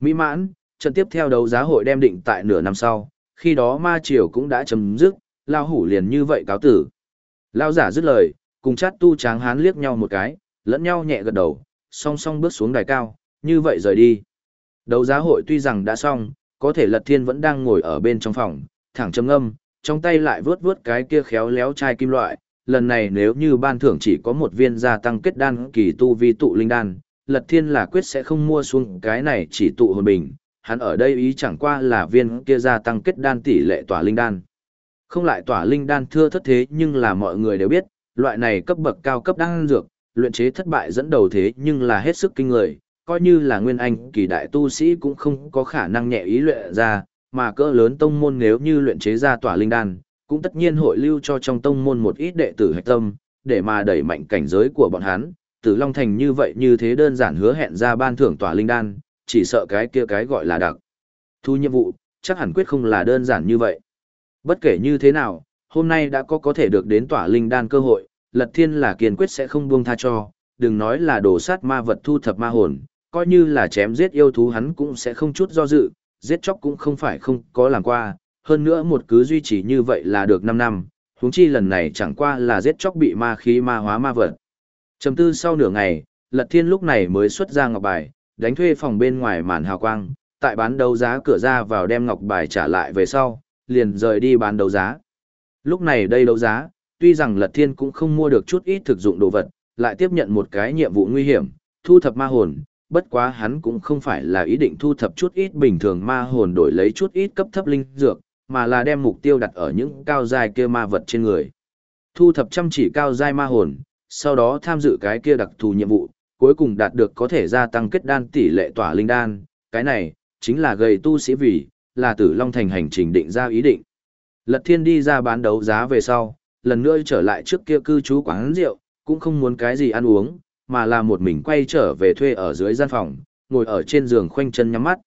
Mỹ mãn, trận tiếp theo đấu giá hội đem định tại nửa năm sau, khi đó ma triều cũng đã chấm dứt, lao hủ liền như vậy cáo tử. Lao giả dứt lời, cùng chát tu tráng hán liếc nhau một cái, lẫn nhau nhẹ gật đầu, song song bước xuống đài cao, như vậy rời đi. Đấu giá hội tuy rằng đã xong, có thể Lật Thiên vẫn đang ngồi ở bên trong phòng, thẳng châm âm, trong tay lại vướt vướt cái kia khéo léo chai kim loại, lần này nếu như ban thưởng chỉ có một viên gia tăng kết đan kỳ tu vi tụ linh đan, Lật Thiên là quyết sẽ không mua xuống cái này chỉ tụ hồn bình, hắn ở đây ý chẳng qua là viên kia gia tăng kết đan tỷ lệ tỏa linh đan. Không lại tỏa linh đan thưa thất thế nhưng là mọi người đều biết, loại này cấp bậc cao cấp đan dược, luyện chế thất bại dẫn đầu thế nhưng là hết sức kinh người, coi như là nguyên anh kỳ đại tu sĩ cũng không có khả năng nhẹ ý luyện ra, mà cỡ lớn tông môn nếu như luyện chế ra tỏa linh đan, cũng tất nhiên hội lưu cho trong tông môn một ít đệ tử hạch tâm, để mà đẩy mạnh cảnh giới của bọn hắn. Tử Long Thành như vậy như thế đơn giản hứa hẹn ra ban thưởng tỏa linh đan, chỉ sợ cái kia cái gọi là đặc. Thu nhiệm vụ, chắc hẳn quyết không là đơn giản như vậy. Bất kể như thế nào, hôm nay đã có có thể được đến tỏa linh đan cơ hội, Lật Thiên là kiên quyết sẽ không buông tha cho, đừng nói là đổ sát ma vật thu thập ma hồn, coi như là chém giết yêu thú hắn cũng sẽ không chút do dự, giết chóc cũng không phải không có làm qua, hơn nữa một cứ duy trì như vậy là được 5 năm, huống chi lần này chẳng qua là giết chóc bị ma khí ma hóa ma vật. Trầm tư sau nửa ngày, Lật Thiên lúc này mới xuất ra ngọc bài, đánh thuê phòng bên ngoài màn hào quang, tại bán đấu giá cửa ra vào đem ngọc bài trả lại về sau, liền rời đi bán đấu giá. Lúc này đây đấu giá, tuy rằng Lật Thiên cũng không mua được chút ít thực dụng đồ vật, lại tiếp nhận một cái nhiệm vụ nguy hiểm, thu thập ma hồn, bất quá hắn cũng không phải là ý định thu thập chút ít bình thường ma hồn đổi lấy chút ít cấp thấp linh dược, mà là đem mục tiêu đặt ở những cao giai kia ma vật trên người. Thu thập chăm chỉ cao giai ma hồn, sau đó tham dự cái kia đặc thù nhiệm vụ, cuối cùng đạt được có thể gia tăng kết đan tỷ lệ tỏa linh đan, cái này chính là gầy tu sĩ vì, là Tử Long thành hành trình định ra ý định. Lật Thiên đi ra bán đấu giá về sau, lần nữa trở lại trước kia cư trú quán rượu, cũng không muốn cái gì ăn uống, mà là một mình quay trở về thuê ở dưới gian phòng, ngồi ở trên giường khoanh chân nhắm mắt.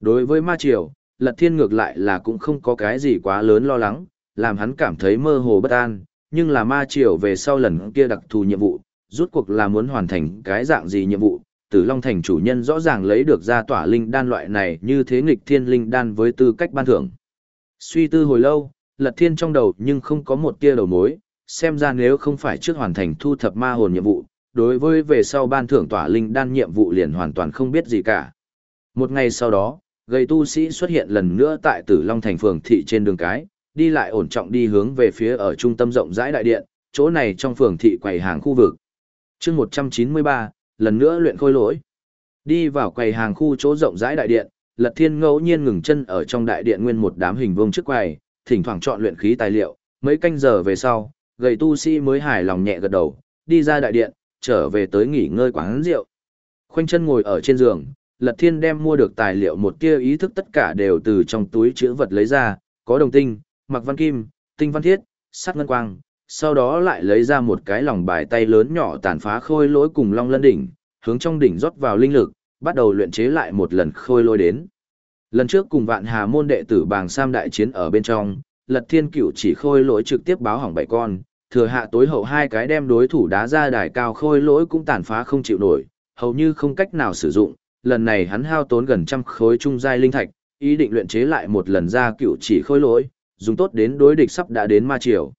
Đối với ma triều, Lật Thiên ngược lại là cũng không có cái gì quá lớn lo lắng, làm hắn cảm thấy mơ hồ bất an, nhưng là ma triều về sau lần kia đặc thù nhiệm vụ, rút cuộc là muốn hoàn thành cái dạng gì nhiệm vụ, Tử Long Thành chủ nhân rõ ràng lấy được ra tỏa linh đan loại này như thế nghịch thiên linh đan với tư cách ban thưởng. Suy tư hồi lâu, Lật Thiên trong đầu nhưng không có một tia đầu mối, xem ra nếu không phải trước hoàn thành thu thập ma hồn nhiệm vụ, đối với về sau ban thưởng tỏa linh đan nhiệm vụ liền hoàn toàn không biết gì cả. Một ngày sau đó, gầy tu sĩ xuất hiện lần nữa tại Tử Long Thành phường thị trên đường cái, đi lại ổn trọng đi hướng về phía ở trung tâm rộng rãi đại điện, chỗ này trong phường thị quầy hàng khu vực. chương 193, lần nữa luyện khôi lỗi. Đi vào quầy hàng khu chỗ rộng rãi đại điện, Lật Thiên ngẫu nhiên ngừng chân ở trong đại điện nguyên một đám hình vuông trước quầy, thỉnh thoảng chọn luyện khí tài liệu, mấy canh giờ về sau, gầy tu sĩ mới hài lòng nhẹ gật đầu, đi ra đại điện, trở về tới nghỉ ngơi quán rượu. Khoanh chân ngồi ở trên giường, Lật Thiên đem mua được tài liệu một kia ý thức tất cả đều từ trong túi chữ vật lấy ra, có đồng tinh, mặc văn kim, tinh văn thiết, sắt ngân quang, sau đó lại lấy ra một cái lòng bài tay lớn nhỏ tàn phá khôi lỗi cùng long lân đỉnh, hướng trong đỉnh rót vào linh lực, bắt đầu luyện chế lại một lần khôi lỗi đến. Lần trước cùng vạn hà môn đệ tử bàng sam đại chiến ở bên trong, lật thiên cửu chỉ khôi lỗi trực tiếp báo hỏng bảy con, thừa hạ tối hậu hai cái đem đối thủ đá ra đài cao khôi lỗi cũng tàn phá không chịu nổi, hầu như không cách nào sử dụng, lần này hắn hao tốn gần trăm khối trung giai linh thạch, ý định luyện chế lại một lần ra cựu chỉ khôi lỗi, dùng tốt đến đối địch sắp đã đến ma triều.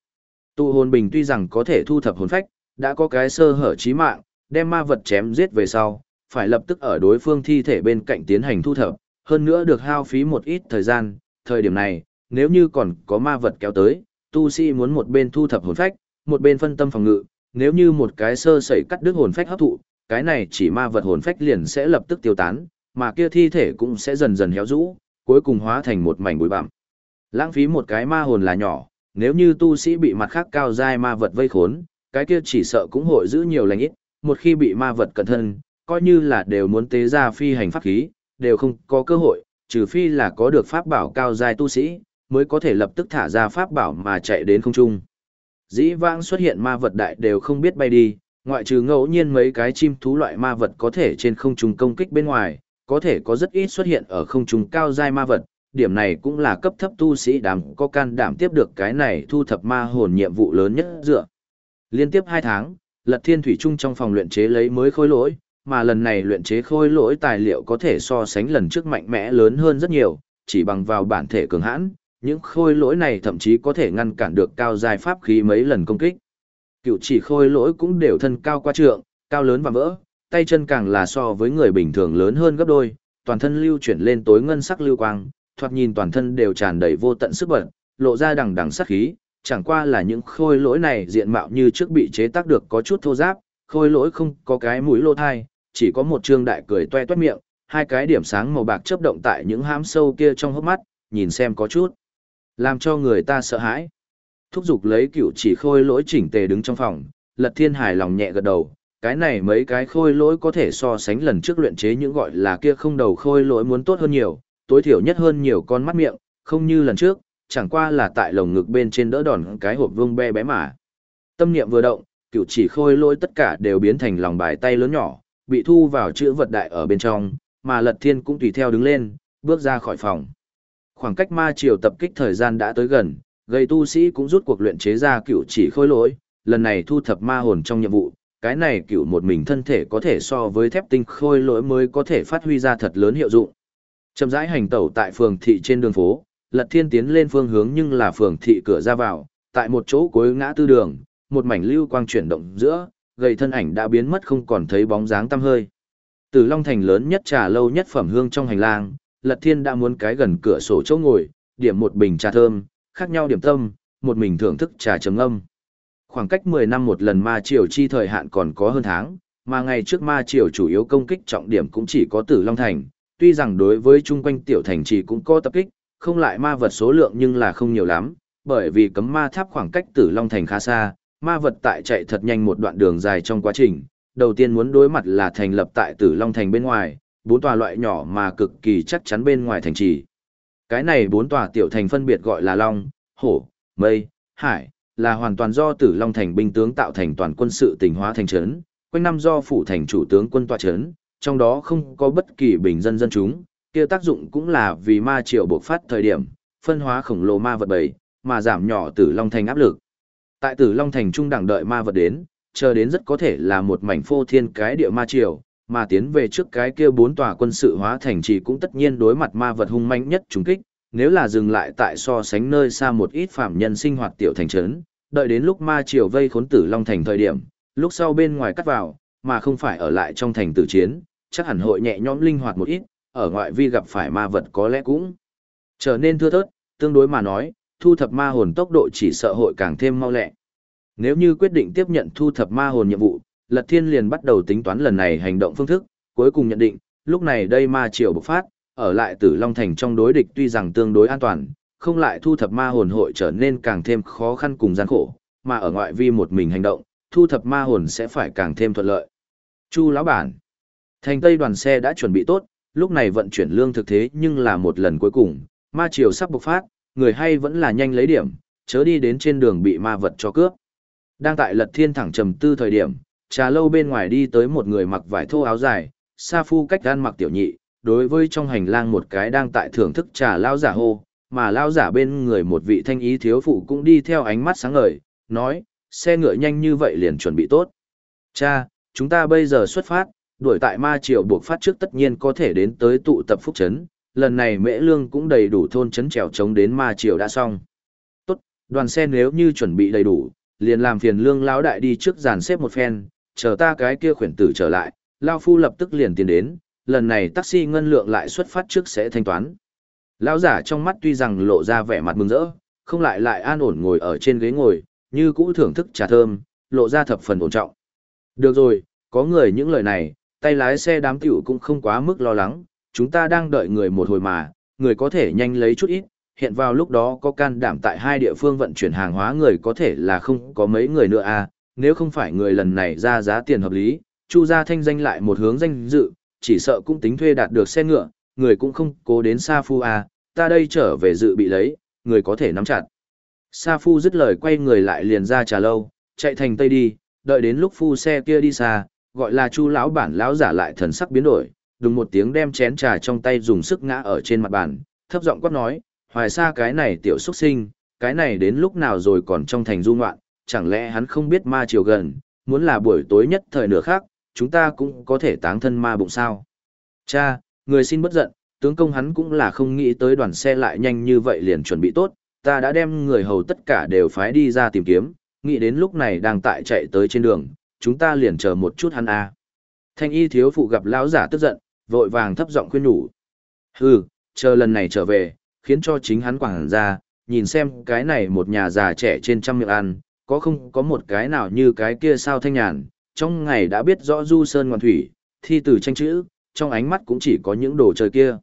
Tụ hồn bình tuy rằng có thể thu thập hồn phách, đã có cái sơ hở chí mạng, đem ma vật chém giết về sau, phải lập tức ở đối phương thi thể bên cạnh tiến hành thu thập, hơn nữa được hao phí một ít thời gian, thời điểm này, nếu như còn có ma vật kéo tới, tu sĩ muốn một bên thu thập hồn phách, một bên phân tâm phòng ngự, nếu như một cái sơ sẩy cắt đứt hồn phách hấp thụ, cái này chỉ ma vật hồn phách liền sẽ lập tức tiêu tán, mà kia thi thể cũng sẽ dần dần héo rũ, cuối cùng hóa thành một mảnh bụi bặm. Lãng phí một cái ma hồn là nhỏ, nếu như tu sĩ bị mặt khác cao dai ma vật vây khốn, cái kia chỉ sợ cũng hội giữ nhiều lành ít, một khi bị ma vật cẩn thân, coi như là đều muốn tế ra phi hành pháp khí, đều không có cơ hội, trừ phi là có được pháp bảo cao dai tu sĩ, mới có thể lập tức thả ra pháp bảo mà chạy đến không trung. Dĩ vãng xuất hiện ma vật đại đều không biết bay đi, ngoại trừ ngẫu nhiên mấy cái chim thú loại ma vật có thể trên không trung công kích bên ngoài, có thể có rất ít xuất hiện ở không trung cao giai ma vật, điểm này cũng là cấp thấp tu sĩ đám có can đảm tiếp được cái này thu thập ma hồn nhiệm vụ lớn nhất dựa. Liên tiếp 2 tháng, Lật Thiên Thủy Trung trong phòng luyện chế lấy mới khôi lỗi, mà lần này luyện chế khôi lỗi tài liệu có thể so sánh lần trước mạnh mẽ lớn hơn rất nhiều, chỉ bằng vào bản thể cường hãn, những khôi lỗi này thậm chí có thể ngăn cản được cao giai pháp khí mấy lần công kích. Cựu chỉ khôi lỗi cũng đều thân cao qua trượng, cao lớn và vỡ, tay chân càng là so với người bình thường lớn hơn gấp đôi, toàn thân lưu chuyển lên tối ngân sắc lưu quang, thoạt nhìn toàn thân đều tràn đầy vô tận sức bật, lộ ra đằng đằng sát khí, chẳng qua là những khôi lỗi này diện mạo như trước bị chế tác được có chút thô ráp, khôi lỗi không có cái mũi lô thai, chỉ có một trương đại cười toe toét miệng, hai cái điểm sáng màu bạc chớp động tại những hám sâu kia trong hốc mắt, nhìn xem có chút làm cho người ta sợ hãi. Thúc giục lấy cựu chỉ khôi lỗi chỉnh tề đứng trong phòng, Lật Thiên hài lòng nhẹ gật đầu, cái này mấy cái khôi lỗi có thể so sánh lần trước luyện chế những gọi là kia không đầu khôi lỗi muốn tốt hơn nhiều, tối thiểu nhất hơn nhiều con mắt miệng, không như lần trước, chẳng qua là tại lồng ngực bên trên đỡ đòn cái hộp vương be bé mà. Tâm niệm vừa động, cựu chỉ khôi lỗi tất cả đều biến thành lòng bài tay lớn nhỏ, bị thu vào chữ vật đại ở bên trong, mà lật thiên cũng tùy theo đứng lên, bước ra khỏi phòng. Khoảng cách ma triều tập kích thời gian đã tới gần, gây tu sĩ cũng rút cuộc luyện chế ra cựu chỉ khôi lỗi, lần này thu thập ma hồn trong nhiệm vụ, cái này cựu một mình thân thể có thể so với thép tinh khôi lỗi mới có thể phát huy ra thật lớn hiệu dụng. Chậm rãi hành tẩu tại phường thị trên đường phố, Lật Thiên tiến lên phương hướng nhưng là phường thị cửa ra vào, tại một chỗ cuối ngã tư đường, một mảnh lưu quang chuyển động giữa, gầy thân ảnh đã biến mất không còn thấy bóng dáng tăm hơi. Từ Long Thành lớn nhất trà lâu nhất phẩm hương trong hành lang, Lật Thiên đã muốn cái gần cửa sổ chỗ ngồi, điểm một bình trà thơm, khác nhau điểm tâm, một mình thưởng thức trà chấm âm. Khoảng cách 10 năm một lần ma triều chi thời hạn còn có hơn tháng, mà ngày trước ma triều chủ yếu công kích trọng điểm cũng chỉ có Tử Long Thành, tuy rằng đối với chung quanh tiểu thành trì cũng có tập kích, không lại ma vật số lượng nhưng là không nhiều lắm, bởi vì cấm ma tháp khoảng cách Tử Long Thành khá xa, ma vật tại chạy thật nhanh một đoạn đường dài trong quá trình, đầu tiên muốn đối mặt là thành lập tại Tử Long Thành bên ngoài, bốn tòa loại nhỏ mà cực kỳ chắc chắn bên ngoài thành trì. Cái này bốn tòa tiểu thành phân biệt gọi là Long, Hổ, Mây, Hải, là hoàn toàn do Tử Long Thành binh tướng tạo thành toàn quân sự tình hóa thành trấn, quanh năm do phủ thành chủ tướng quân tọa trấn, trong đó không có bất kỳ bình dân dân chúng, kia tác dụng cũng là vì ma triều bộc phát thời điểm, phân hóa khổng lồ ma vật bầy, mà giảm nhỏ Tử Long Thành áp lực. Tại Tử Long Thành trung đẳng đợi ma vật đến, chờ đến rất có thể là một mảnh phô thiên cái địa ma triều, mà tiến về trước cái kia bốn tòa quân sự hóa thành trì cũng tất nhiên đối mặt ma vật hung manh nhất trùng kích, nếu là dừng lại tại so sánh nơi xa một ít phạm nhân sinh hoạt tiểu thành trấn, đợi đến lúc ma triều vây khốn Tử Long Thành thời điểm, lúc sau bên ngoài cắt vào, mà không phải ở lại trong thành tử chiến, chắc hẳn hội nhẹ nhõm linh hoạt một ít, ở ngoại vi gặp phải ma vật có lẽ cũng trở nên thưa thớt, tương đối mà nói, thu thập ma hồn tốc độ chỉ sợ hội càng thêm mau lẹ. Nếu như quyết định tiếp nhận thu thập ma hồn nhiệm vụ, Lật Thiên liền bắt đầu tính toán lần này hành động phương thức, cuối cùng nhận định, lúc này đây ma triều bộc phát, ở lại Tử Long Thành trong đối địch tuy rằng tương đối an toàn, không lại thu thập ma hồn hội trở nên càng thêm khó khăn cùng gian khổ, mà ở ngoại vi một mình hành động, thu thập ma hồn sẽ phải càng thêm thuận lợi. Chu lão bản, thành Tây đoàn xe đã chuẩn bị tốt, lúc này vận chuyển lương thực thế nhưng là một lần cuối cùng, ma triều sắp bộc phát, người hay vẫn là nhanh lấy điểm, chớ đi đến trên đường bị ma vật cho cướp. Đang tại lật thiên thẳng trầm tư thời điểm, trà lâu bên ngoài đi tới một người mặc vải thô áo dài, sa phu cách gan mặc tiểu nhị, đối với trong hành lang một cái đang tại thưởng thức trà lao giả hô, mà lao giả bên người một vị thanh ý thiếu phụ cũng đi theo ánh mắt sáng ngời, nói, xe ngựa nhanh như vậy liền chuẩn bị tốt. Cha, chúng ta bây giờ xuất phát, đuổi tại ma triều buộc phát trước tất nhiên có thể đến tới tụ tập phúc trấn, lần này mễ lương cũng đầy đủ thôn trấn trèo chống đến ma triều đã xong. Tốt, đoàn xe nếu như chuẩn bị đầy đủ, liền làm phiền lương lão đại đi trước dàn xếp một phen, chờ ta cái kia khuyển tử trở lại, lao phu lập tức liền tiến đến, lần này taxi ngân lượng lại xuất phát trước sẽ thanh toán. Lão giả trong mắt tuy rằng lộ ra vẻ mặt mừng rỡ, không lại lại an ổn ngồi ở trên ghế ngồi, như cũ thưởng thức trà thơm, lộ ra thập phần ổn trọng. Được rồi, có người những lời này, tay lái xe đám tiểu cũng không quá mức lo lắng, chúng ta đang đợi người một hồi mà, người có thể nhanh lấy chút ít, hiện vào lúc đó có can đảm tại hai địa phương vận chuyển hàng hóa người có thể là không có mấy người nữa à, nếu không phải người lần này ra giá tiền hợp lý, Chu gia thanh danh lại một hướng danh dự, chỉ sợ cũng tính thuê đạt được xe ngựa, người cũng không cố đến Sa Phu à, ta đây trở về dự bị lấy, người có thể nắm chặt. Sa Phu dứt lời quay người lại liền ra trà lâu, chạy thành tây đi, đợi đến lúc phu xe kia đi xa, gọi là Chu lão bản lão giả lại thần sắc biến đổi, đùng một tiếng đem chén trà trong tay dùng sức ngã ở trên mặt bàn, thấp giọng quát nói, hoài xa cái này tiểu xuất sinh, cái này đến lúc nào rồi còn trong thành du ngoạn, chẳng lẽ hắn không biết ma chiều gần, muốn là buổi tối nhất thời nửa khác, chúng ta cũng có thể táng thân ma bụng sao. Cha, người xin bất giận, tướng công hắn cũng là không nghĩ tới đoàn xe lại nhanh như vậy liền chuẩn bị tốt, ta đã đem người hầu tất cả đều phái đi ra tìm kiếm, nghĩ đến lúc này đang tại chạy tới trên đường, chúng ta liền chờ một chút hắn a. Thanh y thiếu phụ gặp lão giả tức giận, vội vàng thấp giọng khuyên nhủ. Hừ, chờ lần này trở về, khiến cho chính hắn quảng ra, nhìn xem cái này một nhà già trẻ trên trăm miệng ăn, có không có một cái nào như cái kia sao thanh nhàn, trong ngày đã biết rõ du sơn ngoan thủy, thi từ tranh chữ, trong ánh mắt cũng chỉ có những đồ chơi kia.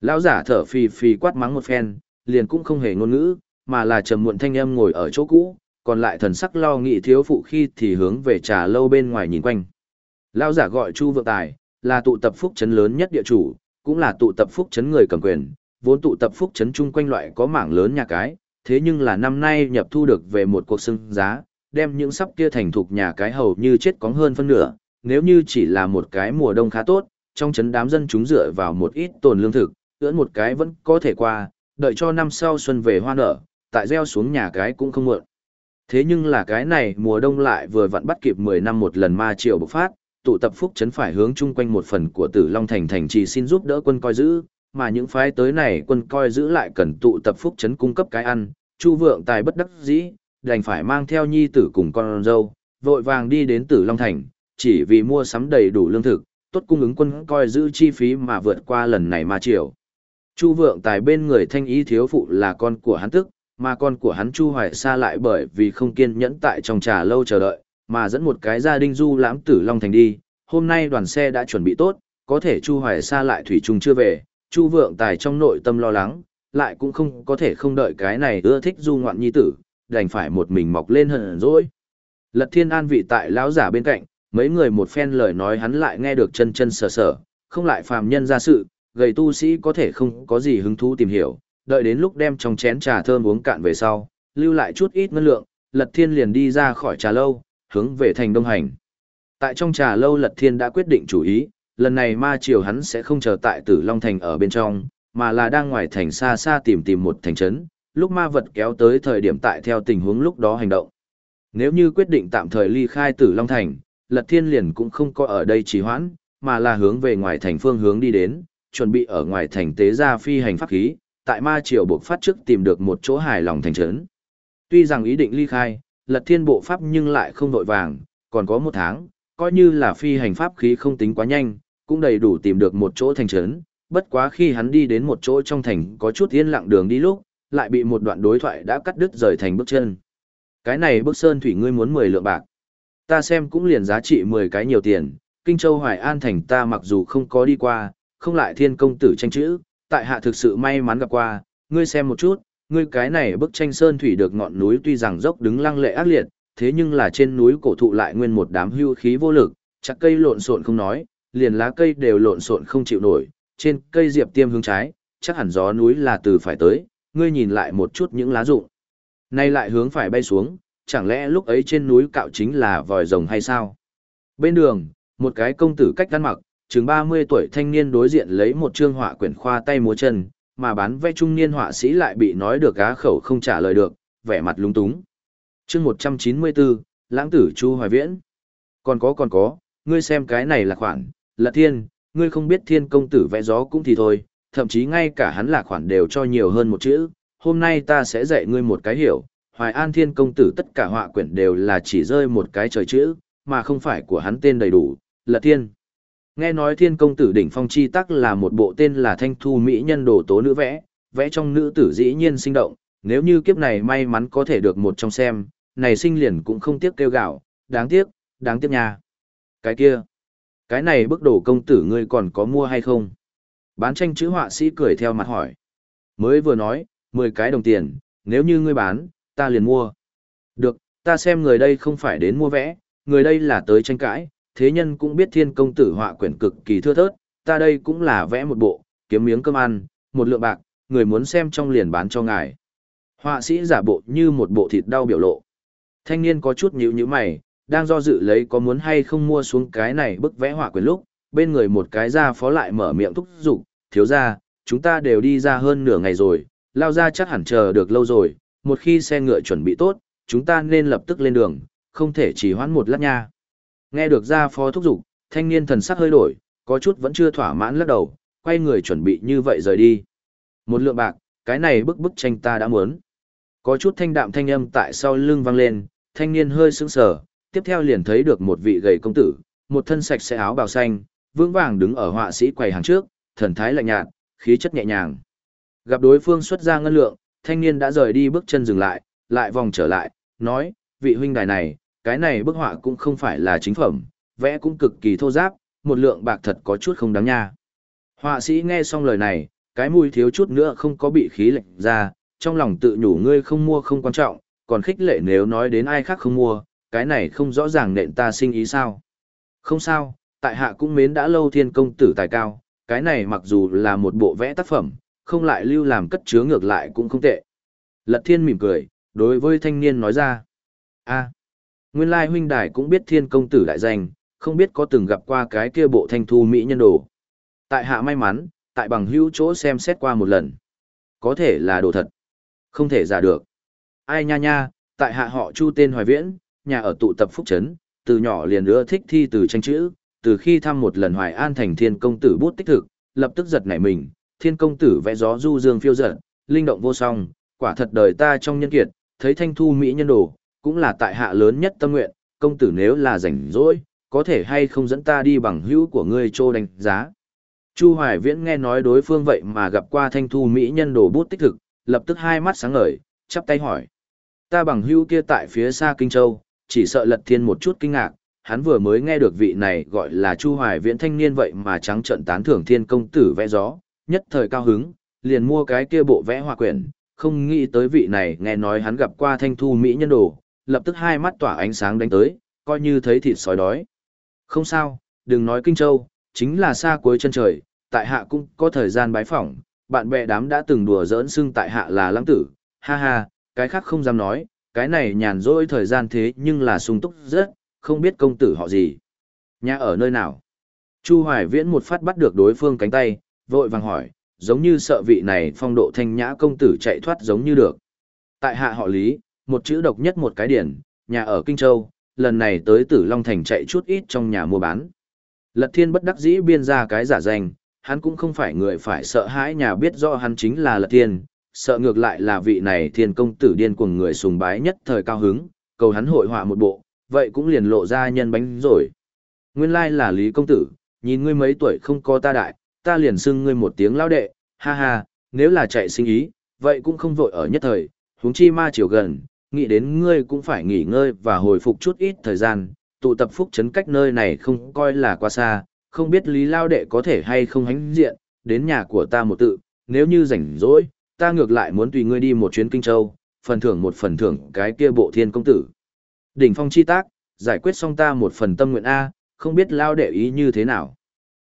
Lão giả thở phì phì quát mắng một phen, liền cũng không hề ngôn ngữ, mà là trầm muộn thanh âm ngồi ở chỗ cũ, còn lại thần sắc lo nghĩ thiếu phụ khi thì hướng về trà lâu bên ngoài nhìn quanh. Lão giả gọi Chu Vượng Tài, là tụ tập phúc trấn lớn nhất địa chủ, cũng là tụ tập phúc trấn người cầm quyền, vốn tụ tập phúc trấn chung quanh loại có mảng lớn nhà cái, thế nhưng là năm nay nhập thu được về một cuộc xưng giá, đem những sắp kia thành thục nhà cái hầu như chết cóng hơn phân nửa, nếu như chỉ là một cái mùa đông khá tốt, trong trấn đám dân chúng dựa vào một ít tồn lương thực, ưỡn một cái vẫn có thể qua, đợi cho năm sau xuân về hoa nở, tại gieo xuống nhà cái cũng không muộn. Thế nhưng là cái này mùa đông lại vừa vặn bắt kịp 10 năm một lần ma triều bộc phát, tụ tập phúc trấn phải hướng chung quanh một phần của Tử Long thành thành trì xin giúp đỡ quân coi giữ, mà những phái tới này quân coi giữ lại cần tụ tập phúc trấn cung cấp cái ăn, Chu Vượng tài bất đắc dĩ, đành phải mang theo nhi tử cùng con dâu, vội vàng đi đến Tử Long thành, chỉ vì mua sắm đầy đủ lương thực, tốt cung ứng quân coi giữ chi phí mà vượt qua lần này mà triều. Chu Vượng Tài bên người thanh ý thiếu phụ là con của hắn tức, mà con của hắn Chu Hoài Sa lại bởi vì không kiên nhẫn tại trong trà lâu chờ đợi, mà dẫn một cái gia đình du lãm tử Long Thành đi. Hôm nay đoàn xe đã chuẩn bị tốt, có thể Chu Hoài Sa lại thủy chung chưa về, Chu Vượng Tài trong nội tâm lo lắng, lại cũng không có thể không đợi cái này ưa thích du ngoạn nhi tử, đành phải một mình mọc lên hận dỗi. Lật Thiên An vị tại lão giả bên cạnh, mấy người một phen lời nói hắn lại nghe được chân chân sờ sờ, không lại phàm nhân ra sự, gầy tu sĩ có thể không có gì hứng thú tìm hiểu, đợi đến lúc đem trong chén trà thơm uống cạn về sau, lưu lại chút ít ngân lượng, Lật Thiên liền đi ra khỏi trà lâu, hướng về thành Đông Hành. Tại trong trà lâu Lật Thiên đã quyết định chủ ý, lần này ma triều hắn sẽ không chờ tại Tử Long Thành ở bên trong, mà là đang ngoài thành xa xa tìm tìm một thành trấn, lúc ma vật kéo tới thời điểm tại theo tình huống lúc đó hành động. Nếu như quyết định tạm thời ly khai Tử Long Thành, Lật Thiên liền cũng không có ở đây trì hoãn, mà là hướng về ngoài thành phương hướng đi đến, chuẩn bị ở ngoài thành tế ra phi hành pháp khí, tại ma triều buộc phát trước tìm được một chỗ hài lòng thành trấn. Tuy rằng ý định ly khai, Lật Thiên bộ pháp nhưng lại không vội vàng, còn có một tháng, coi như là phi hành pháp khí không tính quá nhanh, cũng đầy đủ tìm được một chỗ thành trấn, bất quá khi hắn đi đến một chỗ trong thành có chút yên lặng đường đi lúc, lại bị một đoạn đối thoại đã cắt đứt rời thành bước chân. Cái này bức sơn thủy ngươi muốn 10 lượng bạc. Ta xem cũng liền giá trị 10 cái nhiều tiền, Kinh Châu Hoài An thành ta mặc dù không có đi qua, không lại thiên công tử tranh chữ, tại hạ thực sự may mắn gặp qua, ngươi xem một chút, ngươi cái này bức tranh sơn thủy được ngọn núi tuy rằng dốc đứng lăng lệ ác liệt, thế nhưng là trên núi cổ thụ lại nguyên một đám hưu khí vô lực, chặt cây lộn xộn không nói, liền lá cây đều lộn xộn không chịu nổi, trên cây diệp tiêm hướng trái, chắc hẳn gió núi là từ phải tới, ngươi nhìn lại một chút những lá rụng. Nay lại hướng phải bay xuống, chẳng lẽ lúc ấy trên núi cạo chính là vòi rồng hay sao? Bên đường, một cái công tử cách ăn mặc, chừng 30 tuổi thanh niên đối diện lấy một trương họa quyển khoa tay múa chân, mà bán vẽ trung niên họa sĩ lại bị nói được cá khẩu không trả lời được, vẻ mặt lúng túng. chương 194, Lãng tử Chu Hoài Viễn. Còn có còn có, ngươi xem cái này là khoản, lật thiên, ngươi không biết thiên công tử vẽ gió cũng thì thôi, thậm chí ngay cả hắn là khoản đều cho nhiều hơn một chữ. Hôm nay ta sẽ dạy ngươi một cái hiểu, Hoài An thiên công tử tất cả họa quyển đều là chỉ rơi một cái trời chữ, mà không phải của hắn tên đầy đủ, lật thiên. Nghe nói thiên công tử đỉnh phong chi tắc là một bộ tên là thanh thu mỹ nhân đồ tố nữ vẽ, vẽ trong nữ tử dĩ nhiên sinh động, nếu như kiếp này may mắn có thể được một trong xem, này sinh liền cũng không tiếc kêu gạo, đáng tiếc, đáng tiếc nha. Cái kia, cái này bức đồ công tử ngươi còn có mua hay không? Bán tranh chữ họa sĩ cười theo mặt hỏi. Mới vừa nói, 10 cái đồng tiền, nếu như ngươi bán, ta liền mua. Được, ta xem người đây không phải đến mua vẽ, người đây là tới tranh cãi, thế nhân cũng biết thiên công tử họa quyển cực kỳ thưa thớt, ta đây cũng là vẽ một bộ, kiếm miếng cơm ăn, một lượng bạc, người muốn xem trong liền bán cho ngài. Họa sĩ giả bộ như một bộ thịt đau biểu lộ. Thanh niên có chút nhíu nhíu mày, đang do dự lấy có muốn hay không mua xuống cái này bức vẽ họa quyền lúc, bên người một cái gia phó lại mở miệng thúc giục, thiếu gia chúng ta đều đi ra hơn nửa ngày rồi, lao ra chắc hẳn chờ được lâu rồi, một khi xe ngựa chuẩn bị tốt, chúng ta nên lập tức lên đường, không thể chỉ hoãn một lát nha. Nghe được gia phó thúc giục, thanh niên thần sắc hơi đổi, có chút vẫn chưa thỏa mãn lắc đầu, quay người chuẩn bị như vậy rời đi. Một lượng bạc, cái này bức bức tranh ta đã muốn. Có chút thanh đạm thanh âm tại sau lưng vang lên, thanh niên hơi sững sờ, tiếp theo liền thấy được một vị gầy công tử, một thân sạch sẽ áo bào xanh, vững vàng đứng ở họa sĩ quầy hàng trước, thần thái lạnh nhạt, khí chất nhẹ nhàng. Gặp đối phương xuất ra ngân lượng, thanh niên đã rời đi bước chân dừng lại, lại vòng trở lại, nói, vị huynh đài này, cái này bức họa cũng không phải là chính phẩm, vẽ cũng cực kỳ thô giáp, một lượng bạc thật có chút không đáng nha. Họa sĩ nghe xong lời này, cái mùi thiếu chút nữa không có bị khí lệnh ra, trong lòng tự nhủ ngươi không mua không quan trọng, còn khích lệ nếu nói đến ai khác không mua, cái này không rõ ràng nện ta sinh ý sao. Không sao, tại hạ cũng mến đã lâu thiên công tử tài cao, cái này mặc dù là một bộ vẽ tác phẩm, không lại lưu làm cất chứa ngược lại cũng không tệ. Lật thiên mỉm cười, đối với thanh niên nói ra. a nguyên lai huynh đài cũng biết thiên công tử đại danh, không biết có từng gặp qua cái kia bộ thanh thu mỹ nhân đồ. Tại hạ may mắn, tại bằng hữu chỗ xem xét qua một lần. Có thể là đồ thật. Không thể giả được. Ai nha nha, tại hạ họ chu tên hoài viễn, nhà ở tụ tập phúc trấn, từ nhỏ liền ưa thích thi từ tranh chữ, từ khi thăm một lần hoài an thành thiên công tử bút tích thực, lập tức giật nảy mình, thiên công tử vẽ gió du dương phiêu dật, linh động vô song, quả thật đời ta trong nhân kiệt, thấy thanh thu mỹ nhân đồ, cũng là tại hạ lớn nhất tâm nguyện, công tử nếu là rảnh rỗi, có thể hay không dẫn ta đi bằng hữu của ngươi trô đánh giá. Chu Hoài Viễn nghe nói đối phương vậy mà gặp qua thanh thu mỹ nhân đồ bút tích thực, lập tức hai mắt sáng ngời, chắp tay hỏi. Ta bằng hữu kia tại phía xa Kinh Châu, chỉ sợ lật thiên một chút kinh ngạc, hắn vừa mới nghe được vị này gọi là Chu Hoài Viễn thanh niên vậy mà trắng trận tán thưởng thiên công tử vẽ gió, nhất thời cao hứng, liền mua cái kia bộ vẽ hòa quyển, không nghĩ tới vị này nghe nói hắn gặp qua thanh thu mỹ nhân đồ, lập tức hai mắt tỏa ánh sáng đánh tới, coi như thấy thịt sói đói. Không sao, đừng nói Kinh Châu, chính là xa cuối chân trời, tại hạ cũng có thời gian bái phỏng, bạn bè đám đã từng đùa giỡn xưng tại hạ là lãng tử, ha ha, cái khác không dám nói, cái này nhàn rỗi thời gian thế nhưng là sung túc rất, không biết công tử họ gì. Nhà ở nơi nào? Chu Hoài Viễn một phát bắt được đối phương cánh tay, vội vàng hỏi, giống như sợ vị này phong độ thanh nhã công tử chạy thoát giống như được. Tại hạ họ Lý, một chữ độc nhất một cái điển, nhà ở Kinh Châu, lần này tới Tử Long Thành chạy chút ít trong nhà mua bán. Lật Thiên bất đắc dĩ biên ra cái giả danh, hắn cũng không phải người phải sợ hãi nhà biết rõ hắn chính là Lật Thiên, sợ ngược lại là vị này thiên công tử điên cuồng người sùng bái nhất thời cao hứng, cầu hắn hội họa một bộ, vậy cũng liền lộ ra nhân bánh rồi. Nguyên lai là Lý công tử, nhìn ngươi mấy tuổi không có ta đại, ta liền xưng ngươi một tiếng lao đệ, ha ha, nếu là chạy sinh ý, vậy cũng không vội ở nhất thời, huống chi ma chiều gần, nghĩ đến ngươi cũng phải nghỉ ngơi và hồi phục chút ít thời gian, tụ tập phúc trấn cách nơi này không coi là quá xa, không biết Lý Lao Đệ có thể hay không hánh diện, đến nhà của ta một tự, nếu như rảnh rỗi, ta ngược lại muốn tùy ngươi đi một chuyến Kinh Châu, phần thưởng một phần thưởng cái kia bộ thiên công tử. Đỉnh phong chi tác, giải quyết xong ta một phần tâm nguyện A, không biết Lao Đệ ý như thế nào.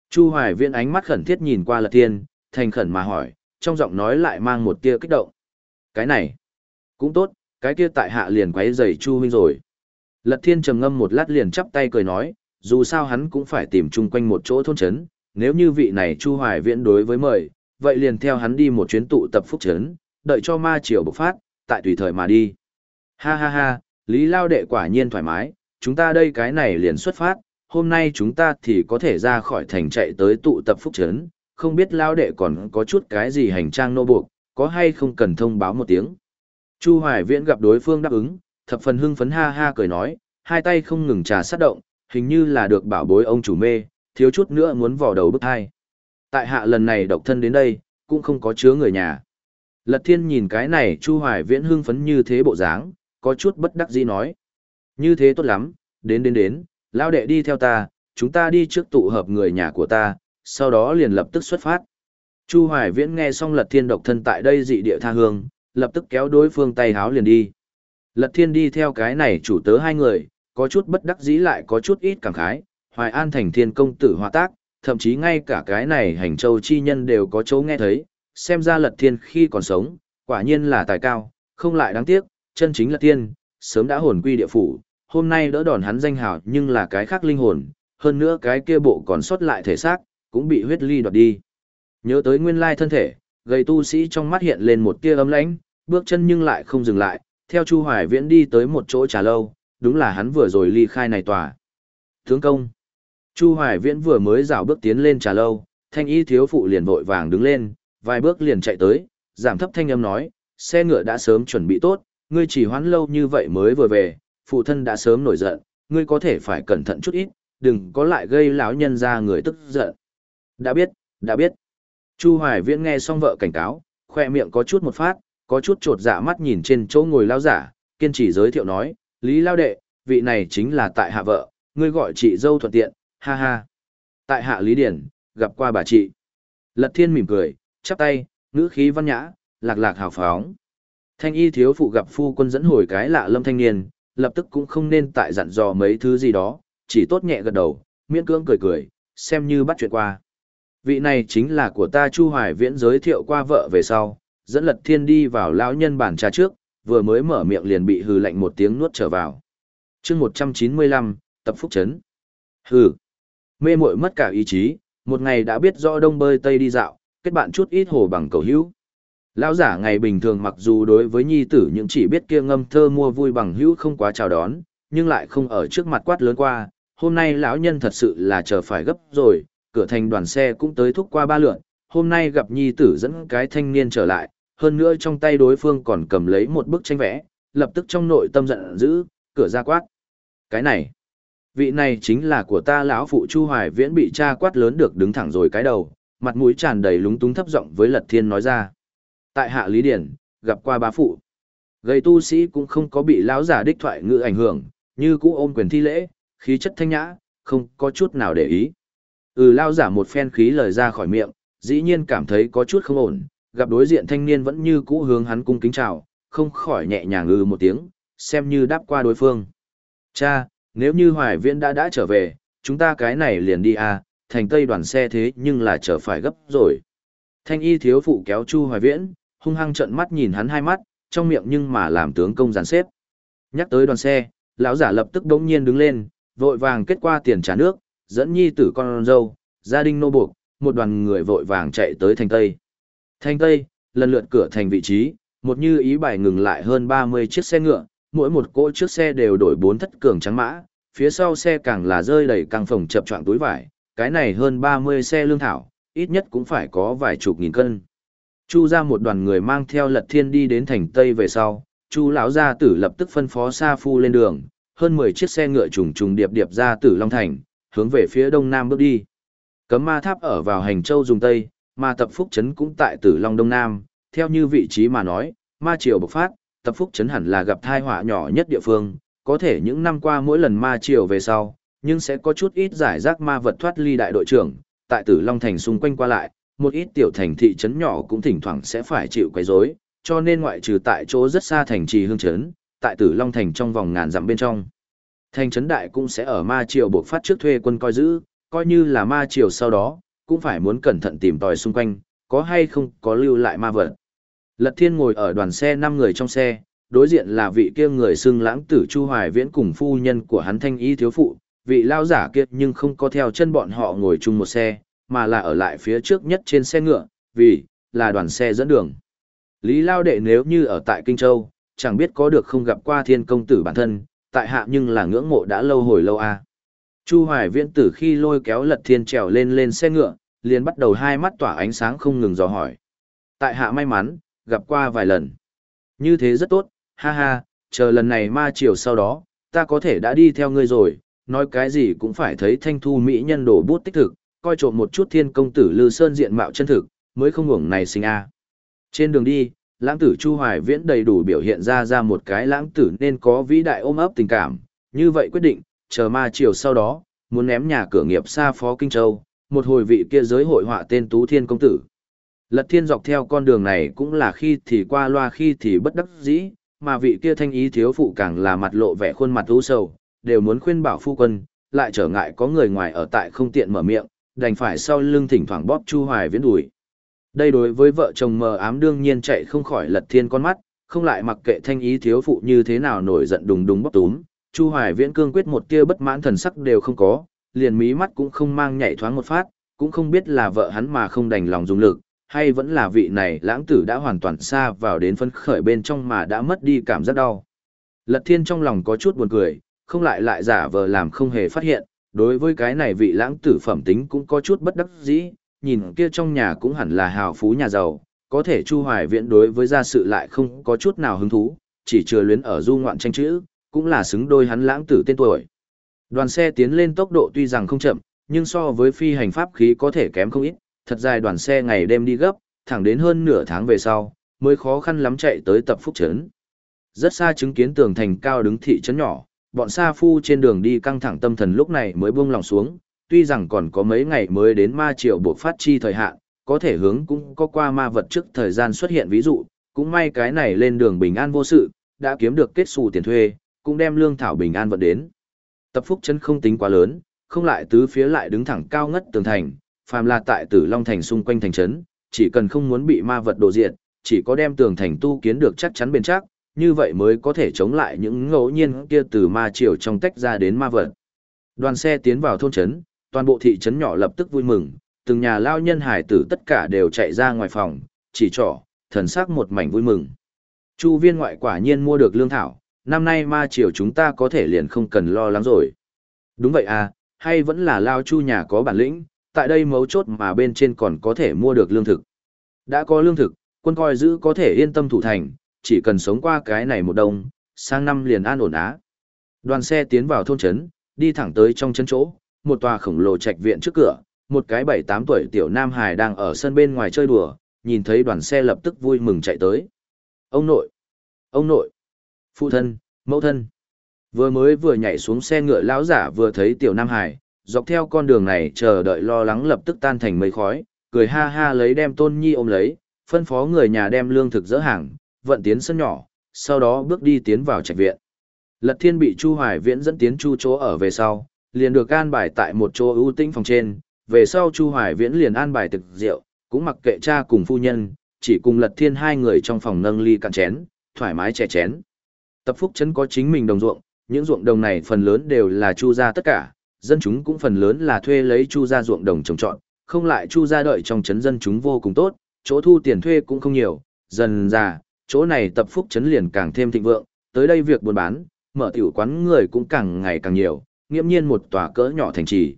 Chu Hoài Viễn ánh mắt khẩn thiết nhìn qua Lật Thiên, thành khẩn mà hỏi, trong giọng nói lại mang một tia kích động. Cái này, cũng tốt, cái kia tại hạ liền quấy giày Chu huynh rồi. Lật Thiên trầm ngâm một lát liền chắp tay cười nói, dù sao hắn cũng phải tìm chung quanh một chỗ thôn trấn, nếu như vị này Chu Hoài Viễn đối với mời, vậy liền theo hắn đi một chuyến tụ tập phúc trấn, đợi cho ma triều bộc phát, tại tùy thời mà đi. Ha ha ha, Lý Lao đệ quả nhiên thoải mái, chúng ta đây cái này liền xuất phát, hôm nay chúng ta thì có thể ra khỏi thành chạy tới tụ tập phúc trấn, không biết Lao đệ còn có chút cái gì hành trang nô buộc, có hay không cần thông báo một tiếng. Chu Hoài Viễn gặp đối phương đáp ứng, thập phần hưng phấn ha ha cười nói, hai tay không ngừng trà sát động, hình như là được bảo bối ông chủ mê, thiếu chút nữa muốn vò đầu bức thai. Tại hạ lần này độc thân đến đây, cũng không có chứa người nhà. Lật thiên nhìn cái này Chu Hoài Viễn hưng phấn như thế bộ dáng, có chút bất đắc dĩ nói. Như thế tốt lắm, đến đến đến, lao đệ đi theo ta, chúng ta đi trước tụ hợp người nhà của ta, sau đó liền lập tức xuất phát. Chu Hoài Viễn nghe xong Lật Thiên độc thân tại đây dị địa tha hương, lập tức kéo đối phương tay háo liền đi. Lật Thiên đi theo cái này chủ tớ hai người, có chút bất đắc dĩ lại có chút ít cảm khái, Hoài An thành thiên công tử hòa tác, thậm chí ngay cả cái này hành châu chi nhân đều có chỗ nghe thấy, xem ra Lật Thiên khi còn sống, quả nhiên là tài cao, không lại đáng tiếc, chân chính Lật Thiên, sớm đã hồn quy địa phủ, hôm nay đỡ đòn hắn danh hào nhưng là cái khác linh hồn, hơn nữa cái kia bộ còn sót lại thể xác, cũng bị huyết ly đoạt đi. Nhớ tới nguyên lai thân thể, gầy tu sĩ trong mắt hiện lên một tia ấm lãnh, bước chân nhưng lại không dừng lại, theo Chu Hoài Viễn đi tới một chỗ trà lâu, đúng là hắn vừa rồi ly khai này tòa. Tướng công. Chu Hoài Viễn vừa mới dạo bước tiến lên trà lâu, thanh y thiếu phụ liền vội vàng đứng lên, vài bước liền chạy tới, giảm thấp thanh âm nói, xe ngựa đã sớm chuẩn bị tốt, ngươi chỉ hoãn lâu như vậy mới vừa về, phụ thân đã sớm nổi giận, ngươi có thể phải cẩn thận chút ít, đừng có lại gây lão nhân ra người tức giận. Đã biết, đã biết. Chu Hoài Viễn nghe xong vợ cảnh cáo, khoe miệng có chút một phát, có chút trột dạ mắt nhìn trên chỗ ngồi lao giả, kiên trì giới thiệu nói, Lý Lao Đệ, vị này chính là tại hạ vợ, ngươi gọi chị dâu thuận tiện, ha ha. Tại hạ Lý Điển, gặp qua bà chị. Lật Thiên mỉm cười, chắp tay, ngữ khí văn nhã, lạc lạc hào phóng. Thanh y thiếu phụ gặp phu quân dẫn hồi cái lạ lâm thanh niên, lập tức cũng không nên tại dặn dò mấy thứ gì đó, chỉ tốt nhẹ gật đầu, miễn cưỡng cười cười, xem như bắt chuyện qua. Vị này chính là của ta Chu Hoài Viễn giới thiệu qua vợ về sau, dẫn lật thiên đi vào lão nhân bàn trà trước, vừa mới mở miệng liền bị hừ lạnh một tiếng nuốt trở vào. chương 195, tập phúc chấn. Hừ. Mê muội mất cả ý chí, một ngày đã biết rõ đông bơi tây đi dạo, kết bạn chút ít hồ bằng cầu hữu. Lão giả ngày bình thường mặc dù đối với nhi tử những chỉ biết kia ngâm thơ mua vui bằng hữu không quá chào đón, nhưng lại không ở trước mặt quát lớn qua, hôm nay lão nhân thật sự là chờ phải gấp rồi, cửa thành đoàn xe cũng tới thúc qua ba lượn, hôm nay gặp nhi tử dẫn cái thanh niên trở lại, hơn nữa trong tay đối phương còn cầm lấy một bức tranh vẽ, lập tức trong nội tâm giận dữ, cửa ra quát. Cái này, vị này chính là của ta lão phụ Chu Hoài Viễn bị cha quát lớn được đứng thẳng rồi cái đầu, mặt mũi tràn đầy lúng túng thấp giọng với Lật Thiên nói ra. Tại hạ Lý Điển, gặp qua bá phụ. Gây tu sĩ cũng không có bị lão giả đích thoại ngữ ảnh hưởng, như cũ ôm quyền thi lễ, khí chất thanh nhã, không có chút nào để ý. Ừ lao giả một phen khí lời ra khỏi miệng, dĩ nhiên cảm thấy có chút không ổn, gặp đối diện thanh niên vẫn như cũ hướng hắn cung kính chào, không khỏi nhẹ nhàng ngừ một tiếng, xem như đáp qua đối phương. Cha, nếu như Hoài Viễn đã đã trở về, chúng ta cái này liền đi à, thành tây đoàn xe thế nhưng là trở phải gấp rồi. Thanh y thiếu phụ kéo Chu Hoài Viễn, hung hăng trợn mắt nhìn hắn hai mắt, trong miệng nhưng mà làm tướng công giàn xếp. Nhắc tới đoàn xe, lão giả lập tức đống nhiên đứng lên, vội vàng kết qua tiền trả nước, dẫn nhi tử con dâu, gia đình nô buộc, một đoàn người vội vàng chạy tới thành Tây. Thành Tây, lần lượt cửa thành vị trí, một như ý bài ngừng lại hơn 30 chiếc xe ngựa, mỗi một cỗ chiếc xe đều đổi bốn thất cường trắng mã, phía sau xe càng là rơi đầy căng phòng chập choạng túi vải, cái này hơn 30 xe lương thảo, ít nhất cũng phải có vài chục nghìn cân. Chu ra một đoàn người mang theo lật thiên đi đến thành Tây về sau, Chu lão gia tử lập tức phân phó Sa Phu lên đường, hơn 10 chiếc xe ngựa trùng trùng điệp điệp ra tử Long Thành, hướng về phía đông nam bước đi. Cấm ma tháp ở vào hành châu dùng Tây, mà tập phúc trấn cũng tại tử Long Đông Nam, theo như vị trí mà nói, ma triều bộc phát, tập phúc trấn hẳn là gặp thai họa nhỏ nhất địa phương, có thể những năm qua mỗi lần ma triều về sau, nhưng sẽ có chút ít giải rác ma vật thoát ly đại đội trưởng, tại tử Long Thành xung quanh qua lại, một ít tiểu thành thị trấn nhỏ cũng thỉnh thoảng sẽ phải chịu quấy rối, cho nên ngoại trừ tại chỗ rất xa thành trì hương trấn, tại Tử Long thành trong vòng ngàn dặm bên trong. Thành trấn đại cũng sẽ ở ma triều buộc phát trước thuê quân coi giữ, coi như là ma triều sau đó, cũng phải muốn cẩn thận tìm tòi xung quanh, có hay không có lưu lại ma vật. Lật Thiên ngồi ở đoàn xe 5 người trong xe, đối diện là vị kia người xưng lãng tử Chu Hoài Viễn cùng phu nhân của hắn thanh y thiếu phụ, vị lao giả kia nhưng không có theo chân bọn họ ngồi chung một xe, mà là ở lại phía trước nhất trên xe ngựa, vì, là đoàn xe dẫn đường. Lý Lao Đệ nếu như ở tại Kinh Châu, chẳng biết có được không gặp qua thiên công tử bản thân, tại hạ nhưng là ngưỡng mộ đã lâu hồi lâu à. Chu Hoài Viễn tử khi lôi kéo lật thiên trèo lên lên xe ngựa, liền bắt đầu hai mắt tỏa ánh sáng không ngừng dò hỏi. Tại hạ may mắn, gặp qua vài lần. Như thế rất tốt, ha ha, chờ lần này ma chiều sau đó, ta có thể đã đi theo ngươi rồi, nói cái gì cũng phải thấy thanh thu mỹ nhân đổ bút tích thực, coi trộm một chút thiên công tử Lư Sơn diện mạo chân thực, mới không ngủng này sinh a. Trên đường đi, lãng tử Chu Hoài Viễn đầy đủ biểu hiện ra ra một cái lãng tử nên có vĩ đại ôm ấp tình cảm, như vậy quyết định, chờ ma chiều sau đó, muốn ném nhà cửa nghiệp xa phó Kinh Châu, một hồi vị kia giới hội họa tên Tú Thiên Công Tử. Lật thiên dọc theo con đường này cũng là khi thì qua loa khi thì bất đắc dĩ, mà vị kia thanh ý thiếu phụ càng là mặt lộ vẻ khuôn mặt u sầu, đều muốn khuyên bảo phu quân, lại trở ngại có người ngoài ở tại không tiện mở miệng, đành phải sau lưng thỉnh thoảng bóp Chu Hoài Viễn đùi. Đây đối với vợ chồng mờ ám đương nhiên chạy không khỏi lật thiên con mắt, không lại mặc kệ thanh ý thiếu phụ như thế nào nổi giận đùng đùng bóp túm, Chu Hoài Viễn cương quyết một tia bất mãn thần sắc đều không có, liền mí mắt cũng không mang nhảy thoáng một phát, cũng không biết là vợ hắn mà không đành lòng dùng lực, hay vẫn là vị này lãng tử đã hoàn toàn xa vào đến phân khởi bên trong mà đã mất đi cảm giác đau. Lật thiên trong lòng có chút buồn cười, không lại lại giả vờ làm không hề phát hiện, đối với cái này vị lãng tử phẩm tính cũng có chút bất đắc dĩ, nhìn kia trong nhà cũng hẳn là hào phú nhà giàu, có thể Chu Hoài Viễn đối với gia sự lại không có chút nào hứng thú, chỉ chừa luyến ở du ngoạn tranh chữ, cũng là xứng đôi hắn lãng tử tên tuổi. Đoàn xe tiến lên tốc độ tuy rằng không chậm, nhưng so với phi hành pháp khí có thể kém không ít, thật dài đoàn xe ngày đêm đi gấp, thẳng đến hơn nửa tháng về sau, mới khó khăn lắm chạy tới tập phúc trấn. Rất xa chứng kiến tường thành cao đứng thị trấn nhỏ, bọn sa phu trên đường đi căng thẳng tâm thần lúc này mới buông lòng xuống, tuy rằng còn có mấy ngày mới đến ma triệu buộc phát chi thời hạn, có thể hướng cũng có qua ma vật trước thời gian xuất hiện ví dụ, cũng may cái này lên đường bình an vô sự, đã kiếm được kết xù tiền thuê, cũng đem lương thảo bình an vận đến. Tập phúc trấn không tính quá lớn, không lại tứ phía lại đứng thẳng cao ngất tường thành, phàm là tại Tử Long thành xung quanh thành trấn, chỉ cần không muốn bị ma vật đổ diệt, chỉ có đem tường thành tu kiến được chắc chắn bền chắc, như vậy mới có thể chống lại những ngẫu nhiên kia từ ma triều trong tách ra đến ma vật. Đoàn xe tiến vào thôn trấn, toàn bộ thị trấn nhỏ lập tức vui mừng, từng nhà lao nhân hải tử tất cả đều chạy ra ngoài phòng, chỉ trỏ, thần sắc một mảnh vui mừng. Chu viên ngoại quả nhiên mua được lương thảo, năm nay ma triều chúng ta có thể liền không cần lo lắng rồi. Đúng vậy à, hay vẫn là lao chu nhà có bản lĩnh, tại đây mấu chốt mà bên trên còn có thể mua được lương thực. Đã có lương thực, quân coi giữ có thể yên tâm thủ thành, chỉ cần sống qua cái này một đông, sang năm liền an ổn á. Đoàn xe tiến vào thôn trấn, đi thẳng tới trong chân chỗ, một tòa khổng lồ trạch viện trước cửa, một cái bảy tám tuổi tiểu nam hài đang ở sân bên ngoài chơi đùa, nhìn thấy đoàn xe lập tức vui mừng chạy tới. Ông nội! Ông nội! Phụ thân! Mẫu thân! Vừa mới vừa nhảy xuống xe ngựa lão giả vừa thấy tiểu nam hải, dọc theo con đường này chờ đợi lo lắng lập tức tan thành mây khói, cười ha ha lấy đem tôn nhi ôm lấy, phân phó người nhà đem lương thực dỡ hàng, vận tiến sân nhỏ, sau đó bước đi tiến vào trạch viện. Lật Thiên bị Chu Hoài Viễn dẫn tiến Chu chỗ ở về sau, liền được an bài tại một chỗ ưu tĩnh phòng trên, về sau Chu Hoài Viễn liền an bài thực rượu, cũng mặc kệ cha cùng phu nhân, chỉ cùng Lật Thiên hai người trong phòng nâng ly cạn chén, thoải mái chè chén. Tập Phúc Trấn có chính mình đồng ruộng, những ruộng đồng này phần lớn đều là Chu gia tất cả, dân chúng cũng phần lớn là thuê lấy chu ra ruộng đồng trồng trọt, không lại chu ra đợi trong trấn dân chúng vô cùng tốt, chỗ thu tiền thuê cũng không nhiều, dần ra, chỗ này tập phúc trấn liền càng thêm thịnh vượng, tới đây việc buôn bán, mở tiểu quán người cũng càng ngày càng nhiều, nghiễm nhiên một tòa cỡ nhỏ thành trì.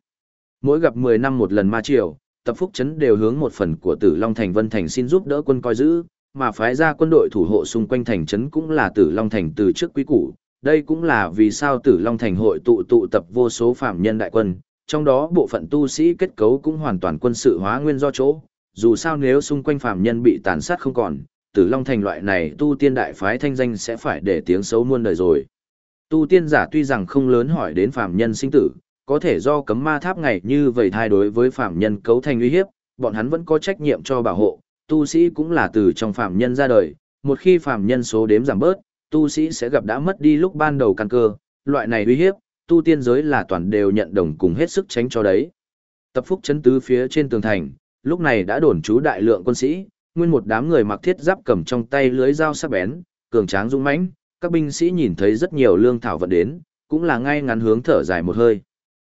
Mỗi gặp 10 năm một lần ma triều, tập phúc trấn đều hướng một phần của Tử Long Thành Vân Thành xin giúp đỡ quân coi giữ, mà phái ra quân đội thủ hộ xung quanh thành trấn cũng là Tử Long Thành từ trước quý củ. Đây cũng là vì sao Tử Long Thành hội tụ tụ tập vô số phạm nhân đại quân, trong đó bộ phận tu sĩ kết cấu cũng hoàn toàn quân sự hóa nguyên do chỗ. Dù sao nếu xung quanh phạm nhân bị tàn sát không còn, Tử Long Thành loại này tu tiên đại phái thanh danh sẽ phải để tiếng xấu muôn đời rồi. Tu tiên giả tuy rằng không lớn hỏi đến phạm nhân sinh tử, có thể do cấm ma tháp ngày như vậy thay đối với phạm nhân cấu thành uy hiếp, bọn hắn vẫn có trách nhiệm cho bảo hộ, tu sĩ cũng là từ trong phạm nhân ra đời, một khi phạm nhân số đếm giảm bớt, tu sĩ sẽ gặp đã mất đi lúc ban đầu căn cơ, loại này uy hiếp, tu tiên giới là toàn đều nhận đồng cùng hết sức tránh cho đấy. Tập phúc chấn tứ phía trên tường thành, lúc này đã đồn trú đại lượng quân sĩ, nguyên một đám người mặc thiết giáp cầm trong tay lưới dao sắc bén, cường tráng dũng mãnh, các binh sĩ nhìn thấy rất nhiều lương thảo vận đến, cũng là ngay ngắn hướng thở dài một hơi.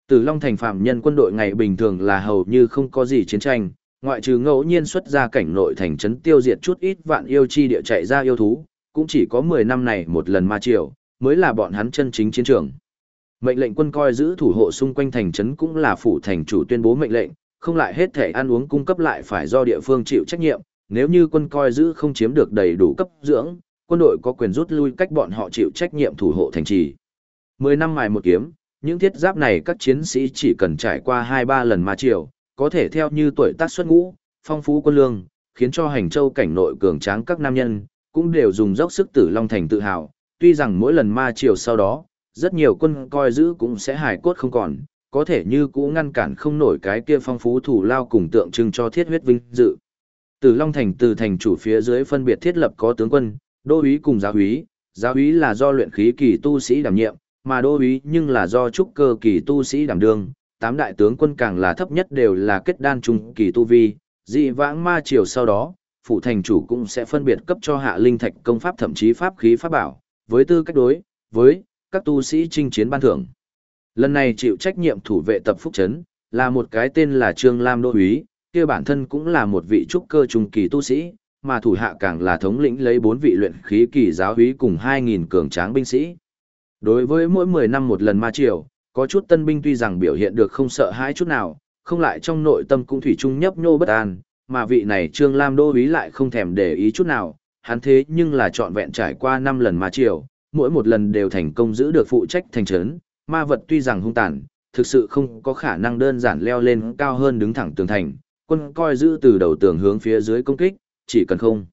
Từ Long Thành phạm nhân quân đội ngày bình thường là hầu như không có gì chiến tranh, ngoại trừ ngẫu nhiên xuất ra cảnh nội thành trấn tiêu diệt chút ít vạn yêu chi địa chạy ra yêu thú, cũng chỉ có 10 năm này một lần ma triều, mới là bọn hắn chân chính chiến trường. Mệnh lệnh quân coi giữ thủ hộ xung quanh thành trấn cũng là phủ thành chủ tuyên bố mệnh lệnh, không lại hết thể ăn uống cung cấp lại phải do địa phương chịu trách nhiệm, nếu như quân coi giữ không chiếm được đầy đủ cấp dưỡng, quân đội có quyền rút lui cách bọn họ chịu trách nhiệm thủ hộ thành trì. 10 năm mài một kiếm, những thiết giáp này các chiến sĩ chỉ cần trải qua 2-3 lần ma triều, có thể theo như tuổi tác xuất ngũ, phong phú quân lương, khiến cho hành châu cảnh nội cường tráng các nam nhân, cũng đều dùng dốc sức tử Long Thành tự hào, tuy rằng mỗi lần ma triều sau đó, rất nhiều quân coi giữ cũng sẽ hài cốt không còn, có thể như cũ ngăn cản không nổi cái kia phong phú thủ lao cùng tượng trưng cho thiết huyết vinh dự. Tử Long Thành từ thành chủ phía dưới phân biệt thiết lập có tướng quân, đô úy cùng giáo úy, giáo úy là do luyện khí kỳ tu sĩ đảm nhiệm, mà đô úy nhưng là do trúc cơ kỳ tu sĩ đảm đương, tám đại tướng quân càng là thấp nhất đều là kết đan trung kỳ tu vi, dị vãng ma triều sau đó, phụ thành chủ cũng sẽ phân biệt cấp cho hạ linh thạch công pháp thậm chí pháp khí pháp bảo, với tư cách đối với các tu sĩ chinh chiến ban thưởng. Lần này chịu trách nhiệm thủ vệ tập phúc trấn, là một cái tên là Trương Lam Đô úy, kia bản thân cũng là một vị trúc cơ trung kỳ tu sĩ, mà thủ hạ càng là thống lĩnh lấy bốn vị luyện khí kỳ giáo úy cùng 2000 cường tráng binh sĩ. Đối với mỗi 10 năm một lần ma triều, có chút tân binh tuy rằng biểu hiện được không sợ hãi chút nào, không lại trong nội tâm cũng thủy chung nhấp nhô bất an, mà vị này Trương Lam Đô ý lại không thèm để ý chút nào, hắn thế nhưng là trọn vẹn trải qua 5 lần ma triều, mỗi một lần đều thành công giữ được phụ trách thành trấn, ma vật tuy rằng hung tàn, thực sự không có khả năng đơn giản leo lên cao hơn đứng thẳng tường thành, quân coi giữ từ đầu tường hướng phía dưới công kích, chỉ cần không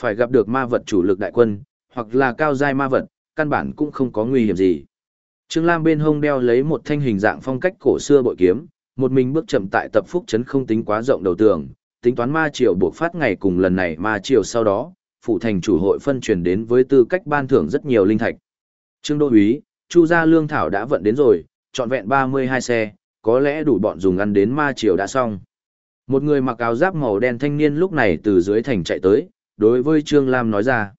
phải gặp được ma vật chủ lực đại quân, hoặc là cao giai ma vật, căn bản cũng không có nguy hiểm gì. Trương Lam bên hông đeo lấy một thanh hình dạng phong cách cổ xưa bội kiếm, một mình bước chậm tại tập phúc trấn không tính quá rộng đầu tường, tính toán ma triều buộc phát ngày cùng lần này ma triều sau đó, phụ thành chủ hội phân truyền đến với tư cách ban thưởng rất nhiều linh thạch. Trương Đô Úy, Chu gia lương thảo đã vận đến rồi, trọn vẹn 32 xe, có lẽ đủ bọn dùng ăn đến ma triều đã xong. Một người mặc áo giáp màu đen thanh niên lúc này từ dưới thành chạy tới, đối với Trương Lam nói ra.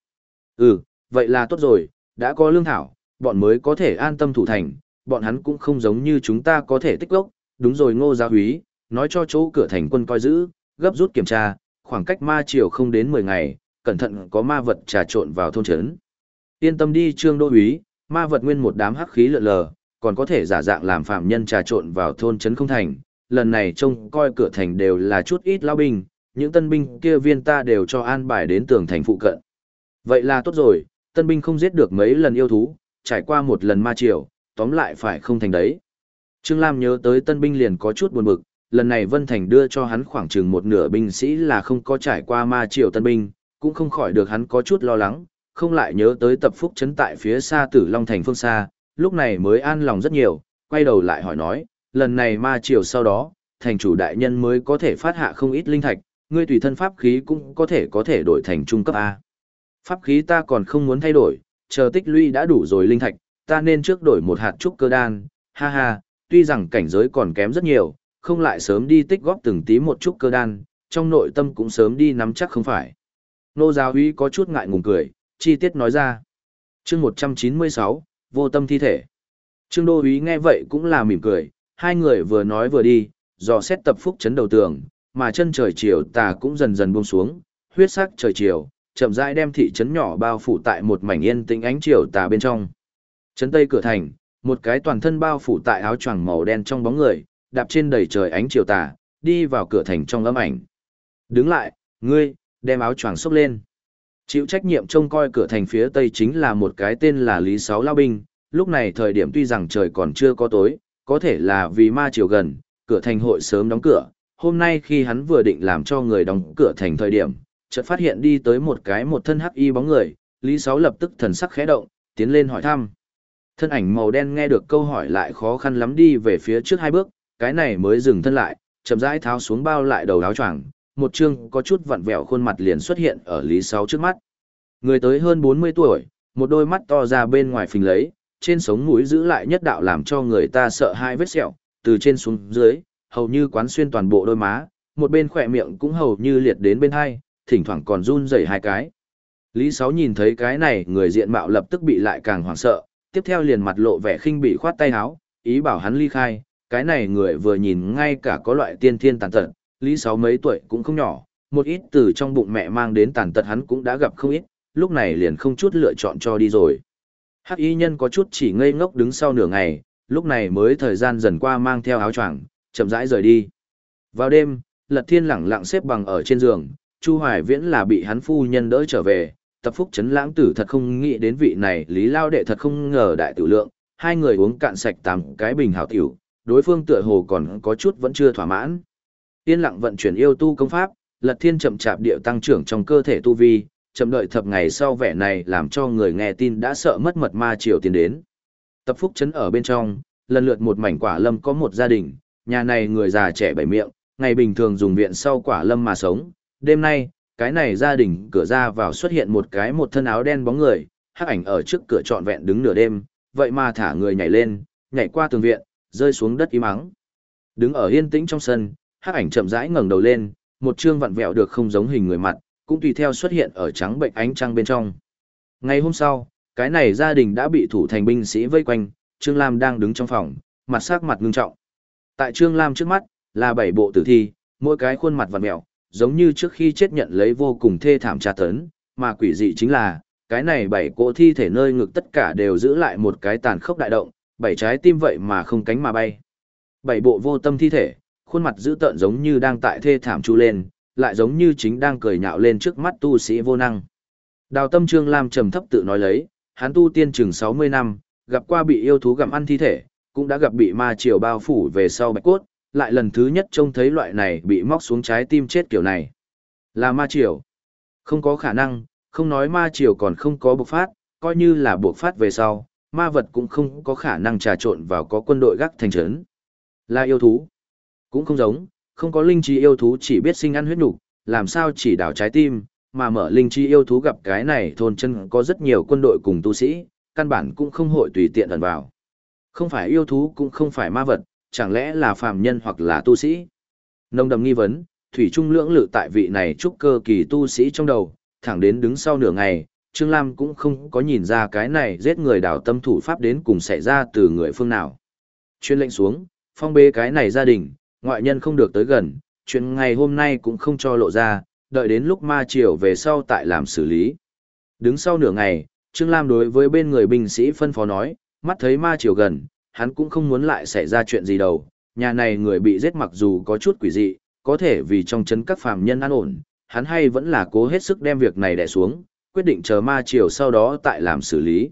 Ừ, vậy là tốt rồi, đã có lương thảo, bọn mới có thể an tâm thủ thành, bọn hắn cũng không giống như chúng ta có thể tích lốc, đúng rồi ngô gia húy, nói cho chỗ cửa thành quân coi giữ, gấp rút kiểm tra, khoảng cách ma triều không đến 10 ngày, cẩn thận có ma vật trà trộn vào thôn trấn. Yên tâm đi trương đô úy, ma vật nguyên một đám hắc khí lượn lờ, còn có thể giả dạng làm phạm nhân trà trộn vào thôn trấn không thành, lần này trông coi cửa thành đều là chút ít lao binh, những tân binh kia viên ta đều cho an bài đến tường thành phụ cận. Vậy là tốt rồi, tân binh không giết được mấy lần yêu thú, trải qua một lần ma triều, tóm lại phải không thành đấy. Trương Lam nhớ tới tân binh liền có chút buồn bực, lần này Vân Thành đưa cho hắn khoảng chừng một nửa binh sĩ là không có trải qua ma triều tân binh, cũng không khỏi được hắn có chút lo lắng, không lại nhớ tới tập phúc chấn tại phía xa tử Long Thành phương xa, lúc này mới an lòng rất nhiều, quay đầu lại hỏi nói, lần này ma triều sau đó, thành chủ đại nhân mới có thể phát hạ không ít linh thạch, ngươi tùy thân pháp khí cũng có thể có thể đổi thành trung cấp A. Pháp khí ta còn không muốn thay đổi, chờ tích lũy đã đủ rồi linh thạch, ta nên trước đổi một hạt trúc cơ đan, ha ha, tuy rằng cảnh giới còn kém rất nhiều, không lại sớm đi tích góp từng tí một chút cơ đan, trong nội tâm cũng sớm đi nắm chắc không phải. Nô giáo úy có chút ngại ngùng cười, chi tiết nói ra. chương 196, vô tâm thi thể. Trương đô úy nghe vậy cũng là mỉm cười, hai người vừa nói vừa đi, dò xét tập phúc chấn đầu tường, mà chân trời chiều tà cũng dần dần buông xuống, huyết sắc trời chiều, chậm rãi đem thị trấn nhỏ bao phủ tại một mảnh yên tĩnh ánh chiều tà bên trong. Trấn Tây cửa thành, một cái toàn thân bao phủ tại áo choàng màu đen trong bóng người, đạp trên đầy trời ánh chiều tà, đi vào cửa thành trong âm ảnh. Đứng lại, ngươi, đem áo choàng xốc lên. Chịu trách nhiệm trông coi cửa thành phía tây chính là một cái tên là Lý Sáu Lao Binh, lúc này thời điểm tuy rằng trời còn chưa có tối, có thể là vì ma chiều gần, cửa thành hội sớm đóng cửa. Hôm nay khi hắn vừa định làm cho người đóng cửa thành thời điểm, chợt phát hiện đi tới một cái một thân hắc y bóng người, Lý Sáu lập tức thần sắc khẽ động, tiến lên hỏi thăm. Thân ảnh màu đen nghe được câu hỏi lại khó khăn lắm đi về phía trước hai bước, cái này mới dừng thân lại, chậm rãi tháo xuống bao lại đầu áo choàng, một chương có chút vặn vẹo khuôn mặt liền xuất hiện ở Lý Sáu trước mắt. Người tới hơn 40 tuổi, một đôi mắt to ra bên ngoài phình lấy, trên sống mũi giữ lại nhất đạo làm cho người ta sợ hai vết sẹo, từ trên xuống dưới, hầu như quán xuyên toàn bộ đôi má, một bên khỏe miệng cũng hầu như liệt đến bên hai, thỉnh thoảng còn run rẩy hai cái. Lý Sáu nhìn thấy cái này, người diện mạo lập tức bị lại càng hoảng sợ, tiếp theo liền mặt lộ vẻ khinh bị khoát tay áo, ý bảo hắn ly khai, cái này người vừa nhìn ngay cả có loại tiên thiên tàn tật, Lý Sáu mấy tuổi cũng không nhỏ, một ít từ trong bụng mẹ mang đến tàn tật hắn cũng đã gặp không ít, lúc này liền không chút lựa chọn cho đi rồi. Hắc y nhân có chút chỉ ngây ngốc đứng sau nửa ngày, lúc này mới thời gian dần qua mang theo áo choàng, chậm rãi rời đi. Vào đêm, Lật Thiên lẳng lặng xếp bằng ở trên giường, Chu Hoài Viễn là bị hắn phu nhân đỡ trở về, tập phúc chấn lãng tử thật không nghĩ đến vị này, Lý Lao đệ thật không ngờ đại tử lượng, hai người uống cạn sạch tám cái bình hảo tiểu, đối phương tựa hồ còn có chút vẫn chưa thỏa mãn. Yên lặng vận chuyển yêu tu công pháp, Lật Thiên chậm chạp điệu tăng trưởng trong cơ thể tu vi, chậm đợi thập ngày sau vẻ này làm cho người nghe tin đã sợ mất mật ma triều tiến đến. Tập phúc chấn ở bên trong, lần lượt một mảnh quả lâm có một gia đình, nhà này người già trẻ bảy miệng, ngày bình thường dùng viện sau quả lâm mà sống. Đêm nay, cái này gia đình cửa ra vào xuất hiện một cái một thân áo đen bóng người, hắc ảnh ở trước cửa trọn vẹn đứng nửa đêm, vậy mà thả người nhảy lên, nhảy qua tường viện, rơi xuống đất im ắng. Đứng ở yên tĩnh trong sân, hắc ảnh chậm rãi ngẩng đầu lên, một trương vặn vẹo được không giống hình người mặt, cũng tùy theo xuất hiện ở trắng bệnh ánh trăng bên trong. Ngày hôm sau, cái này gia đình đã bị thủ thành binh sĩ vây quanh, Trương Lam đang đứng trong phòng, mặt sắc mặt ngưng trọng. Tại Trương Lam trước mắt, là bảy bộ tử thi, mỗi cái khuôn mặt vặn mẹo, giống như trước khi chết nhận lấy vô cùng thê thảm tra tấn, mà quỷ dị chính là, cái này bảy cỗ thi thể nơi ngực tất cả đều giữ lại một cái tàn khốc đại động, bảy trái tim vậy mà không cánh mà bay. Bảy bộ vô tâm thi thể, khuôn mặt dữ tợn giống như đang tại thê thảm chu lên, lại giống như chính đang cười nhạo lên trước mắt tu sĩ vô năng. Đào tâm trương Lam trầm thấp tự nói lấy, hắn tu tiên chừng 60 năm, gặp qua bị yêu thú gặm ăn thi thể, cũng đã gặp bị ma triều bao phủ về sau bạch cốt, lại lần thứ nhất trông thấy loại này bị móc xuống trái tim chết kiểu này. Là ma triều. Không có khả năng, không nói ma triều còn không có bộc phát, coi như là bộc phát về sau, ma vật cũng không có khả năng trà trộn vào có quân đội gác thành trấn. Là yêu thú. Cũng không giống, không có linh trí yêu thú chỉ biết sinh ăn huyết nục, làm sao chỉ đảo trái tim, mà mở linh trí yêu thú gặp cái này thôn chân có rất nhiều quân đội cùng tu sĩ, căn bản cũng không hội tùy tiện ẩn vào. Không phải yêu thú cũng không phải ma vật, chẳng lẽ là phàm nhân hoặc là tu sĩ? Nông đầm nghi vấn, thủy trung lưỡng lự tại vị này trúc cơ kỳ tu sĩ trong đầu, thẳng đến đứng sau nửa ngày, Trương Lam cũng không có nhìn ra cái này giết người đảo tâm thủ pháp đến cùng xảy ra từ người phương nào. Chuyên lệnh xuống, phong bế cái này gia đình, ngoại nhân không được tới gần, chuyện ngày hôm nay cũng không cho lộ ra, đợi đến lúc ma triều về sau tại làm xử lý. Đứng sau nửa ngày, Trương Lam đối với bên người binh sĩ phân phó nói, mắt thấy ma triều gần, hắn cũng không muốn lại xảy ra chuyện gì đâu, nhà này người bị giết mặc dù có chút quỷ dị, có thể vì trong chấn các phàm nhân an ổn, hắn hay vẫn là cố hết sức đem việc này đè xuống, quyết định chờ ma triều sau đó tại làm xử lý.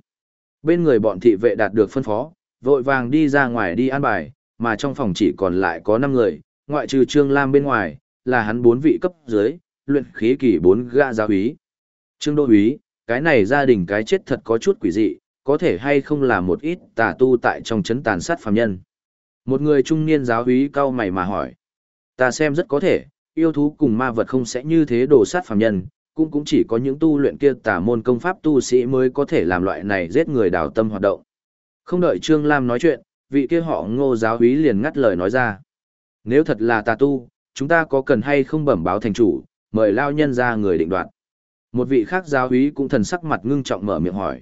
Bên người bọn thị vệ đạt được phân phó, vội vàng đi ra ngoài đi an bài, mà trong phòng chỉ còn lại có 5 người, ngoại trừ Trương Lam bên ngoài, là hắn bốn vị cấp dưới, luyện khí kỳ bốn gã giáo úy. Trương Đô úy, cái này gia đình cái chết thật có chút quỷ dị, có thể hay không là một ít tà tu tại trong chấn tàn sát phàm nhân. Một người trung niên giáo úy cao mày mà hỏi. Ta xem rất có thể, yêu thú cùng ma vật không sẽ như thế đổ sát phàm nhân, cũng cũng chỉ có những tu luyện kia tà môn công pháp tu sĩ mới có thể làm loại này giết người đào tâm hoạt động. Không đợi Trương Lam nói chuyện, vị kia họ ngô giáo úy liền ngắt lời nói ra. Nếu thật là tà tu, chúng ta có cần hay không bẩm báo thành chủ, mời lao nhân ra người định đoạt. Một vị khác giáo úy cũng thần sắc mặt ngưng trọng mở miệng hỏi.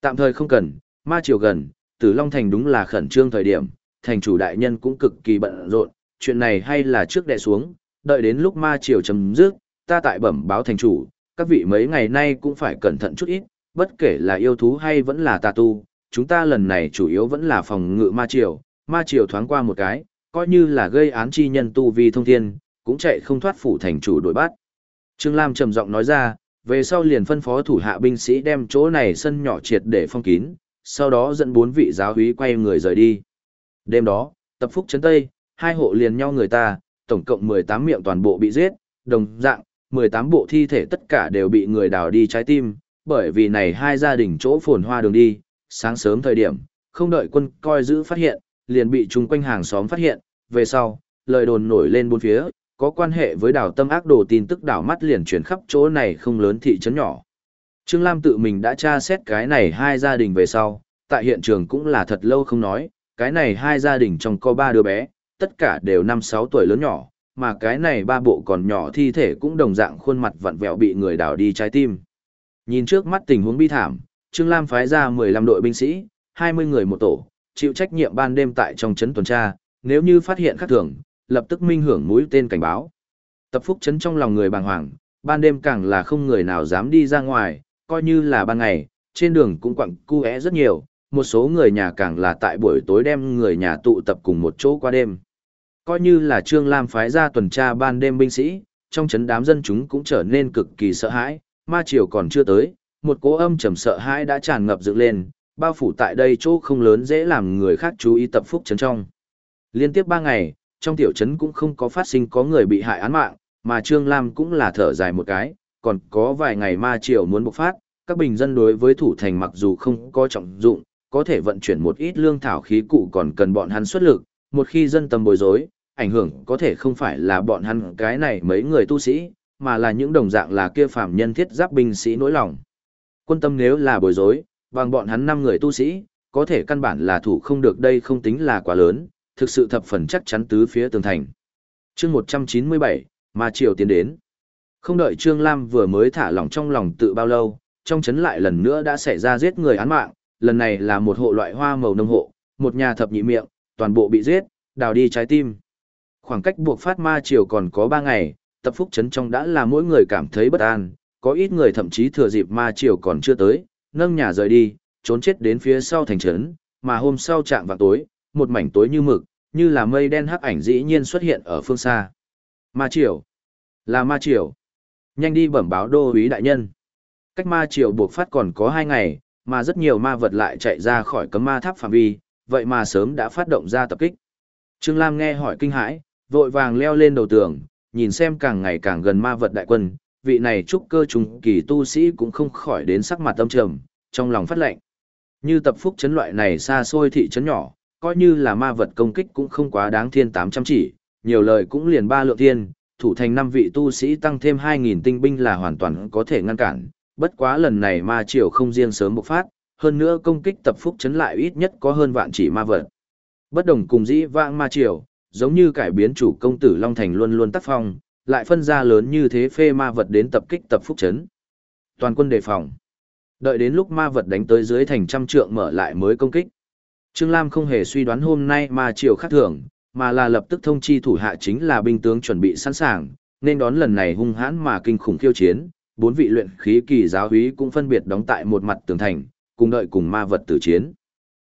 Tạm thời không cần, ma triều gần, tử Long Thành đúng là khẩn trương thời điểm, thành chủ đại nhân cũng cực kỳ bận rộn, chuyện này hay là trước đè xuống, đợi đến lúc ma triều chấm dứt, ta tại bẩm báo thành chủ, các vị mấy ngày nay cũng phải cẩn thận chút ít, bất kể là yêu thú hay vẫn là tà tu, chúng ta lần này chủ yếu vẫn là phòng ngự ma triều, ma triều thoáng qua một cái, coi như là gây án chi nhân tu vi thông thiên, cũng chạy không thoát phủ thành chủ đội bắt. Trương Lam trầm giọng nói ra, về sau liền phân phó thủ hạ binh sĩ đem chỗ này sân nhỏ triệt để phong kín, sau đó dẫn bốn vị giáo úy quay người rời đi. Đêm đó, tập phúc chấn tây, hai hộ liền nhau người ta, tổng cộng 18 miệng toàn bộ bị giết, đồng dạng, 18 bộ thi thể tất cả đều bị người đào đi trái tim, bởi vì này hai gia đình chỗ phồn hoa đường đi, sáng sớm thời điểm, không đợi quân coi giữ phát hiện, liền bị chung quanh hàng xóm phát hiện, về sau, lời đồn nổi lên bốn phía, có quan hệ với đảo tâm ác đồ tin tức đảo mắt liền chuyển khắp chỗ này không lớn thị trấn nhỏ. Trương Lam tự mình đã tra xét cái này hai gia đình về sau, tại hiện trường cũng là thật lâu không nói, cái này hai gia đình trong có ba đứa bé, tất cả đều 5-6 tuổi lớn nhỏ, mà cái này ba bộ còn nhỏ thi thể cũng đồng dạng khuôn mặt vặn vẹo bị người đào đi trái tim. Nhìn trước mắt tình huống bi thảm, Trương Lam phái ra 15 đội binh sĩ, 20 người một tổ, chịu trách nhiệm ban đêm tại trong trấn tuần tra, nếu như phát hiện khác thường, lập tức minh hưởng mũi tên cảnh báo. Tập phúc trấn trong lòng người bàng hoàng, ban đêm càng là không người nào dám đi ra ngoài, coi như là ban ngày, trên đường cũng quặng cu é rất nhiều, một số người nhà càng là tại buổi tối đem người nhà tụ tập cùng một chỗ qua đêm. Coi như là Trương Lam phái ra tuần tra ban đêm binh sĩ, trong chấn đám dân chúng cũng trở nên cực kỳ sợ hãi, ma triều còn chưa tới, một cỗ âm trầm sợ hãi đã tràn ngập dựng lên, bao phủ tại đây chỗ không lớn dễ làm người khác chú ý tập phúc chấn trong. Liên tiếp ba ngày, trong tiểu trấn cũng không có phát sinh có người bị hại án mạng, mà Trương Lam cũng là thở dài một cái, còn có vài ngày ma triều muốn bộc phát, các bình dân đối với thủ thành mặc dù không có trọng dụng, có thể vận chuyển một ít lương thảo khí cụ còn cần bọn hắn xuất lực, một khi dân tâm bối rối, ảnh hưởng có thể không phải là bọn hắn cái này mấy người tu sĩ, mà là những đồng dạng là kia phạm nhân thiết giáp binh sĩ nỗi lòng. Quân tâm nếu là bối rối, bằng bọn hắn 5 người tu sĩ, có thể căn bản là thủ không được đây không tính là quá lớn, thực sự thập phần chắc chắn tứ phía tường thành. chương 197, mà triều tiến đến. Không đợi Trương Lam vừa mới thả lỏng trong lòng tự bao lâu, trong chấn lại lần nữa đã xảy ra giết người án mạng, lần này là một hộ loại hoa màu nông hộ, một nhà thập nhị miệng, toàn bộ bị giết, đào đi trái tim. Khoảng cách buộc phát ma triều còn có 3 ngày, tập phúc chấn trong đã là mỗi người cảm thấy bất an, có ít người thậm chí thừa dịp ma triều còn chưa tới, nâng nhà rời đi, trốn chết đến phía sau thành trấn, mà hôm sau trạng vào tối, một mảnh tối như mực, như là mây đen hắc ảnh dĩ nhiên xuất hiện ở phương xa. Ma triều, là ma triều. Nhanh đi bẩm báo đô úy đại nhân. Cách ma triều buộc phát còn có 2 ngày, mà rất nhiều ma vật lại chạy ra khỏi cấm ma tháp phạm vi, vậy mà sớm đã phát động ra tập kích. Trương Lam nghe hỏi kinh hãi, vội vàng leo lên đầu tường, nhìn xem càng ngày càng gần ma vật đại quân, vị này trúc cơ trùng kỳ tu sĩ cũng không khỏi đến sắc mặt tâm trầm, trong lòng phát lệnh. Như tập phúc chấn loại này xa xôi thị trấn nhỏ, coi như là ma vật công kích cũng không quá đáng thiên 800 chỉ, nhiều lời cũng liền ba lượng thiên, thủ thành năm vị tu sĩ tăng thêm 2.000 tinh binh là hoàn toàn có thể ngăn cản, bất quá lần này ma triều không riêng sớm bộc phát, hơn nữa công kích tập phúc chấn lại ít nhất có hơn vạn chỉ ma vật. Bất đồng cùng dĩ vãng ma triều, giống như cải biến chủ công tử Long Thành luôn luôn tác phong, lại phân ra lớn như thế phê ma vật đến tập kích tập phúc chấn. Toàn quân đề phòng. Đợi đến lúc ma vật đánh tới dưới thành trăm trượng mở lại mới công kích. Trương Lam không hề suy đoán hôm nay ma triều khác thường, mà là lập tức thông chi thủ hạ chính là binh tướng chuẩn bị sẵn sàng, nên đón lần này hung hãn mà kinh khủng khiêu chiến, bốn vị luyện khí kỳ giáo úy cũng phân biệt đóng tại một mặt tường thành, cùng đợi cùng ma vật tử chiến.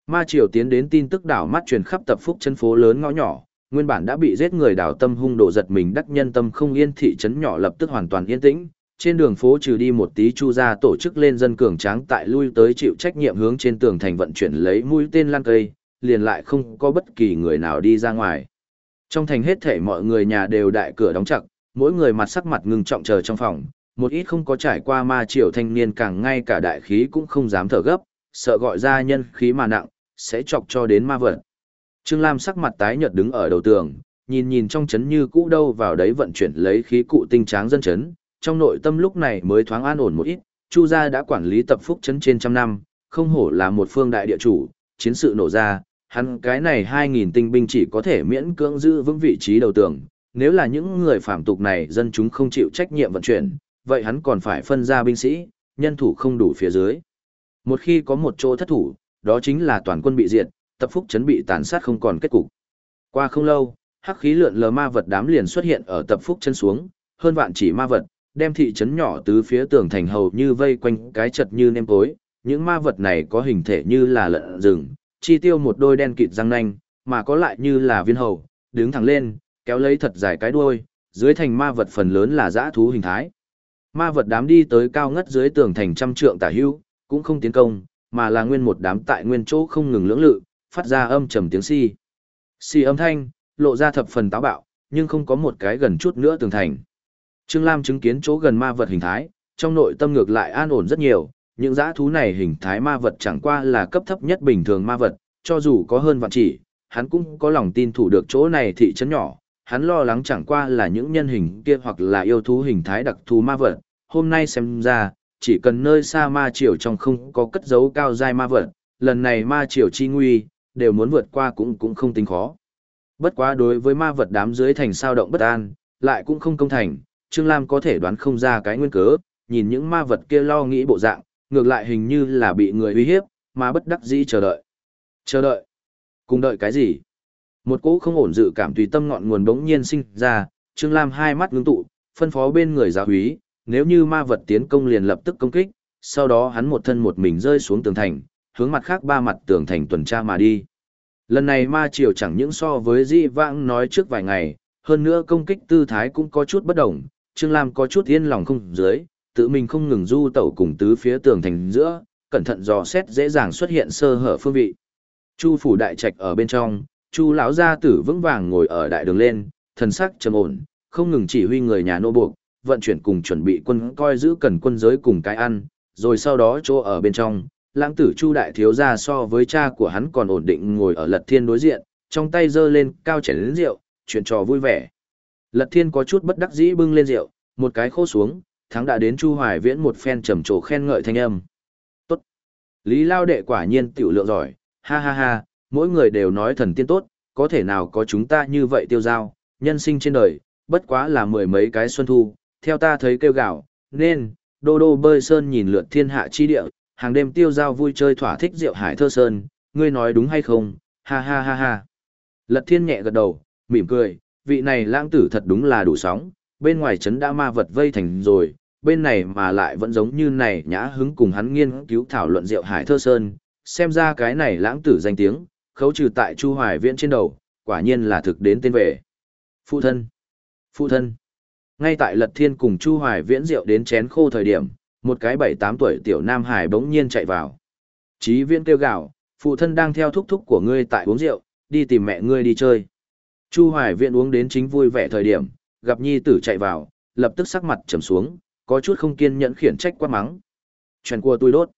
Ma triều tiến đến tin tức đảo mắt truyền khắp tập phúc chân phố lớn ngõ nhỏ, nguyên bản đã bị giết người đảo tâm hung độ giật mình đắc nhân tâm không yên thị trấn nhỏ lập tức hoàn toàn yên tĩnh. Trên đường phố trừ đi một tí chu ra tổ chức lên dân cường tráng tại lui tới chịu trách nhiệm hướng trên tường thành vận chuyển lấy mũi tên lan cây, liền lại không có bất kỳ người nào đi ra ngoài. Trong thành hết thể mọi người nhà đều đại cửa đóng chặt, mỗi người mặt sắc mặt ngưng trọng chờ trong phòng, một ít không có trải qua ma triều thanh niên càng ngay cả đại khí cũng không dám thở gấp, sợ gọi ra nhân khí mà nặng, sẽ chọc cho đến ma vật. Trương Lam sắc mặt tái nhợt đứng ở đầu tường, nhìn nhìn trong chấn như cũ đâu vào đấy vận chuyển lấy khí cụ tinh tráng dân chấn, trong nội tâm lúc này mới thoáng an ổn một ít, Chu gia đã quản lý tập phúc chấn trên trăm năm, không hổ là một phương đại địa chủ, chiến sự nổ ra, hắn cái này 2000 tinh binh chỉ có thể miễn cưỡng giữ vững vị trí đầu tường, nếu là những người phạm tục này dân chúng không chịu trách nhiệm vận chuyển, vậy hắn còn phải phân ra binh sĩ, nhân thủ không đủ phía dưới. Một khi có một chỗ thất thủ, đó chính là toàn quân bị diệt, tập phúc chấn bị tàn sát không còn kết cục. Qua không lâu, hắc khí lượn lờ ma vật đám liền xuất hiện ở tập phúc chân xuống, hơn vạn chỉ ma vật, đem thị trấn nhỏ tứ phía tường thành hầu như vây quanh cái chật như nêm tối. Những ma vật này có hình thể như là lợn rừng, chi tiêu một đôi đen kịt răng nanh, mà có lại như là viên hầu, đứng thẳng lên, kéo lấy thật dài cái đuôi, dưới thành ma vật phần lớn là dã thú hình thái. Ma vật đám đi tới cao ngất dưới tường thành trăm trượng tả hưu, cũng không tiến công, mà là nguyên một đám tại nguyên chỗ không ngừng lưỡng lự, phát ra âm trầm tiếng si. Si âm thanh, lộ ra thập phần táo bạo, nhưng không có một cái gần chút nữa tường thành. Trương Lam chứng kiến chỗ gần ma vật hình thái, trong nội tâm ngược lại an ổn rất nhiều, những dã thú này hình thái ma vật chẳng qua là cấp thấp nhất bình thường ma vật, cho dù có hơn vạn chỉ, hắn cũng có lòng tin thủ được chỗ này thị trấn nhỏ, hắn lo lắng chẳng qua là những nhân hình kia hoặc là yêu thú hình thái đặc thù ma vật, hôm nay xem ra, chỉ cần nơi xa ma triều trong không có cất dấu cao giai ma vật, lần này ma triều chi nguy, đều muốn vượt qua cũng cũng không tính khó. Bất quá đối với ma vật đám dưới thành sao động bất an, lại cũng không công thành, Trương Lam có thể đoán không ra cái nguyên cớ, nhìn những ma vật kia lo nghĩ bộ dạng, ngược lại hình như là bị người uy hiếp, mà bất đắc dĩ chờ đợi. Chờ đợi? Cùng đợi cái gì? Một cỗ không ổn dự cảm tùy tâm ngọn nguồn bỗng nhiên sinh ra, Trương Lam hai mắt ngưng tụ, phân phó bên người giáo úy, nếu như ma vật tiến công liền lập tức công kích, sau đó hắn một thân một mình rơi xuống tường thành, hướng mặt khác ba mặt tường thành tuần tra mà đi. Lần này ma triều chẳng những so với di vãng nói trước vài ngày, hơn nữa công kích tư thái cũng có chút bất đồng, Trương Lam có chút yên lòng không dưới, tự mình không ngừng du tẩu cùng tứ phía tường thành giữa, cẩn thận dò xét dễ dàng xuất hiện sơ hở phương vị. Chu phủ đại trạch ở bên trong, Chu lão gia tử vững vàng ngồi ở đại đường lên, thần sắc trầm ổn, không ngừng chỉ huy người nhà nô buộc, vận chuyển cùng chuẩn bị quân coi giữ cần quân giới cùng cái ăn, rồi sau đó chỗ ở bên trong, lãng tử Chu đại thiếu gia so với cha của hắn còn ổn định ngồi ở Lật Thiên đối diện, trong tay giơ lên cao chén lớn rượu, chuyện trò vui vẻ. Lật Thiên có chút bất đắc dĩ bưng lên rượu, một cái khô xuống, thắng đã đến Chu Hoài Viễn một phen trầm trồ khen ngợi thanh âm. Tốt. Lý Lao đệ quả nhiên tiểu lượng giỏi, ha ha ha, mỗi người đều nói thần tiên tốt, có thể nào có chúng ta như vậy tiêu dao? nhân sinh trên đời, bất quá là mười mấy cái xuân thu, theo ta thấy kêu gạo, nên, đô đô bơi sơn nhìn lượt thiên hạ chi địa, hàng đêm tiêu giao vui chơi thỏa thích rượu hải thơ sơn, ngươi nói đúng hay không, ha ha ha ha. Lật thiên nhẹ gật đầu, mỉm cười, vị này lãng tử thật đúng là đủ sóng, bên ngoài trấn đã ma vật vây thành rồi, bên này mà lại vẫn giống như này nhã hứng cùng hắn nghiên cứu thảo luận rượu hải thơ sơn, xem ra cái này lãng tử danh tiếng, khấu trừ tại Chu Hoài Viễn trên đầu, quả nhiên là thực đến tên về. Phụ thân! Phụ thân! Ngay tại Lật Thiên cùng Chu Hoài Viễn rượu đến chén khô thời điểm, một cái bảy tám tuổi tiểu Nam Hải bỗng nhiên chạy vào. Chí Viễn kêu gào, phụ thân đang theo thúc thúc của ngươi tại uống rượu, đi tìm mẹ ngươi đi chơi. Chu Hoài Viễn uống đến chính vui vẻ thời điểm, gặp nhi tử chạy vào, lập tức sắc mặt trầm xuống, có chút không kiên nhẫn khiển trách quát mắng. Chuyện của tôi đốt.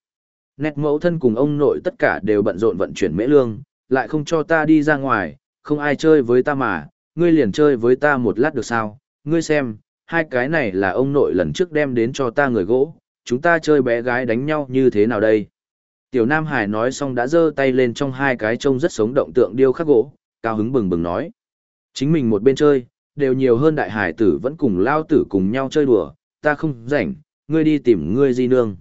Nét mẫu thân cùng ông nội tất cả đều bận rộn vận chuyển mễ lương, lại không cho ta đi ra ngoài, không ai chơi với ta mà, ngươi liền chơi với ta một lát được sao, ngươi xem, hai cái này là ông nội lần trước đem đến cho ta người gỗ, chúng ta chơi bé gái đánh nhau như thế nào đây? Tiểu Nam Hải nói xong đã giơ tay lên trong hai cái trông rất sống động tượng điêu khắc gỗ, cao hứng bừng bừng nói. Chính mình một bên chơi, đều nhiều hơn đại hải tử vẫn cùng lao tử cùng nhau chơi đùa, ta không rảnh, ngươi đi tìm ngươi di nương.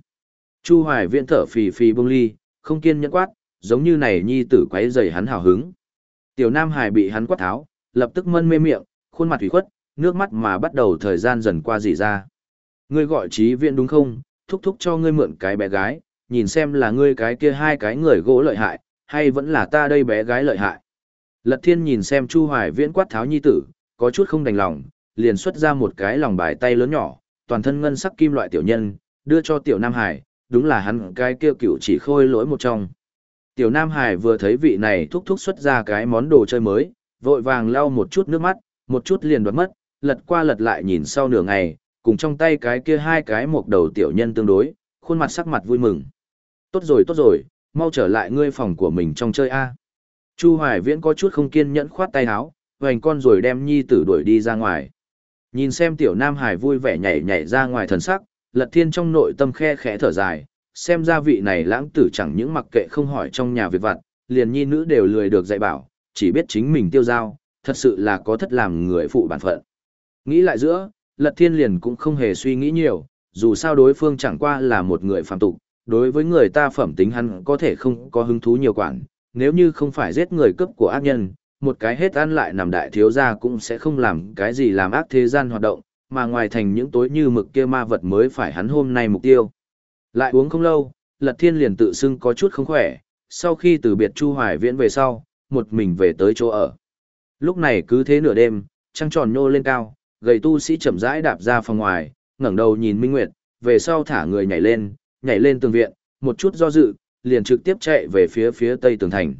Chu Hoài Viễn thở phì phì bông ly, không kiên nhẫn quát, giống như này nhi tử quấy rầy hắn hào hứng. Tiểu Nam Hải bị hắn quát tháo, lập tức mân mê miệng, khuôn mặt ủy khuất, nước mắt mà bắt đầu thời gian dần qua dỉ ra. Ngươi gọi trí viện đúng không, thúc thúc cho ngươi mượn cái bé gái, nhìn xem là ngươi cái kia hai cái người gỗ lợi hại, hay vẫn là ta đây bé gái lợi hại. Lật thiên nhìn xem Chu Hoài Viễn quát tháo nhi tử, có chút không đành lòng, liền xuất ra một cái lòng bài tay lớn nhỏ, toàn thân ngân sắc kim loại tiểu nhân, đưa cho tiểu Nam Hải, đúng là hắn cái kia cựu chỉ khôi lỗi một trong. Tiểu Nam Hải vừa thấy vị này thúc thúc xuất ra cái món đồ chơi mới, vội vàng lau một chút nước mắt, một chút liền đoán mất, lật qua lật lại nhìn sau nửa ngày, cùng trong tay cái kia hai cái một đầu tiểu nhân tương đối, khuôn mặt sắc mặt vui mừng. Tốt rồi tốt rồi, mau trở lại ngươi phòng của mình trong chơi A. Chu Hoài Viễn có chút không kiên nhẫn khoát tay áo, hoành con rồi đem nhi tử đuổi đi ra ngoài. Nhìn xem tiểu Nam Hải vui vẻ nhảy nhảy ra ngoài thần sắc, lật thiên trong nội tâm khe khẽ thở dài, xem ra vị này lãng tử chẳng những mặc kệ không hỏi trong nhà việc vặt, liền nhi nữ đều lười được dạy bảo, chỉ biết chính mình tiêu giao, thật sự là có thất làm người phụ bản phận. Nghĩ lại giữa, lật thiên liền cũng không hề suy nghĩ nhiều, dù sao đối phương chẳng qua là một người phạm tục, đối với người ta phẩm tính hắn có thể không có hứng thú nhiều quản, nếu như không phải giết người cướp của ác nhân, một cái hết ăn lại nằm đại thiếu gia cũng sẽ không làm cái gì làm ác thế gian hoạt động, mà ngoài thành những tối như mực kia ma vật mới phải hắn hôm nay mục tiêu. Lại uống không lâu, Lật Thiên liền tự xưng có chút không khỏe, sau khi từ biệt Chu Hoài Viễn về sau, một mình về tới chỗ ở. Lúc này cứ thế nửa đêm, trăng tròn nhô lên cao, gầy tu sĩ chậm rãi đạp ra phòng ngoài, ngẩng đầu nhìn Minh Nguyệt, về sau thả người nhảy lên, nhảy lên tường viện, một chút do dự, liền trực tiếp chạy về phía phía tây tường thành.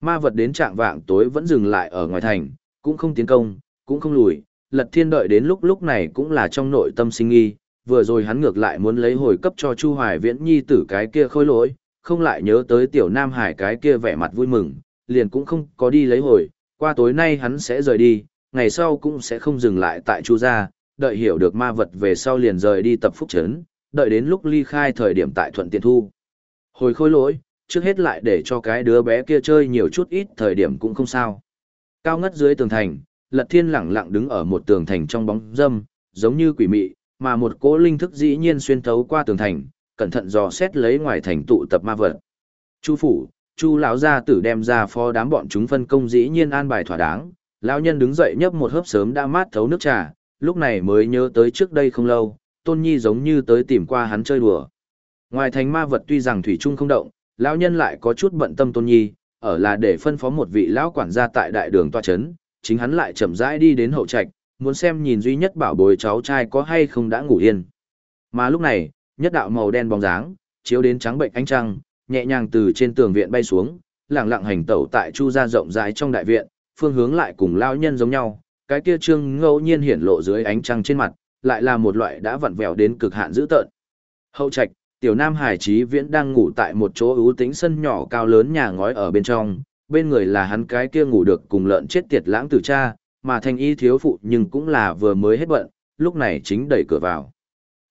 Ma vật đến trạng vạng tối vẫn dừng lại ở ngoài thành, cũng không tiến công, cũng không lùi, Lật Thiên đợi đến lúc lúc này cũng là trong nội tâm sinh nghi, vừa rồi hắn ngược lại muốn lấy hồi cấp cho Chu Hoài Viễn nhi tử cái kia khôi lỗi, không lại nhớ tới tiểu Nam Hải cái kia vẻ mặt vui mừng, liền cũng không có đi lấy hồi, qua tối nay hắn sẽ rời đi, ngày sau cũng sẽ không dừng lại tại Chu gia, đợi hiểu được ma vật về sau liền rời đi tập phúc trấn, đợi đến lúc ly khai thời điểm tại thuận tiện thu. Hồi khôi lỗi, trước hết lại để cho cái đứa bé kia chơi nhiều chút ít thời điểm cũng không sao. Cao ngất dưới tường thành, Lật Thiên lẳng lặng đứng ở một tường thành trong bóng dâm, giống như quỷ mị, mà một cỗ linh thức dĩ nhiên xuyên thấu qua tường thành, cẩn thận dò xét lấy ngoài thành tụ tập ma vật. Chu phủ, Chu lão gia tử đem ra phó đám bọn chúng phân công dĩ nhiên an bài thỏa đáng, lão nhân đứng dậy nhấp một hớp sớm đã mát thấu nước trà, lúc này mới nhớ tới trước đây không lâu, Tôn Nhi giống như tới tìm qua hắn chơi đùa. Ngoài thành ma vật tuy rằng thủy chung không động, lão nhân lại có chút bận tâm Tôn Nhi, ở là để phân phó một vị lão quản gia tại đại đường toa trấn, chính hắn lại chậm rãi đi đến hậu trạch, muốn xem nhìn duy nhất bảo bối cháu trai có hay không đã ngủ yên. Mà lúc này, nhất đạo màu đen bóng dáng, chiếu đến trắng bệnh ánh trăng, nhẹ nhàng từ trên tường viện bay xuống, lặng lặng hành tẩu tại chu gia rộng rãi trong đại viện, phương hướng lại cùng lao nhân giống nhau, cái kia trương ngẫu nhiên hiển lộ dưới ánh trăng trên mặt, lại là một loại đã vặn vẹo đến cực hạn dữ tợn. Hậu trạch, tiểu nam hải trí viễn đang ngủ tại một chỗ ưu tính sân nhỏ cao lớn nhà ngói ở bên trong, bên người là hắn cái kia ngủ được cùng lợn chết tiệt lãng tử cha, mà thanh y thiếu phụ nhưng cũng là vừa mới hết bận, lúc này chính đẩy cửa vào.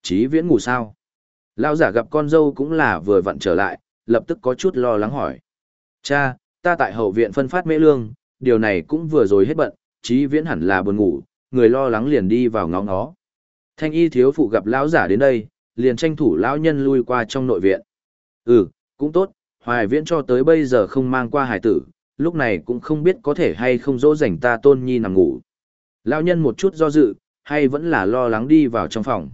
Trí viễn ngủ sao? Lão giả gặp con dâu cũng là vừa vặn trở lại, lập tức có chút lo lắng hỏi. Cha, ta tại hậu viện phân phát mễ lương, điều này cũng vừa rồi hết bận, trí viễn hẳn là buồn ngủ, người lo lắng liền đi vào ngóng nó. Thanh y thiếu phụ gặp lão giả đến đây, liền tranh thủ lão nhân lui qua trong nội viện. Ừ, cũng tốt, hoài viễn cho tới bây giờ không mang qua hải tử, lúc này cũng không biết có thể hay không dỗ dành ta tôn nhi nằm ngủ. Lão nhân một chút do dự, hay vẫn là lo lắng đi vào trong phòng.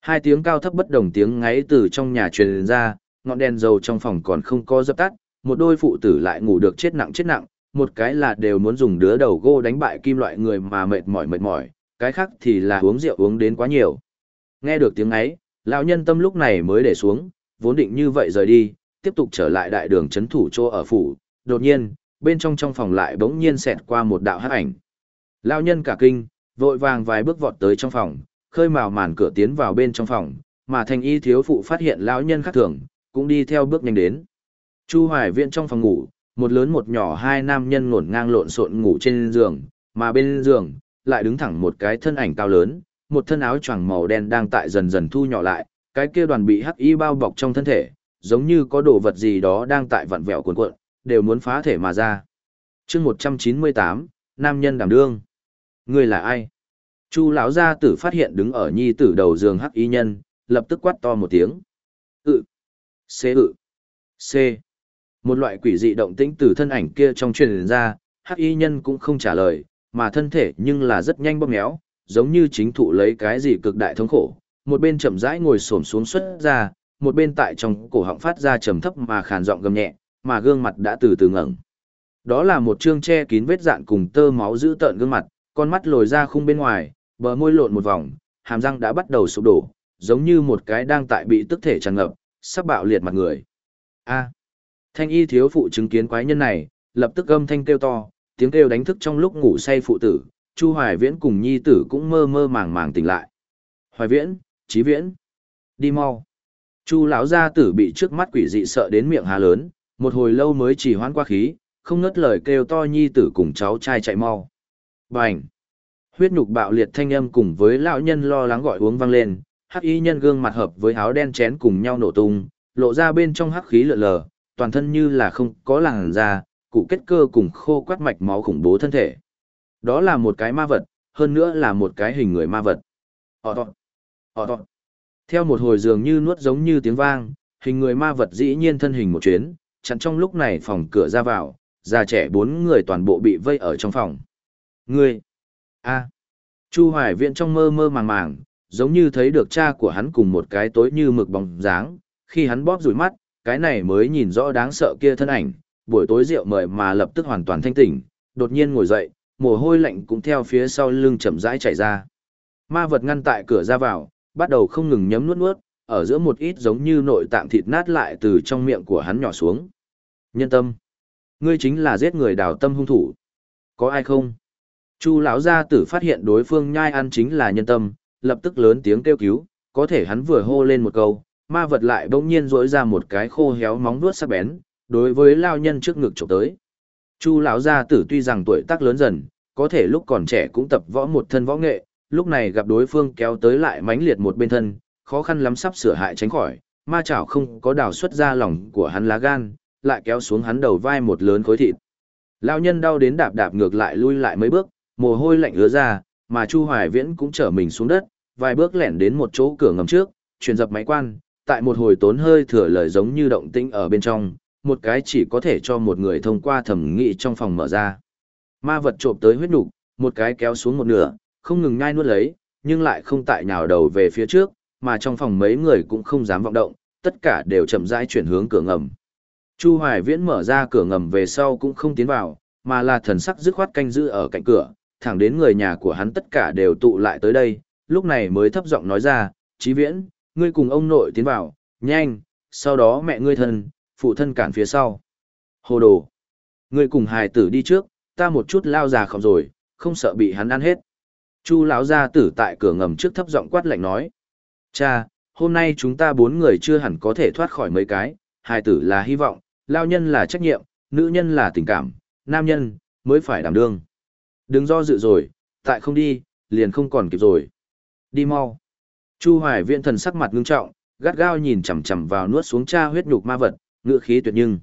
Hai tiếng cao thấp bất đồng tiếng ngáy từ trong nhà truyền ra, ngọn đèn dầu trong phòng còn không có dập tắt, một đôi phụ tử lại ngủ được chết nặng chết nặng, một cái là đều muốn dùng đứa đầu gô đánh bại kim loại người mà mệt mỏi mệt mỏi, cái khác thì là uống rượu uống đến quá nhiều. Nghe được tiếng ấy, lão nhân tâm lúc này mới để xuống, vốn định như vậy rời đi, tiếp tục trở lại đại đường chấn thủ chỗ ở phủ, đột nhiên, bên trong trong phòng lại bỗng nhiên xẹt qua một đạo hắc ảnh. Lão nhân cả kinh, vội vàng vài bước vọt tới trong phòng, khơi mào màn cửa tiến vào bên trong phòng, mà thành y thiếu phụ phát hiện lão nhân khác thường, cũng đi theo bước nhanh đến. Chu Hoài viện trong phòng ngủ, một lớn một nhỏ hai nam nhân ngổn ngang lộn xộn ngủ trên giường, mà bên giường lại đứng thẳng một cái thân ảnh cao lớn, một thân áo choàng màu đen đang tại dần dần thu nhỏ lại, cái kia đoàn bị hắc y bao bọc trong thân thể, giống như có đồ vật gì đó đang tại vặn vẹo cuộn cuộn, đều muốn phá thể mà ra. Chương 198, nam nhân đảm đương. Ngươi là ai? Chu lão gia tử phát hiện đứng ở nhi tử đầu giường hắc y nhân, lập tức quát to một tiếng. Ừ. C ự. C. Một loại quỷ dị động tĩnh từ thân ảnh kia trong truyền ra, hắc y nhân cũng không trả lời, mà thân thể nhưng là rất nhanh bóp méo, giống như chính thụ lấy cái gì cực đại thống khổ. Một bên chậm rãi ngồi xổm xuống xuất ra, một bên tại trong cổ họng phát ra trầm thấp mà khàn giọng gầm nhẹ, mà gương mặt đã từ từ ngẩng. Đó là một trương che kín vết dạn cùng tơ máu giữ tợn gương mặt, con mắt lồi ra khung bên ngoài, bờ môi lộn một vòng, hàm răng đã bắt đầu sụp đổ, giống như một cái đang tại bị tức thể tràn ngập, sắp bạo liệt mặt người. A. Thanh y thiếu phụ chứng kiến quái nhân này, lập tức âm thanh kêu to, tiếng kêu đánh thức trong lúc ngủ say phụ tử, Chu Hoài Viễn cùng nhi tử cũng mơ mơ màng màng tỉnh lại. Hoài Viễn, Chí Viễn, đi mau. Chu lão gia tử bị trước mắt quỷ dị sợ đến miệng há lớn, một hồi lâu mới chỉ hoãn qua khí, không ngớt lời kêu to nhi tử cùng cháu trai chạy mau. Bành! Huyết nhục bạo liệt thanh âm cùng với lão nhân lo lắng gọi uống vang lên, hắc y nhân gương mặt hợp với áo đen chén cùng nhau nổ tung, lộ ra bên trong hắc khí lượn lờ, toàn thân như là không có làn da, cụ kết cơ cùng khô quắt mạch máu khủng bố thân thể. Đó là một cái ma vật, hơn nữa là một cái hình người ma vật. Họ tọt, họ tọt. Theo một hồi dường như nuốt giống như tiếng vang, hình người ma vật dĩ nhiên thân hình một chuyến, chặn trong lúc này phòng cửa ra vào, già trẻ bốn người toàn bộ bị vây ở trong phòng. Ngươi! a Chu Hoài viện trong mơ mơ màng màng, giống như thấy được cha của hắn cùng một cái tối như mực bóng dáng, khi hắn bóp rủi mắt, cái này mới nhìn rõ đáng sợ kia thân ảnh, buổi tối rượu mời mà lập tức hoàn toàn thanh tỉnh, đột nhiên ngồi dậy, mồ hôi lạnh cũng theo phía sau lưng chậm rãi chảy ra. Ma vật ngăn tại cửa ra vào, bắt đầu không ngừng nhấm nuốt nuốt, ở giữa một ít giống như nội tạng thịt nát lại từ trong miệng của hắn nhỏ xuống. Nhân tâm, ngươi chính là giết người đào tâm hung thủ. Có ai không? Chu lão gia tử phát hiện đối phương nhai ăn chính là nhân tâm, lập tức lớn tiếng kêu cứu, có thể hắn vừa hô lên một câu, ma vật lại bỗng nhiên dỗi ra một cái khô héo móng vuốt sắc bén, đối với lao nhân trước ngực chụp tới. Chu lão gia tử tuy rằng tuổi tác lớn dần, có thể lúc còn trẻ cũng tập võ một thân võ nghệ, lúc này gặp đối phương kéo tới lại mãnh liệt một bên thân, khó khăn lắm sắp sửa hại tránh khỏi, ma chảo không có đào xuất ra lòng của hắn lá gan, lại kéo xuống hắn đầu vai một lớn khối thịt. Lao nhân đau đến đạp đạp ngược lại lui lại mấy bước, mồ hôi lạnh ứa ra, mà Chu Hoài Viễn cũng trở mình xuống đất, vài bước lẻn đến một chỗ cửa ngầm trước, chuyển dập máy quan, tại một hồi tốn hơi thừa lời giống như động tĩnh ở bên trong, một cái chỉ có thể cho một người thông qua thẩm nghị trong phòng mở ra. Ma vật trộm tới huyết nục, một cái kéo xuống một nửa, không ngừng nhai nuốt lấy, nhưng lại không tại nhào đầu về phía trước, mà trong phòng mấy người cũng không dám vọng động, tất cả đều chậm rãi chuyển hướng cửa ngầm. Chu Hoài Viễn mở ra cửa ngầm về sau cũng không tiến vào, mà là thần sắc dứt khoát canh giữ ở cạnh cửa, thẳng đến người nhà của hắn tất cả đều tụ lại tới đây, lúc này mới thấp giọng nói ra, Chí Viễn, ngươi cùng ông nội tiến vào, nhanh, sau đó mẹ ngươi thân, phụ thân cản phía sau. Hồ đồ, ngươi cùng hài tử đi trước, ta một chút lao già không rồi, không sợ bị hắn ăn hết. Chu lão gia tử tại cửa ngầm trước thấp giọng quát lạnh nói. Cha, hôm nay chúng ta bốn người chưa hẳn có thể thoát khỏi mấy cái, hài tử là hy vọng, lao nhân là trách nhiệm, nữ nhân là tình cảm, nam nhân, mới phải đảm đương. Đừng do dự rồi, tại không đi, liền không còn kịp rồi. Đi mau. Chu Hoài Viễn thần sắc mặt ngưng trọng, gắt gao nhìn chằm chằm vào nuốt xuống cha huyết nhục ma vật, ngựa khí tuyệt nhưng.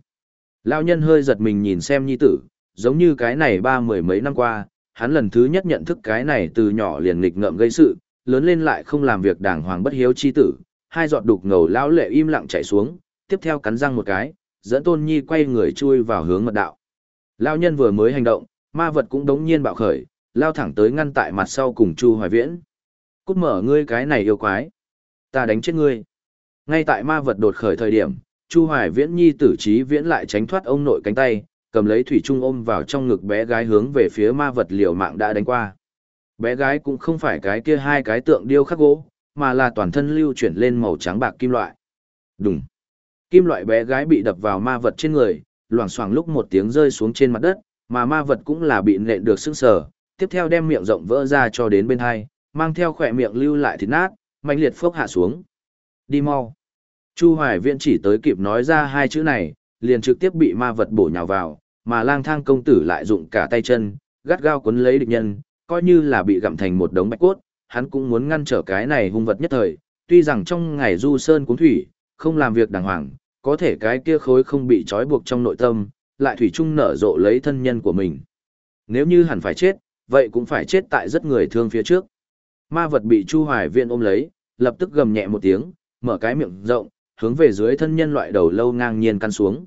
Lão nhân hơi giật mình nhìn xem nhi tử, giống như cái này ba mười mấy năm qua, hắn lần thứ nhất nhận thức cái này từ nhỏ liền nghịch ngợm gây sự, lớn lên lại không làm việc đàng hoàng bất hiếu chi tử, hai giọt đục ngầu lão lệ im lặng chảy xuống, tiếp theo cắn răng một cái, dẫn Tôn Nhi quay người chui vào hướng mật đạo. Lão nhân vừa mới hành động, ma vật cũng đống nhiên bạo khởi, lao thẳng tới ngăn tại mặt sau cùng Chu Hoài Viễn. Cút mở ngươi cái này yêu quái. Ta đánh chết ngươi. Ngay tại ma vật đột khởi thời điểm, Chu Hoài Viễn nhi tử trí viễn lại tránh thoát ông nội cánh tay, cầm lấy thủy trung ôm vào trong ngực bé gái hướng về phía ma vật liều mạng đã đánh qua. Bé gái cũng không phải cái kia hai cái tượng điêu khắc gỗ, mà là toàn thân lưu chuyển lên màu trắng bạc kim loại. Đùng. Kim loại bé gái bị đập vào ma vật trên người, loảng xoảng lúc một tiếng rơi xuống trên mặt đất, mà ma vật cũng là bị nện được sưng sờ, tiếp theo đem miệng rộng vỡ ra cho đến bên hai, mang theo khỏe miệng lưu lại thịt nát, mạnh liệt phốc hạ xuống. Đi mau. Chu Hoài Viễn chỉ tới kịp nói ra hai chữ này, liền trực tiếp bị ma vật bổ nhào vào, mà lang thang công tử lại dụng cả tay chân, gắt gao cuốn lấy địch nhân, coi như là bị gặm thành một đống bạch cốt, hắn cũng muốn ngăn trở cái này hung vật nhất thời, tuy rằng trong ngày du sơn cuốn thủy, không làm việc đàng hoàng, có thể cái kia khối không bị trói buộc trong nội tâm, lại thủy chung nở rộ lấy thân nhân của mình. Nếu như hẳn phải chết, vậy cũng phải chết tại rất người thương phía trước. Ma vật bị Chu Hoài Viện ôm lấy, lập tức gầm nhẹ một tiếng, mở cái miệng rộng, hướng về dưới thân nhân loại đầu lâu ngang nhiên căn xuống.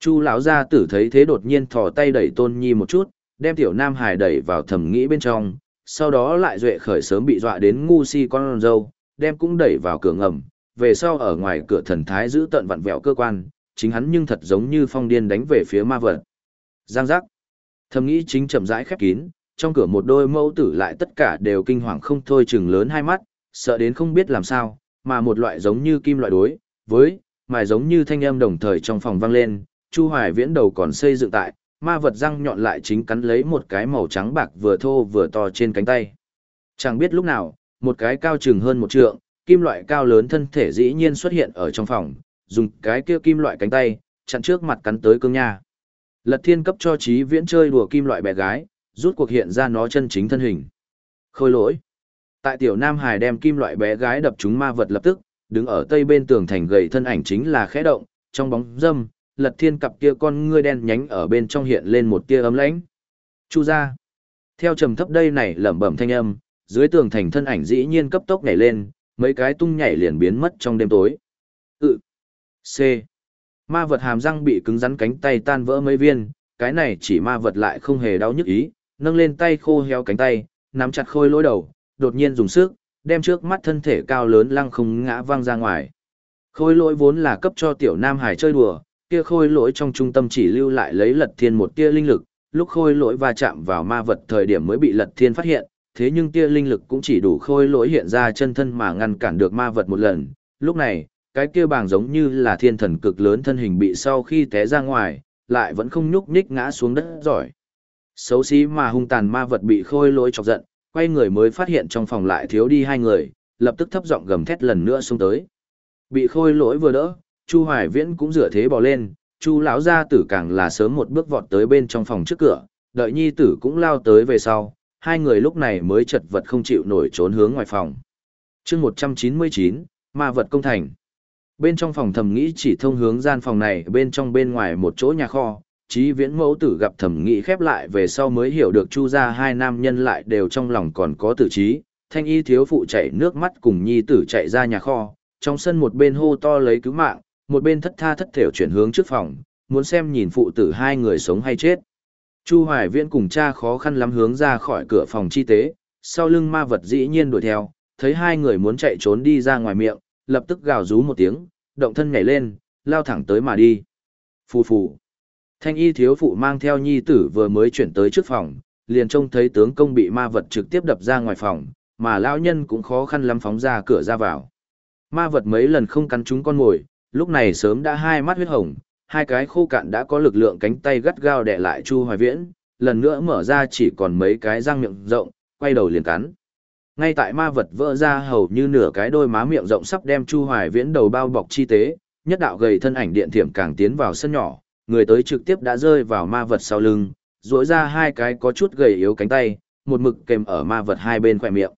Chu lão gia tử thấy thế đột nhiên thò tay đẩy Tôn Nhi một chút, đem tiểu Nam Hải đẩy vào thầm nghĩ bên trong, sau đó lại duệ khởi sớm bị dọa đến ngu si con dâu, đem cũng đẩy vào cửa ngầm, về sau ở ngoài cửa thần thái giữ tận vặn vẹo cơ quan, chính hắn nhưng thật giống như phong điên đánh về phía ma vật. Giang giác. Thầm nghĩ chính chậm rãi khép kín, trong cửa một đôi mẫu tử lại tất cả đều kinh hoàng không thôi chừng lớn hai mắt, sợ đến không biết làm sao, mà một loại giống như kim loại đối, với, mài giống như thanh âm đồng thời trong phòng vang lên, Chu Hoài Viễn đầu còn xây dựng tại, ma vật răng nhọn lại chính cắn lấy một cái màu trắng bạc vừa thô vừa to trên cánh tay. Chẳng biết lúc nào, một cái cao chừng hơn một trượng, kim loại cao lớn thân thể dĩ nhiên xuất hiện ở trong phòng, dùng cái kia kim loại cánh tay, chặn trước mặt cắn tới cương nha. Lật thiên cấp cho trí viễn chơi đùa kim loại bé gái, rút cuộc hiện ra nó chân chính thân hình. Khôi lỗi. Tại tiểu Nam Hải đem kim loại bé gái đập trúng ma vật lập tức, đứng ở tây bên tường thành gầy thân ảnh chính là khẽ động, trong bóng dâm, lật thiên cặp kia con ngươi đen nhánh ở bên trong hiện lên một tia ấm lãnh. Chu ra. Theo trầm thấp đây này lẩm bẩm thanh âm, dưới tường thành thân ảnh dĩ nhiên cấp tốc nhảy lên, mấy cái tung nhảy liền biến mất trong đêm tối. Ừ. C. Ma vật hàm răng bị cứng rắn cánh tay tan vỡ mấy viên, cái này chỉ ma vật lại không hề đau nhức ý, nâng lên tay khô héo cánh tay, nắm chặt khôi lỗi đầu, đột nhiên dùng sức, đem trước mắt thân thể cao lớn lăng không ngã văng ra ngoài. Khôi lỗi vốn là cấp cho tiểu nam hải chơi đùa, kia khôi lỗi trong trung tâm chỉ lưu lại lấy lật thiên một tia linh lực, lúc khôi lỗi va chạm vào ma vật thời điểm mới bị lật thiên phát hiện, thế nhưng tia linh lực cũng chỉ đủ khôi lỗi hiện ra chân thân mà ngăn cản được ma vật một lần. Lúc này, cái kia bàng giống như là thiên thần cực lớn thân hình bị sau khi té ra ngoài, lại vẫn không nhúc nhích ngã xuống đất giỏi. Xấu xí mà hung tàn ma vật bị khôi lỗi chọc giận, quay người mới phát hiện trong phòng lại thiếu đi hai người, lập tức thấp giọng gầm thét lần nữa xuống tới. Bị khôi lỗi vừa đỡ, Chu Hoài Viễn cũng dựa thế bò lên, Chu lão gia tử càng là sớm một bước vọt tới bên trong phòng trước cửa, đợi nhi tử cũng lao tới về sau, hai người lúc này mới chật vật không chịu nổi trốn hướng ngoài phòng. chương 199, ma vật công thành. Bên trong phòng thầm nghĩ chỉ thông hướng gian phòng này bên trong bên ngoài một chỗ nhà kho, chí viễn mẫu tử gặp thẩm nghị khép lại về sau mới hiểu được chu ra hai nam nhân lại đều trong lòng còn có tử trí. Thanh y thiếu phụ chạy nước mắt cùng nhi tử chạy ra nhà kho. Trong sân một bên hô to lấy cứu mạng, một bên thất tha thất thểu chuyển hướng trước phòng, muốn xem nhìn phụ tử hai người sống hay chết. Chu hoài viễn cùng cha khó khăn lắm hướng ra khỏi cửa phòng chi tế, sau lưng ma vật dĩ nhiên đuổi theo, thấy hai người muốn chạy trốn đi ra ngoài miệng, lập tức gào rú một tiếng, động thân nhảy lên, lao thẳng tới mà đi. Phù phù. Thanh y thiếu phụ mang theo nhi tử vừa mới chuyển tới trước phòng, liền trông thấy tướng công bị ma vật trực tiếp đập ra ngoài phòng, mà lão nhân cũng khó khăn lắm phóng ra cửa ra vào. Ma vật mấy lần không cắn chúng con mồi, lúc này sớm đã hai mắt huyết hồng, hai cái khô cạn đã có lực lượng cánh tay gắt gao đè lại Chu Hoài Viễn, lần nữa mở ra chỉ còn mấy cái răng miệng rộng, quay đầu liền cắn. Ngay tại ma vật vỡ ra hầu như nửa cái đôi má miệng rộng sắp đem Chu Hoài Viễn đầu bao bọc chi tế, nhất đạo gầy thân ảnh điện thiểm càng tiến vào sân nhỏ, người tới trực tiếp đã rơi vào ma vật sau lưng, duỗi ra hai cái có chút gầy yếu cánh tay, một mực kèm ở ma vật hai bên khỏe miệng.